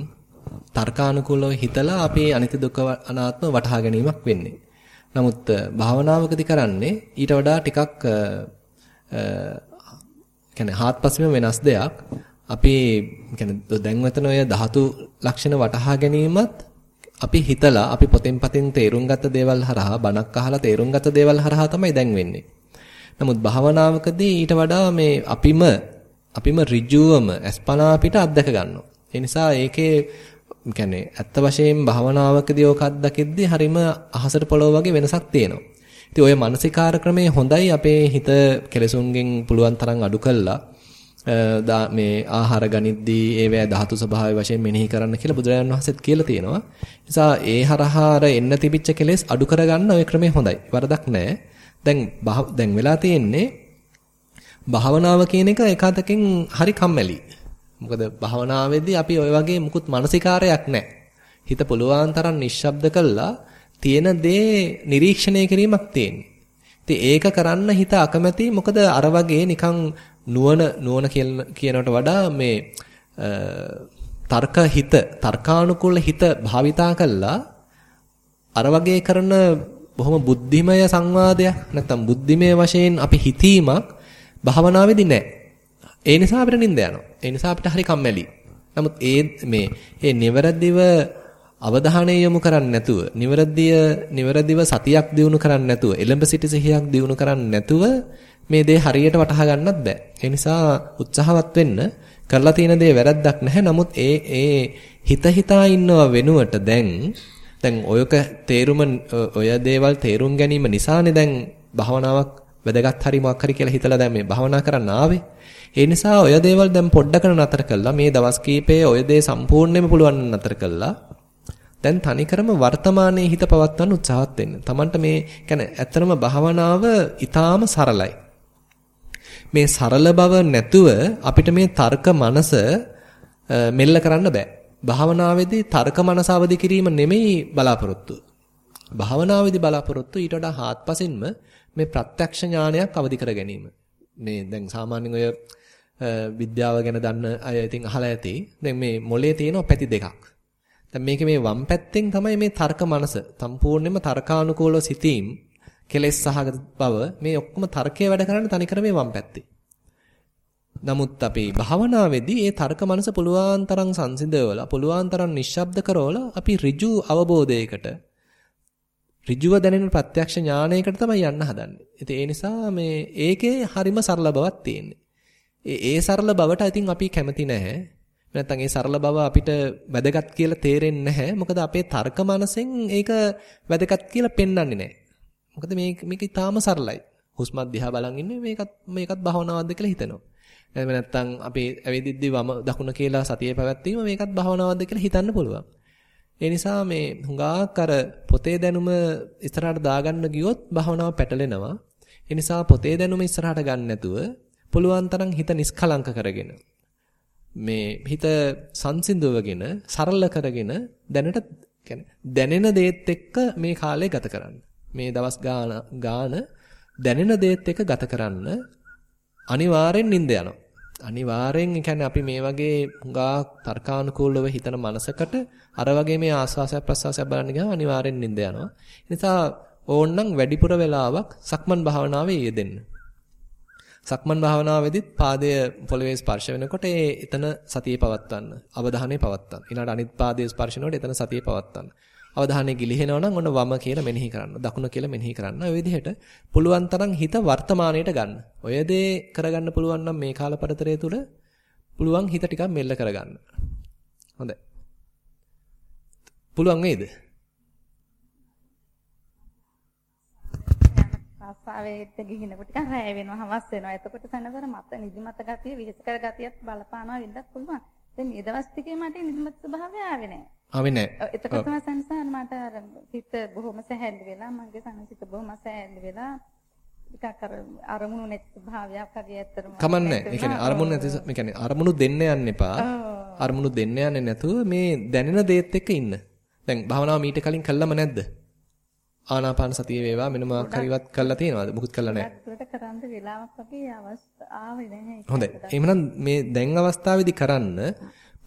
තර්කානුකූලව හිතලා අපේ අනිත්‍ය දුක්ඛ අනාත්ම වටහා ගැනීමක් වෙන්නේ. නමුත් භාවනාවකදී කරන්නේ ඊට වඩා ටිකක් කියන්නේ හාත්පසින්ම වෙනස් දෙයක්. අපි කියන්නේ දැන් මෙතන ඔය ධාතු ලක්ෂණ වටහා ගැනීමත් අපි හිතලා අපි පොතෙන් පතෙන් තේරුම් ගත්ත දේවල් හරහා බණක් අහලා තේරුම් ගත්ත දේවල් හරහා තමයි දැන් වෙන්නේ. නමුත් භාවනාවකදී ඊට වඩා මේ අපිම අපිම ඍජුවම අස්පනා පිට අත්දක ගන්නවා. ඒ නිසා ඒකේ කියන්නේ ඇත්ත වශයෙන්ම භවනාවකදී ඕක අත්දකිද්දී හරිම අහසට පොළොව වගේ වෙනසක් තියෙනවා. ඉතින් ওই මානසිකාර ක්‍රමයේ හොඳයි අපේ හිත කෙලසුන්ගෙන් පුළුවන් තරම් අඩු කළා. මේ ආහාර ගනිද්දී ඒවැ ධාතු ස්වභාවය වශයෙන් මෙනෙහි කරන්න කියලා බුදුරජාණන් වහන්සේත් කියලා තියෙනවා. නිසා ඒ හරහාර එන්න තිබිච්ච කෙලෙස් අඩු කරගන්න ওই ක්‍රමය හොඳයි. වරදක් නැහැ. දැන් දැන් වෙලා තියෙන්නේ භාවනාව කියන එක එකතකින් හරි කම්මැලි. මොකද භාවනාවේදී අපි ওই වගේ මුකුත් මානසිකාරයක් නැහැ. හිත පුළුවන් තරම් නිශ්ශබ්ද කළා තියෙන දේ නිරීක්ෂණය කිරීමක් තියෙන්නේ. ඉතින් ඒක කරන්න හිත අකමැති මොකද අර වගේ නිකන් නුවණ නුවණ කියනකට වඩා මේ තර්ක හිත තර්කානුකූල හිත භාවිතා කළා අර වගේ කරන බොහොම බුද්ධිමය සංවාදයක් නැත්නම් බුද්ධිමය වශයෙන් අපි හිතීමක් භාවනාවේදී නැහැ. ඒ නිසා අපිට නිින්ද යනවා. ඒ නිසා අපිට හරි කම්මැලි. නමුත් ඒ මේ ඒ නිවැරදිව අවධානය යොමු කරන්නේ නැතුව, නිවැරදිය නිවැරදිව සතියක් දිනු කරන්නේ නැතුව, එලඹ සිටි සිහියක් දිනු කරන්නේ නැතුව මේ දේ හරියට වටහා ගන්නත් බෑ. ඒ නිසා උත්සාහවත් වෙන්න කරලා තියෙන දේ වැරද්දක් නැහැ. නමුත් ඒ ඒ හිත හිතා ඉන්නව වෙනුවට දැන් දැන් ඔයක තේරුම ඔය දේවල් තේරුම් ගැනීම නිසානේ දැන් භවනාවක් වැදගත් හරි මොකක් හරි කියලා හිතලා දැන් මේ භවනා කරන්න ආවේ. ඒ නිසා ඔය දේවල් දැන් පොඩ්ඩකට නතර කළා. මේ දවස් කීපේ ඔය දේ සම්පූර්ණයෙන්ම පුළුවන් නතර කළා. දැන් තනිකරම වර්තමානයේ හිත පවත්වන්න උත්සාහත් වෙන්න. Tamanට මේ කියන්නේ ඇත්තනම භවනාව ඊටාම සරලයි. මේ සරල බව නැතුව අපිට මේ තර්ක මනස මෙල්ල කරන්න බෑ. භාවනාවේදී තර්ක මනස අවදි කිරීම නෙමෙයි බලාපොරොත්තු. භාවනාවේදී බලාපොරොත්තු ඊට වඩා හාත්පසින්ම මේ ප්‍රත්‍යක්ෂ ඥානයක් අවදි කර ගැනීම. මේ දැන් සාමාන්‍යයෙන් ඔය විද්‍යාව ගැන දන්න අය ඉතින් අහලා ඇති. දැන් මේ මොලේ තියෙන පැති දෙකක්. දැන් මේකේ මේ වම් පැත්තෙන් තමයි මේ තර්ක මනස සම්පූර්ණයෙන්ම තර්කානුකූලව සිටීම් කෙලෙස් සහගත බව මේ ඔක්කොම තර්කයේ වැඩ කරන්නේ තනිකර මේ වම් පැත්තේ. නමුත් අපි භාවනාවේදී ඒ තර්ක මනස පුළුවන් තරම් සංසිඳවලා පුළුවන් තරම් නිශ්ශබ්ද කරවලා අපි ඍජු අවබෝධයකට ඍජුව දැනෙන ප්‍රත්‍යක්ෂ ඥානයකට තමයි යන්න හදන්නේ. ඉතින් ඒ නිසා මේ ඒකේ හරිම සරල බවක් තියෙන්නේ. ඒ ඒ සරල බවට ඉතින් අපි කැමති නැහැ. නැත්නම් ඒ සරල බව අපිට වැදගත් කියලා තේරෙන්නේ නැහැ. මොකද අපේ තර්ක මනසෙන් ඒක වැදගත් කියලා පෙන්වන්නේ නැහැ. මොකද මේක මේක ඊටාම සරලයි. හුස්ම දිහා බලන් ඉන්නේ මේකත් මේකත් භාවනාවක්ද කියලා හිතෙනවා. එහෙම නැත්නම් අපි ඇවිදිද්දි වම දකුණ කියලා සතියේ පැවැත්වීම මේකත් භාවනාවක්ද කියලා හිතන්න පුළුවන්. ඒ නිසා මේ හුඟාක් අර පොතේ දැනුම ඉස්සරහට දාගන්න ගියොත් භාවනාව පැටලෙනවා. ඒ නිසා පොතේ දැනුම ඉස්සරහට ගන්න නැතුව පුළුවන් තරම් හිත නිස්කලංක කරගෙන මේ හිත සංසිඳවගෙන සරල කරගෙන දැනට දැනෙන දේත් එක්ක මේ කාලය ගත කරන්න. මේ දවස් ගාන ගාන දැනෙන දේත් එක්ක ගත කරන්න අනිවාර්යෙන් නිින්ද යනවා. අනිවාර්යෙන් කියන්නේ අපි මේ වගේ හුඟා තර්කානුකූලව හිතන මනසකට අර වගේ මේ ආස්වාසය ප්‍රසවාසය බලන්න ගියාම අනිවාර්යෙන් නිින්ද යනවා. ඒ නිසා ඕන්නම් වැඩිපුර වෙලාවක් සක්මන් භාවනාවේ යෙදෙන්න. සක්මන් භාවනාවේදීත් පාදය පොළවේ ස්පර්ශ වෙනකොට ඒ එතන සතියේ පවත්වන්න. අවධානය පවත්වන්න. ඊළඟට අනිත් පාදයේ ස්පර්ශ වෙනකොට එතන සතියේ පවත්වන්න. අවධානය ගිලිහෙනවා නම් ඔන්න වම කියලා මෙනෙහි කරන්න. දකුණ කියලා මෙනෙහි කරන්න. ඔය විදිහට පුළුවන් තරම් හිත වර්තමානයට ගන්න. ඔය දේ කරගන්න පුළුවන් නම් මේ කාලපරතරය තුල පුළුවන් හිත ටිකක් මෙල්ල කරගන්න. හොඳයි. පුළුවන් වේද? ආසාවෙත් ගිහිනකොට ටිකක් රැය වෙනවා හවස් වෙනවා. එතකොට සනසර මත නිදිමත ගතිය විහිසකර ගතියත් බලපානවා වෙන්නත් පුළුවන්. දැන් මේ දවස් ටිකේ මට නිදිමත ස්වභාවය ආවේ නැහැ. ආවේ නැහැ. එතකොට තමයි සංසාර මට අර හිත බොහොම සැහැල්ලු වෙලා මගේ සංසිත බොහොම සැහැල්ලු වෙලා ටිකක් අර අරමුණු නැති ස්වභාවයක් වගේ ඇත්තටම කමන්නේ. ඒ කියන්නේ අරමුණු නැති ඒ කියන්නේ අරමුණු දෙන්න යන්න එපා. අරමුණු දෙන්න යන්නේ නැතුව මේ දැනෙන දේත් එක්ක ඉන්න. දැන් භාවනාව මීට කලින් කළාම නැද්ද? ආනාපාන සතිය වේවා මෙන්න මොකක් හරිවත් කළා තියෙනවද? මුකුත් කළා නැහැ. ඒකට කරන්න වෙලාවක් වගේ අවස්ථාවේ නැහැ. හොඳයි. එහෙනම් මේ දැන් අවස්ථාවේදී කරන්න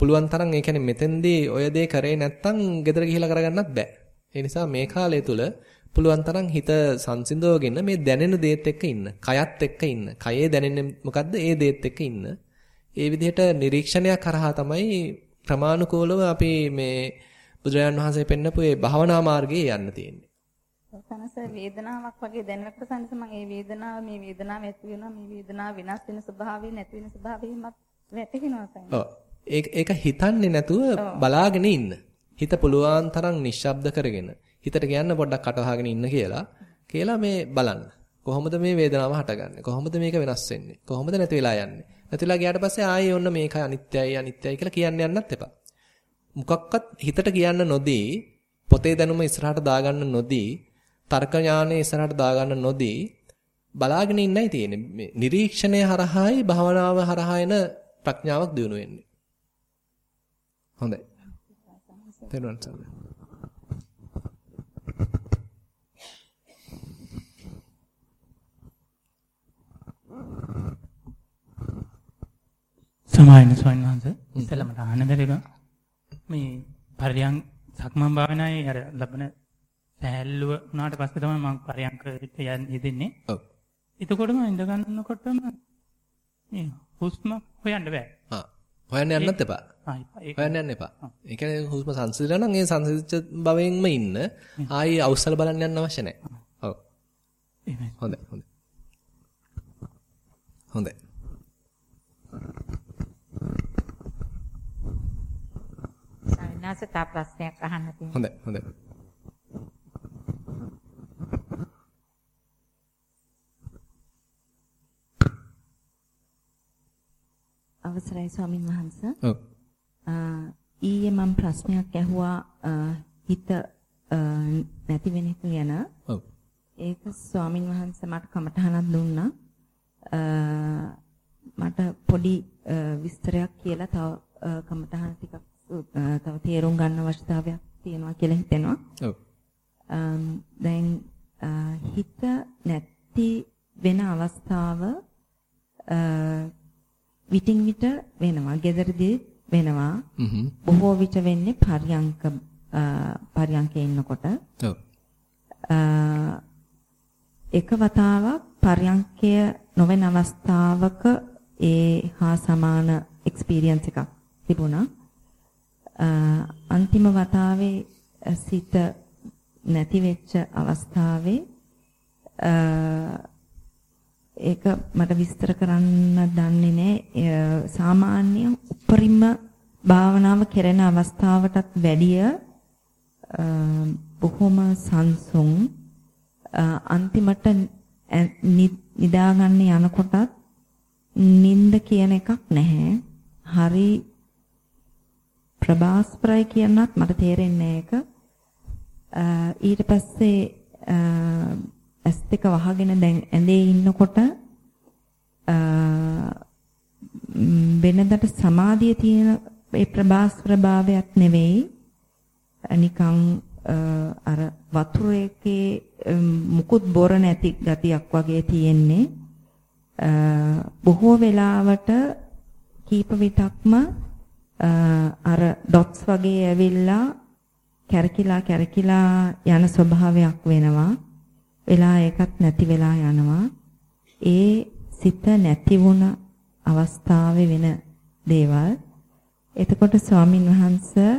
පුළුවන් තරම් ඒ කියන්නේ මෙතෙන්දී ඔය දේ කරේ නැත්තම් ගෙදර ගිහිලා කරගන්නත් බෑ. ඒ නිසා මේ කාලය තුල පුළුවන් තරම් හිත සංසිඳවගෙන මේ දැනෙන දේත් එක්ක ඉන්න. කයත් එක්ක ඉන්න. කයේ දැනෙන්නේ මොකද්ද? ඒ දේත් එක්ක ඉන්න. ඒ විදිහට නිරීක්ෂණයක් කරහා තමයි ප්‍රමාණිකෝලව අපි මේ බුදුරජාන් වහන්සේ පෙන්නපු මේ භාවනා මාර්ගයේ යන්න තියෙන්නේ. සනස වේදනාවක් වගේ දැනෙනකොට සනස මම මේ වේදනාව මේ වේදනාව ඇති වෙනවා මේ වේදනාව වෙනස් වෙන ස්වභාවය නැති වෙන ස්වභාවයෙන්මත් වැටහෙනවා සනස. ඔව්. ඒක ඒක හිතන්නේ නැතුව බලාගෙන ඉන්න. හිත පුළුවන් තරම් නිශ්ශබ්ද කරගෙන හිතට කියන්න පොඩ්ඩක් කටවහගෙන ඉන්න කියලා කියලා මේ බලන්න. කොහොමද මේ වේදනාව හටගන්නේ? කොහොමද මේක වෙනස් වෙන්නේ? කොහොමද නැති වෙලා යන්නේ? නැති වෙලා ගියාට පස්සේ ආයේ ඔන්න මේක අනිත්‍යයි අනිත්‍යයි කියලා කියන්න යන්නත් එපා. මොකක්වත් හිතට කියන්න නොදී පොතේ දැනුම ඉස්සරහට දාගන්න නොදී තර්ක ඥානය ඉස්සරහට දාගන්න නොදී බලාගෙන ඉන්නයි තියෙන්නේ. මේ නිරීක්ෂණය හරහායි භාවනාව හරහා එන ප්‍රඥාවක් දිනු වෙන්නේ. හොඳයි. තේරුවන් සරණයි. සමායන ස්වාමීන් වහන්සේ ඉතලම අහන්න බැරිද මේ පරියන් සක්මන් භාවනාවේ අර ලබන සෑල්ලුව වුණාට පස්සේ තමයි මම පරියන්ක යෙදෙන්නේ. ඔව්. එතකොටම ඉඳ ගන්නකොටම මේ හුස්ම හොයන්න බෑ. ආ. හොයන්න යන්නත් එපා. හොයන්න යන්න එපා. ඒ කියන්නේ හුස්ම සංසිඳලා නම් ඒ සංසිඳිච්ච භවෙන්ම ඉන්න. ආයි අවසල බලන්න යන්න අවශ්‍ය නැහැ. ඔව්. හොඳයි හොඳයි. හොඳයි. සායනාස තා ප්‍රශ්නයක් අහන්න තියෙනවා. හොඳයි හොඳයි. අවසරයි ස්වාමින් වහන්සේ. ඔව්. ඊයේ මම ප්‍රශ්නයක් ඇහුවා හිත නැති වෙන එක ගැන. ඔව්. ඒක ස්වාමින් වහන්සේ මට කමටහනක් දුන්නා. මට පොඩි විස්තරයක් කියලා තව කමටහන ටිකක් තව තේරුම් ගන්න අවශ්‍යතාවයක් තියෙනවා කියලා හිතෙනවා. ඔව්. දැන් හිත නැති වෙන අවස්ථාව විටින් විට වෙනවා. gederදී වෙනවා. බොහෝ විට වෙන්නේ පරියංක පරියංකේ ඉන්නකොට. ඔව්. එක වතාවක් පරියංකය නොවන අවස්ථාවක ඒ හා සමාන එක්ස්පීරියන්ස් එකක් තිබුණා. අන්තිම වතාවේ සිත නැති වෙච්ච අවස්ථාවේ ඒක මට විස්තර කරන්න දන්නේ නැහැ. සාමාන්‍ය උපරිම භාවනාව කෙරෙන අවස්ථාවටත් වැඩිය බොහොම සංසුන් අන්තිමට නිදාගන්න යනකොටත් නිින්ද කියන එකක් නැහැ. හරි ප්‍රබාස්පරයි කියනත් මට තේරෙන්නේ ඒක. ඊට පස්සේ ඇස් දෙක වහගෙන දැන් ඇඳේ ඉන්නකොට වෙනදට සමාධිය තියෙන ඒ ප්‍රබාස්පර භාවයක් නෙවෙයි. නිකන් අර වතුර එකේ මුකුත් බොර නැති ගතියක් වගේ තියෙන්නේ. බොහෝ වෙලාවට කීප විටක්ම අර ඩොට්ස් වගේ ඇවිල්ලා කැරකිලා කැරකිලා යන ස්වභාවයක් වෙනවා. වෙලා ඒකත් නැති වෙලා යනවා. ඒ සිත නැති වුණ අවස්ථාවේ වෙන දේවල්. එතකොට ස්වාමින් වහන්සේ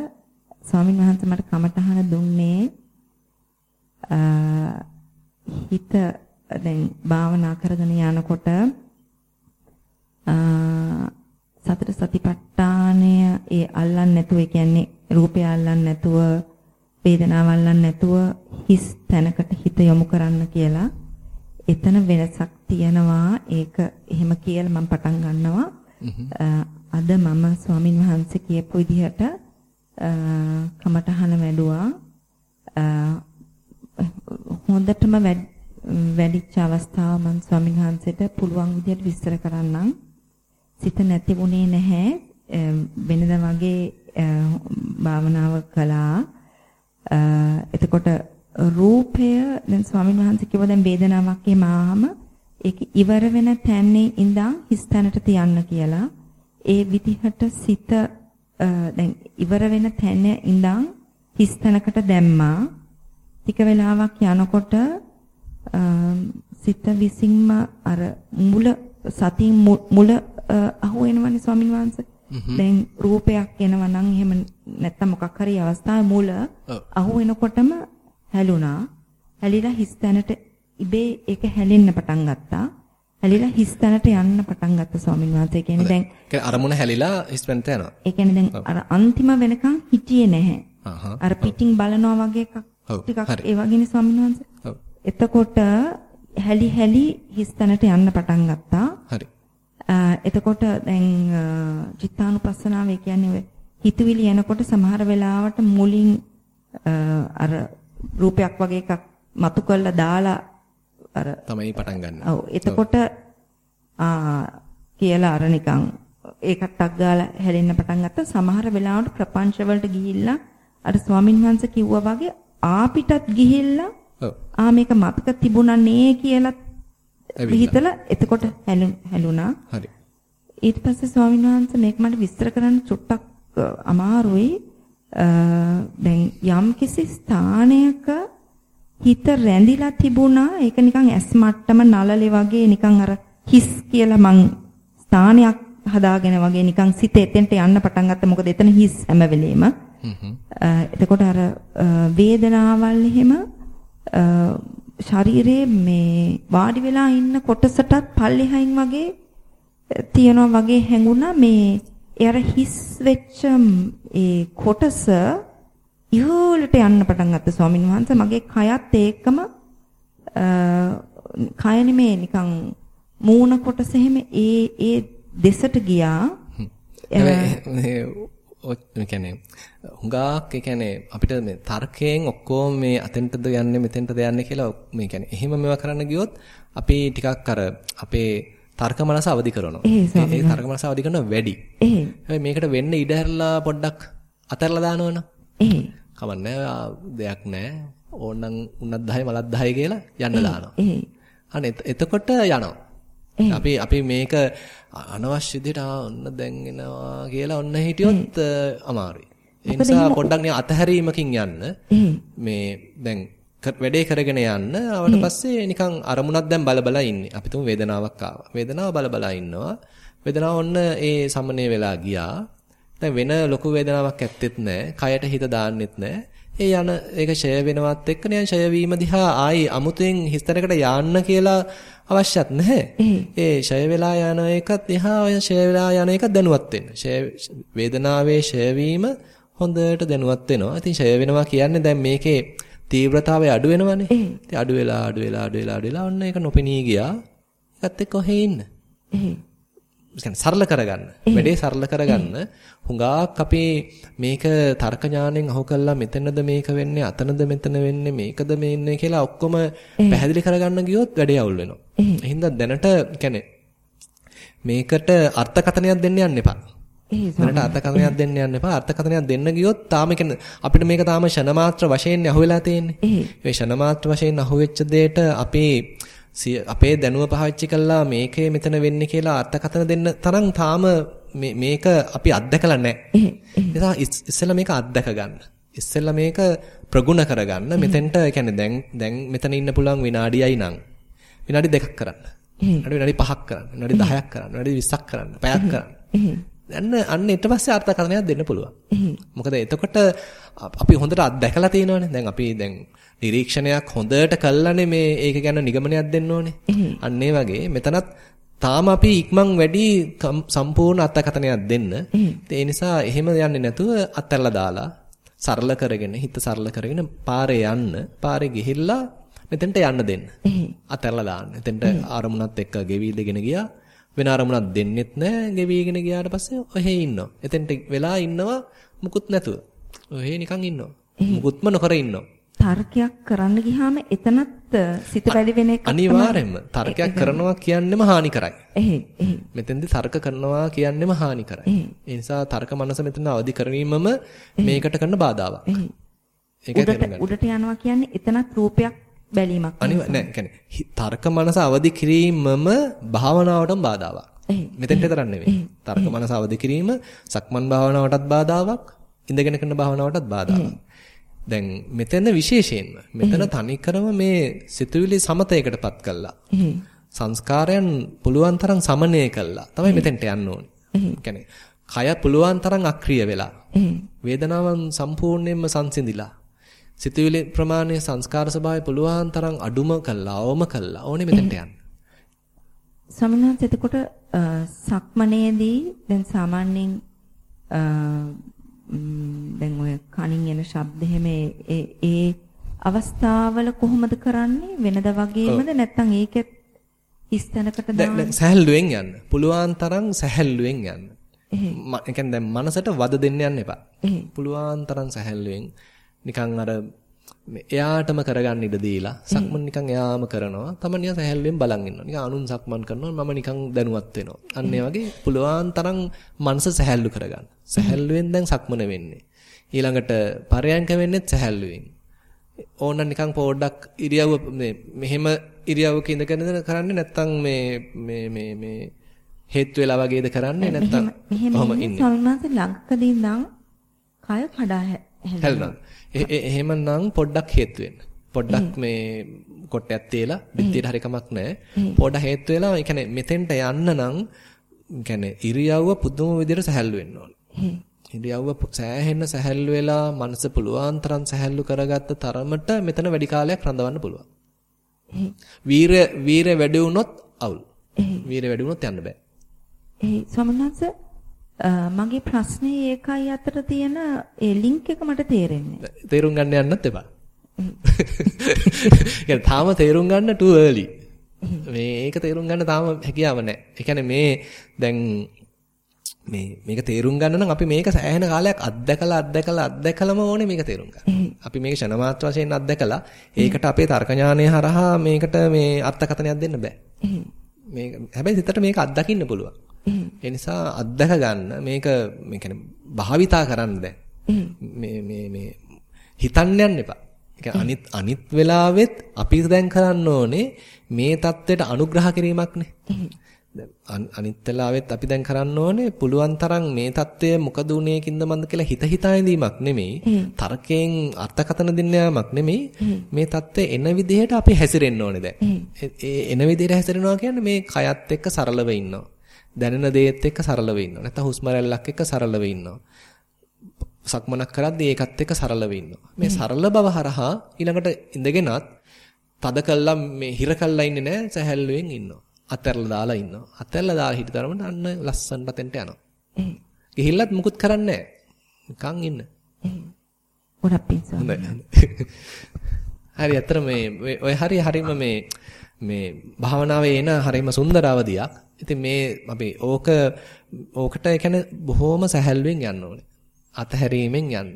ස්වාමින් වහන්සේ මට කමටහන දුන්නේ හිත දැන් භාවනා කරගෙන යනකොට සතර සතිපට්ඨානය ඒ අල්ලන්නේ නැතුව ඒ කියන්නේ රූපය අල්ලන්නේ නැතුව වේදනාව අල්ලන්නේ නැතුව හිස් තැනකට හිත යොමු කරන්න කියලා එතන වෙනසක් තියෙනවා ඒක එහෙම කියලා මම පටන් ගන්නවා අද මම ස්වාමින් වහන්සේ කියපු විදිහට කමටහන වැඩුවා හොඳටම වැඩිච්ච අවස්ථාව මම ස්වාමීන් වහන්සේට පුළුවන් විදිහට විස්තර කරන්නම්. සිත නැති වුණේ නැහැ. වෙනදා වගේ භාවනාව කළා. එතකොට රූපය දැන් ස්වාමීන් වහන්සේ කිව්වා දැන් වේදනාවක් එමාම ඒක ඉවර වෙන තැන්නේ ඉඳන් හිස් තැනට තියන්න කියලා. ඒ විදිහට සිත දැන් ඉවර වෙන තැන ඉඳන් හිස් තැනකට දැම්මා. ටික වෙලාවක් යනකොට සිත විසින්ම අර මුල සතින් මුල අහු වෙනවනේ ස්වාමීන් වහන්සේ. දැන් රූපයක් එනවා නම් එහෙම නැත්තම් මොකක් හරි අවස්ථාවේ මුල අහු වෙනකොටම හැලුණා. හැලිලා හිස් තැනට ඉබේ ඒක හැලෙන්න පටන් ගත්තා. හැලිලා හිස් තැනට යන්න පටන් ගත්ත ස්වාමීන් වහන්සේ. කියන්නේ දැන් කියන්නේ අරමුණ හැලිලා හිස් තැනට යනවා. ඒ කියන්නේ දැන් අර අන්තිම වෙනකන් හිටියේ නැහැ. අර පිටින් බලනවා වගේ එකක් ටිකක් ඒ වගේනේ ස්වාමීන් වහන්සේ. එතකොට හැලි හැලි හිස් තැනට යන්න පටන් ගත්තා. හරි. එතකොට දැන් චිත්තානුපස්සනාව කියන්නේ හිතවිලි එනකොට සමහර වෙලාවට මුලින් අර රූපයක් වගේ එකක් මතු කරලා දාලා අර තමයි පටන් ගන්න. ඔව් එතකොට ආ කියලා අර නිකන් ඒකත් ටක් ගාලා හැලෙන්න පටන් ගත්තා. සමහර වෙලාවට ප්‍රපංච වලට ගිහිල්ලා අර ස්වාමින් වහන්සේ කිව්වා වගේ ආපිටත් ගිහිල්ලා ආ මේක මතක තිබුණා නේ කියලා හිතලා එතකොට හැලුණා. හරි. ඊට පස්සේ ස්වාමීන් වහන්සේ මේක මට විස්තර කරන්න චුට්ටක් අමාරුයි. දැන් යම් කිසි ස්ථානයක හිත රැඳිලා තිබුණා ඒක නිකන් ඇස් මට්ටම නලලේ වගේ නිකන් අර හිස් කියලා මං ස්ථානයක් හදාගෙන වගේ නිකන් සිත එතෙන්ට යන්න පටන් ගත්තා මොකද එතන හිස් හැම වෙලෙම එතකොට අර වේදනාවල් එහෙම ශරීරයේ මේ වාඩි වෙලා ඉන්න කොටසටත් පල්ලෙහායින් වගේ තියනවා වගේ හැඟුණා. මේ එර හිස් වෙච්ච ඒ කොටස ඉහළට යන්න පටන් ගත්තා. ස්වාමීන් වහන්සේ මගේ කයත් ඒකම කය නෙමේ නිකන් මූණ කොටස එහෙම ඒ ඒ දෙසට ගියා ඒ කියන්නේ හුඟක් ඒ කියන්නේ අපිට මේ තර්කයෙන් ඔක්කොම මේ අතෙන්ටද යන්නේ මෙතෙන්ටද යන්නේ කියලා මේ කියන්නේ එහෙම මේවා කරන්න ගියොත් අපි ටිකක් අර අපේ තර්ක මනස අවදි කරනවා. ඒ තර්ක මනස අවදි කරනවා වැඩි. හැබැයි මේකට වෙන්න ඉඩ හැරලා පොඩ්ඩක් අතහැරලා දානවනේ. එහෙ. කමන්නේ දෙයක් නැහැ. ඕනනම් උන්නත් 10 මලත් 10 කියලා යන්න දානවා. අනේ එතකොට යනවා. අපි අපි මේක අනවශ්‍ය විදිහට ඔන්න දැන් එනවා කියලා ඔන්න හිටියොත් අමාරුයි. ඒ නිසා පොඩ්ඩක් නිකන් අතහැරීමකින් යන්න. මේ දැන් වැඩේ කරගෙන යන්න. ආවට පස්සේ නිකන් අරමුණක් දැන් බල බල ඉන්නේ. අපි තුමු වේදනාවක් ආවා. වේදනාව බල බල ඉන්නවා. වේදනාව ඔන්න ඒ සමනේ වෙලා ගියා. දැන් වෙන ලොකු වේදනාවක් ඇත්තෙත් නැහැ. කයට හිත දාන්නෙත් නැහැ. ඒ යන ඒක ෂය වෙනවත් එක්ක නිකන් ෂය වීම දිහා ආයි අමුතෙන් හිස්තරකට යන්න කියලා අවශ්‍යත් නැහැ. ඒ ෂය වෙලා යන එකත් එහා ඔය ෂය වෙලා යන එක දැනුවත් වෙන්න. ෂය වේදනාවේ ෂය වීම හොඳට දැනුවත් වෙනවා. ඉතින් ෂය වෙනවා කියන්නේ දැන් මේකේ තීව්‍රතාවය අඩු වෙනවනේ. ඉතින් අඩු වෙලා අඩු වෙලා අඩු වෙලා අඩු වෙලා ඔන්න ඒක නොපෙනී ගියා. ඒකත් එක්ක ඔහේ ඉන්න. එහෙයි. සරල කරගන්න. වැඩේ සරල කරගන්න. හුඟක් අපි මේක තර්ක ඥාණයෙන් අහු කළා මෙතනද මේක වෙන්නේ අතනද මෙතන වෙන්නේ මේකද මේන්නේ කියලා ඔක්කොම පැහැදිලි කරගන්න ගියොත් වැඩේ අවුල් වෙනවා. එහෙනම් දැනට කියන්නේ මේකට අර්ථකථනයක් දෙන්න යන්න එපා. දැනට අර්ථකථනයක් දෙන්න යන්න එපා. අර්ථකථනයක් දෙන්න ගියොත් තාම කියන්නේ අපිට මේක තාම ෂණ මාත්‍ර වශයෙන් අහුවෙලා තියෙන්නේ. මේ ෂණ මාත්‍ර වශයෙන් අහුවෙච්ච දෙයට අපි අපේ දැනුව පාවිච්චි කළා මේකේ මෙතන වෙන්නේ කියලා අර්ථකථන දෙන්න තරම් තාම මේක අපි අත්දකලා නැහැ. නිසා ඉස්සෙල්ලා මේක අත්දක ගන්න. ඉස්සෙල්ලා මේක ප්‍රගුණ කරගන්න. මෙතෙන්ට කියන්නේ දැන් දැන් මෙතන ඉන්න පුළුවන් විනාඩියයි නම් විනාඩි දෙකක් කරන්න. විනාඩි 5ක් කරන්න. විනාඩි 10ක් කරන්න. විනාඩි 20ක් කරන්න. පැයක් කරන්න. අන්න අන්න ඊට පස්සේ අර්ථකථනයක් දෙන්න පුළුවන්. මොකද එතකොට අපි හොඳට අත්දැකලා තියෙනවානේ. දැන් අපි දැන් නිරීක්ෂණයක් හොඳට කළානේ මේ ඒක ගැන නිගමනයක් දෙන්න ඕනේ. අන්න ඒ වගේ මෙතනත් තාම අපි ඉක්මන් වැඩි සම්පූර්ණ අර්ථකථනයක් දෙන්න. ඒ නිසා එහෙම යන්නේ නැතුව අත්හැරලා දාලා සරල කරගෙන හිත සරල කරගෙන පාරේ යන්න පාරේ ගිහිල්ලා මෙතෙන්ට යන්න දෙන්න. අත්හැරලා දාන්න. එතෙන්ට ආරමුණත් එක්ක ගෙවිදගෙන ගියා. වෙන අරමුණක් දෙන්නෙත් නැහැ. ගෙවිගෙන ගියාට පස්සේ ඔහෙ ඉන්නවා. එතෙන්ට වෙලා ඉන්නවා මුකුත් නැතුව. ඔහෙ නිකන් ඉන්නවා. මුකුත්ම නොකර ඉන්නවා. තර්කයක් කරන්න ගියාම එතනත් සිත වැඩි වෙන එක අනිවාර්යෙන්ම තර්කයක් කරනවා කියන්නෙම හානි කරයි. එහෙයි එහෙයි. මෙතෙන්දි තර්ක කරනවා කියන්නෙම හානි කරයි. ඒ නිසා තර්ක මනස මෙතන අවදි කරවීමම මේකට කරන බාධාවක්. ඒකයි තේරුම් ගන්න. උඩට යනවා කියන්නේ එතනත් රූපයක් බැලීමක්. අනිවාර්ය නෑ කියන්නේ තර්ක මනස අවදි කිරීමම භාවනාවටම බාධාවක්. මෙතෙන්ට තරක් නෙවෙයි. තර්ක මනස අවදි කිරීම සක්මන් භාවනාවටත් බාධාවක්, ඉඳගෙන කරන භාවනාවටත් බාධාවක්. දැන් මෙතන විශේෂයෙන්ම මෙතන තනිකරම මේ සිතුවිලි සමතයකටපත් කළා. සංස්කාරයන් පුළුවන් තරම් සමනය කළා. තමයි මෙතෙන්ට යන්න ඕනේ. කය පුළුවන් තරම් අක්‍රිය වෙලා. වේදනාවන් සම්පූර්ණයෙන්ම සංසිඳිලා. සිතුවිලි ප්‍රමාණය සංස්කාර ස්වභාවය පුළුවන් තරම් අඩුම කළා, අවම කළා. ඕනේ මෙතෙන්ට යන්න. සමිනාත් එතකොට සක්මනේදී දැන් සාමාන්‍යයෙන් දැන් ඔය කනින් එන ශබ්ද හැම ඒ ඒ අවස්ථාවල කොහොමද කරන්නේ? වෙනද වගේමද? නැත්නම් ඒකෙත් ඉස්තනකට දාන්න? සැහැල්ලුවෙන් යන්න. පුළුවන් තරම් සැහැල්ලුවෙන් යන්න. ඒ කියන්නේ දැන් මනසට වද දෙන්න යන්න එපා. පුළුවන් තරම් සැහැල්ලුවෙන් නිකන් අර එයාටම කරගන්න ඉඩ දීලා සක්මන් නිකන් එයාම කරනවා. තමන් නිකන් සැහැල්ලුවෙන් බලන් ඉන්නවා. නිකන් අනුන් සක්මන් කරනවා මම නිකන් දැනුවත් වෙනවා. අන්න ඒ වගේ පුළුවන් තරම් මනස සැහැල්ලු කරගන්න. සැහැල්ලුවෙන් දැන් සක්මන වෙන්නේ. ඊළඟට පරයන්ක වෙන්නේ සැහැල්ලුවෙන්. ඕන නිකන් පොඩ්ඩක් ඉරියව්ව මේ මෙහෙම ඉරියව්වක ඉඳගෙන කරන්නේ නැත්තම් මේ මේ මේ මේ හේතු වෙලා වගේද කරන්නේ නැත්තම් කොහොම ඉන්නේ. සල්මාස ලංකදී නම් කය කඩා හැලෙනවා. එහෙමනම් පොඩ්ඩක් හේතු වෙන්න. පොඩ්ඩක් මේ කොටයක් තියලා බිත්තියට හරි කමක් නැහැ. පොඩ්ඩක් හේතු වෙලා ඒ කියන්නේ මෙතෙන්ට යන්න නම් කියන්නේ ඉරියව්ව පුදුම විදිහට සැහැල්ලු වෙන්න ඕනේ. ඉරියව්ව සෑහෙන්න සැහැල්ලු වෙලා මනස පුළුවන් තරම් සැහැල්ලු කරගත්ත තරමට මෙතන වැඩි කාලයක් රඳවන්න පුළුවන්. වීරය වීරය වැඩි වුණොත් අවුල්. වීරය වැඩි වුණොත් යන්න බෑ. ඒ ස්වාමීන් මගේ ප්‍රශ්නේ ඒකයි අතර තියෙන ඒ ලින්ක් එක මට තේරෙන්නේ. තේරුම් ගන්න යන්නත් එපා. ඒ තාම තේරුම් ගන්න too early. මේ ඒක තේරුම් ගන්න තාම හැකියාව නැහැ. ඒ කියන්නේ මේ දැන් මේ මේක තේරුම් ගන්න නම් අපි මේක සෑහෙන කාලයක් අත්දැකලා අත්දැකලා අත්දැකලම ඕනේ මේක තේරුම් ගන්න. අපි මේක ෂණමාත් වශයෙන් අත්දැකලා ඒකට අපේ තර්ක හරහා මේකට මේ අර්ථකථනයක් දෙන්න බෑ. මේ හැබැයි හිතට මේක අත්දකින්න පුළුවන්. ඒ නිසා අත්දක ගන්න මේක මේ කියන්නේ භාවිතා කරන්න දැන්. මේ මේ මේ හිතන්න යන්න එපා. ඒ අනිත් අනිත් වෙලාවෙත් අපි දැන් කරන්න ඕනේ මේ தත්වෙට අනුග්‍රහ කිරීමක්නේ. අනිත් වෙලාවෙත් අපි දැන් කරන්න ඕනේ පුළුවන් තරම් මේ தත්වය මොකද උනේ කින්ද මන්ද කියලා හිත හිතා ඉඳීමක් නෙමෙයි. තර්කයෙන් අර්ථකතන දෙන්න යාමක් නෙමෙයි. මේ தත්වය එන විදිහට අපි හැසිරෙන්න ඕනේ දැන්. ඒ එන විදිහට හැසිරෙනවා කියන්නේ මේ කයත් එක්ක සරලව ඉන්නවා. දැනෙන දේත් එක්ක සරලව ඉන්නවා. නැත්නම් හුස්ම රැල්ලක් එක්ක සරලව ඉන්නවා. සක්මනක් කරද්දී ඒකත් එක්ක සරලව ඉන්නවා. මේ සරල බව හරහා ඊළඟට ඉඳගෙනත් තද කළා මේ හිර කළා ඉන්නේ නැහැ සැහැල්ලුවෙන් ඉන්නවා. අතැරලා දාලා ඉන්නවා. අතැරලා දාලා හිට තරමට අන්න ලස්සනට තෙන්ට යනවා. ගිහිල්ලත් මුකුත් කරන්නේ නැහැ. ඉන්න. ගොඩක් පිං හරි අතර මේ ඔය හරි හරිම මේ මේ භාවනාවේ එන හරිම සුන්දර අවදියක්. ඉතින් මේ අපි ඕක ඕකට ඒ කියන්නේ බොහොම සැහැල්ලුවෙන් යන්න ඕනේ. අතහැරීමෙන් යන්න.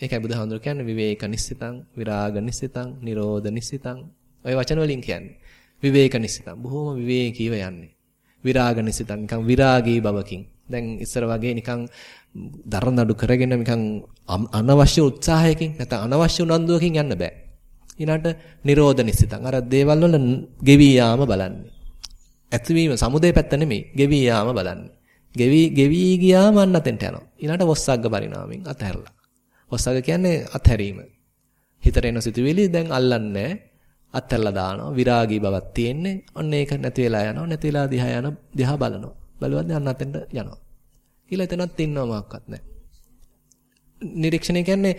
ඒකයි බුදුහාමුදුරු කියන්නේ විවේක නිස්සිතං, විරාග නිස්සිතං, නිරෝධ නිස්සිතං. ඔය වචන වලින් කියන්නේ. විවේක නිස්සිතං. බොහොම විවේකීව යන්නේ. විරාග නිස්සිතං නිකන් විරාගී බවකින්. දැන් ඉස්සර වගේ නිකන් දරනඩු කරගෙන නිකන් අනවශ්‍ය උත්සාහයකින් නැත්නම් අනවශ්‍ය උනන්දුවකින් යන්න බෑ. ඊළඟට නිරෝධ නිස්සිතං. අර දේවල් වල ගෙවි යාම බලන්නේ. ඇතිවීම සමුදේ පැත්ත නෙමෙයි. ගෙවි යාම බලන්නේ. ගෙවි ගෙවි ගියාම අන්න අතෙන්ට යනවා. ඊළඟට වොස්සග්ග පරිණාමයෙන් අතහැරලා. වොස්සග්ග කියන්නේ අතහැරීම. හිතට එන සිතුවිලි දැන් අල්ලන්නේ අත්හැරලා දානවා. විරාගී බවක් තියෙන්නේ. ඔන්න ඒක නැති වෙලා යනවා. නැති වෙලා දිහා යන දිහා බලනවා. බලුවත් අන්න අතෙන්ට යනවා. කියලා එතනත් ඉන්නව මොකක්වත් නැහැ. නිරීක්ෂණය කියන්නේ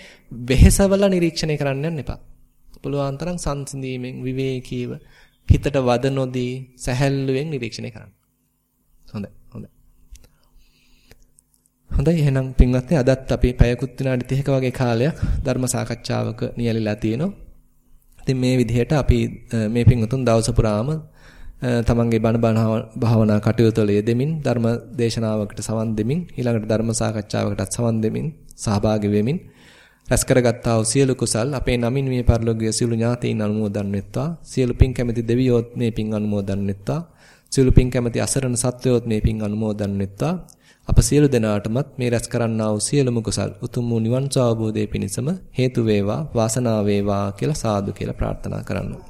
වෙහෙසවල නිරීක්ෂණය කරන්න යන්න එපා. පුළුවන් තරම් සංසිඳීමෙන් විවේකීව හිතට වද නොදී සැහැල්ලුවෙන් නිරීක්ෂණය කරන්න. හොඳයි. හොඳයි. හොඳයි එහෙනම් පින්වත්නි අදත් අපි පැයකුත් විනාඩි 30ක වගේ කාලයක් ධර්ම සාකච්ඡාවක නියැලිලා තියෙනවා. ඉතින් මේ විදිහට අපි මේ පින්වතුන් දවස පුරාම තමන්ගේ බණ භාවනා කටයුතු වල යෙදෙමින් ධර්ම දේශනාවකට සවන් දෙමින් ඊළඟට ධර්ම සාකච්ඡාවකටත් සවන් දෙමින් සහභාගී වෙමින් රැස් කරගත්තා වූ සියලු කුසල් අපේ නමින් මේ පරිලෝකීය සියලු ඥාතීන් අනුමෝදන් වෙත්වා. සියලු පින් කැමැති දෙවියෝත් මේ පින් අනුමෝදන් වෙත්වා. සියලු පින් කැමැති අසරණ සත්වයෝත් මේ පින් අනුමෝදන් වෙත්වා. අප සියලු දෙනාටමත් මේ රැස් කරන්නා වූ සියලුම කුසල් උතුම් වූ නිවන් අවබෝධයේ පිණසම හේතු වේවා වාසනාව වේවා කියලා සාදු කියලා ප්‍රාර්ථනා කරනවා.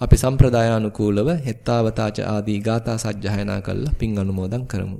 අපි සම්ප්‍රදායානුකූලව හෙත්තාවතාච ආදී ගාථා සජ්ජායනා කළා පින් අනුමෝදන් කරමු.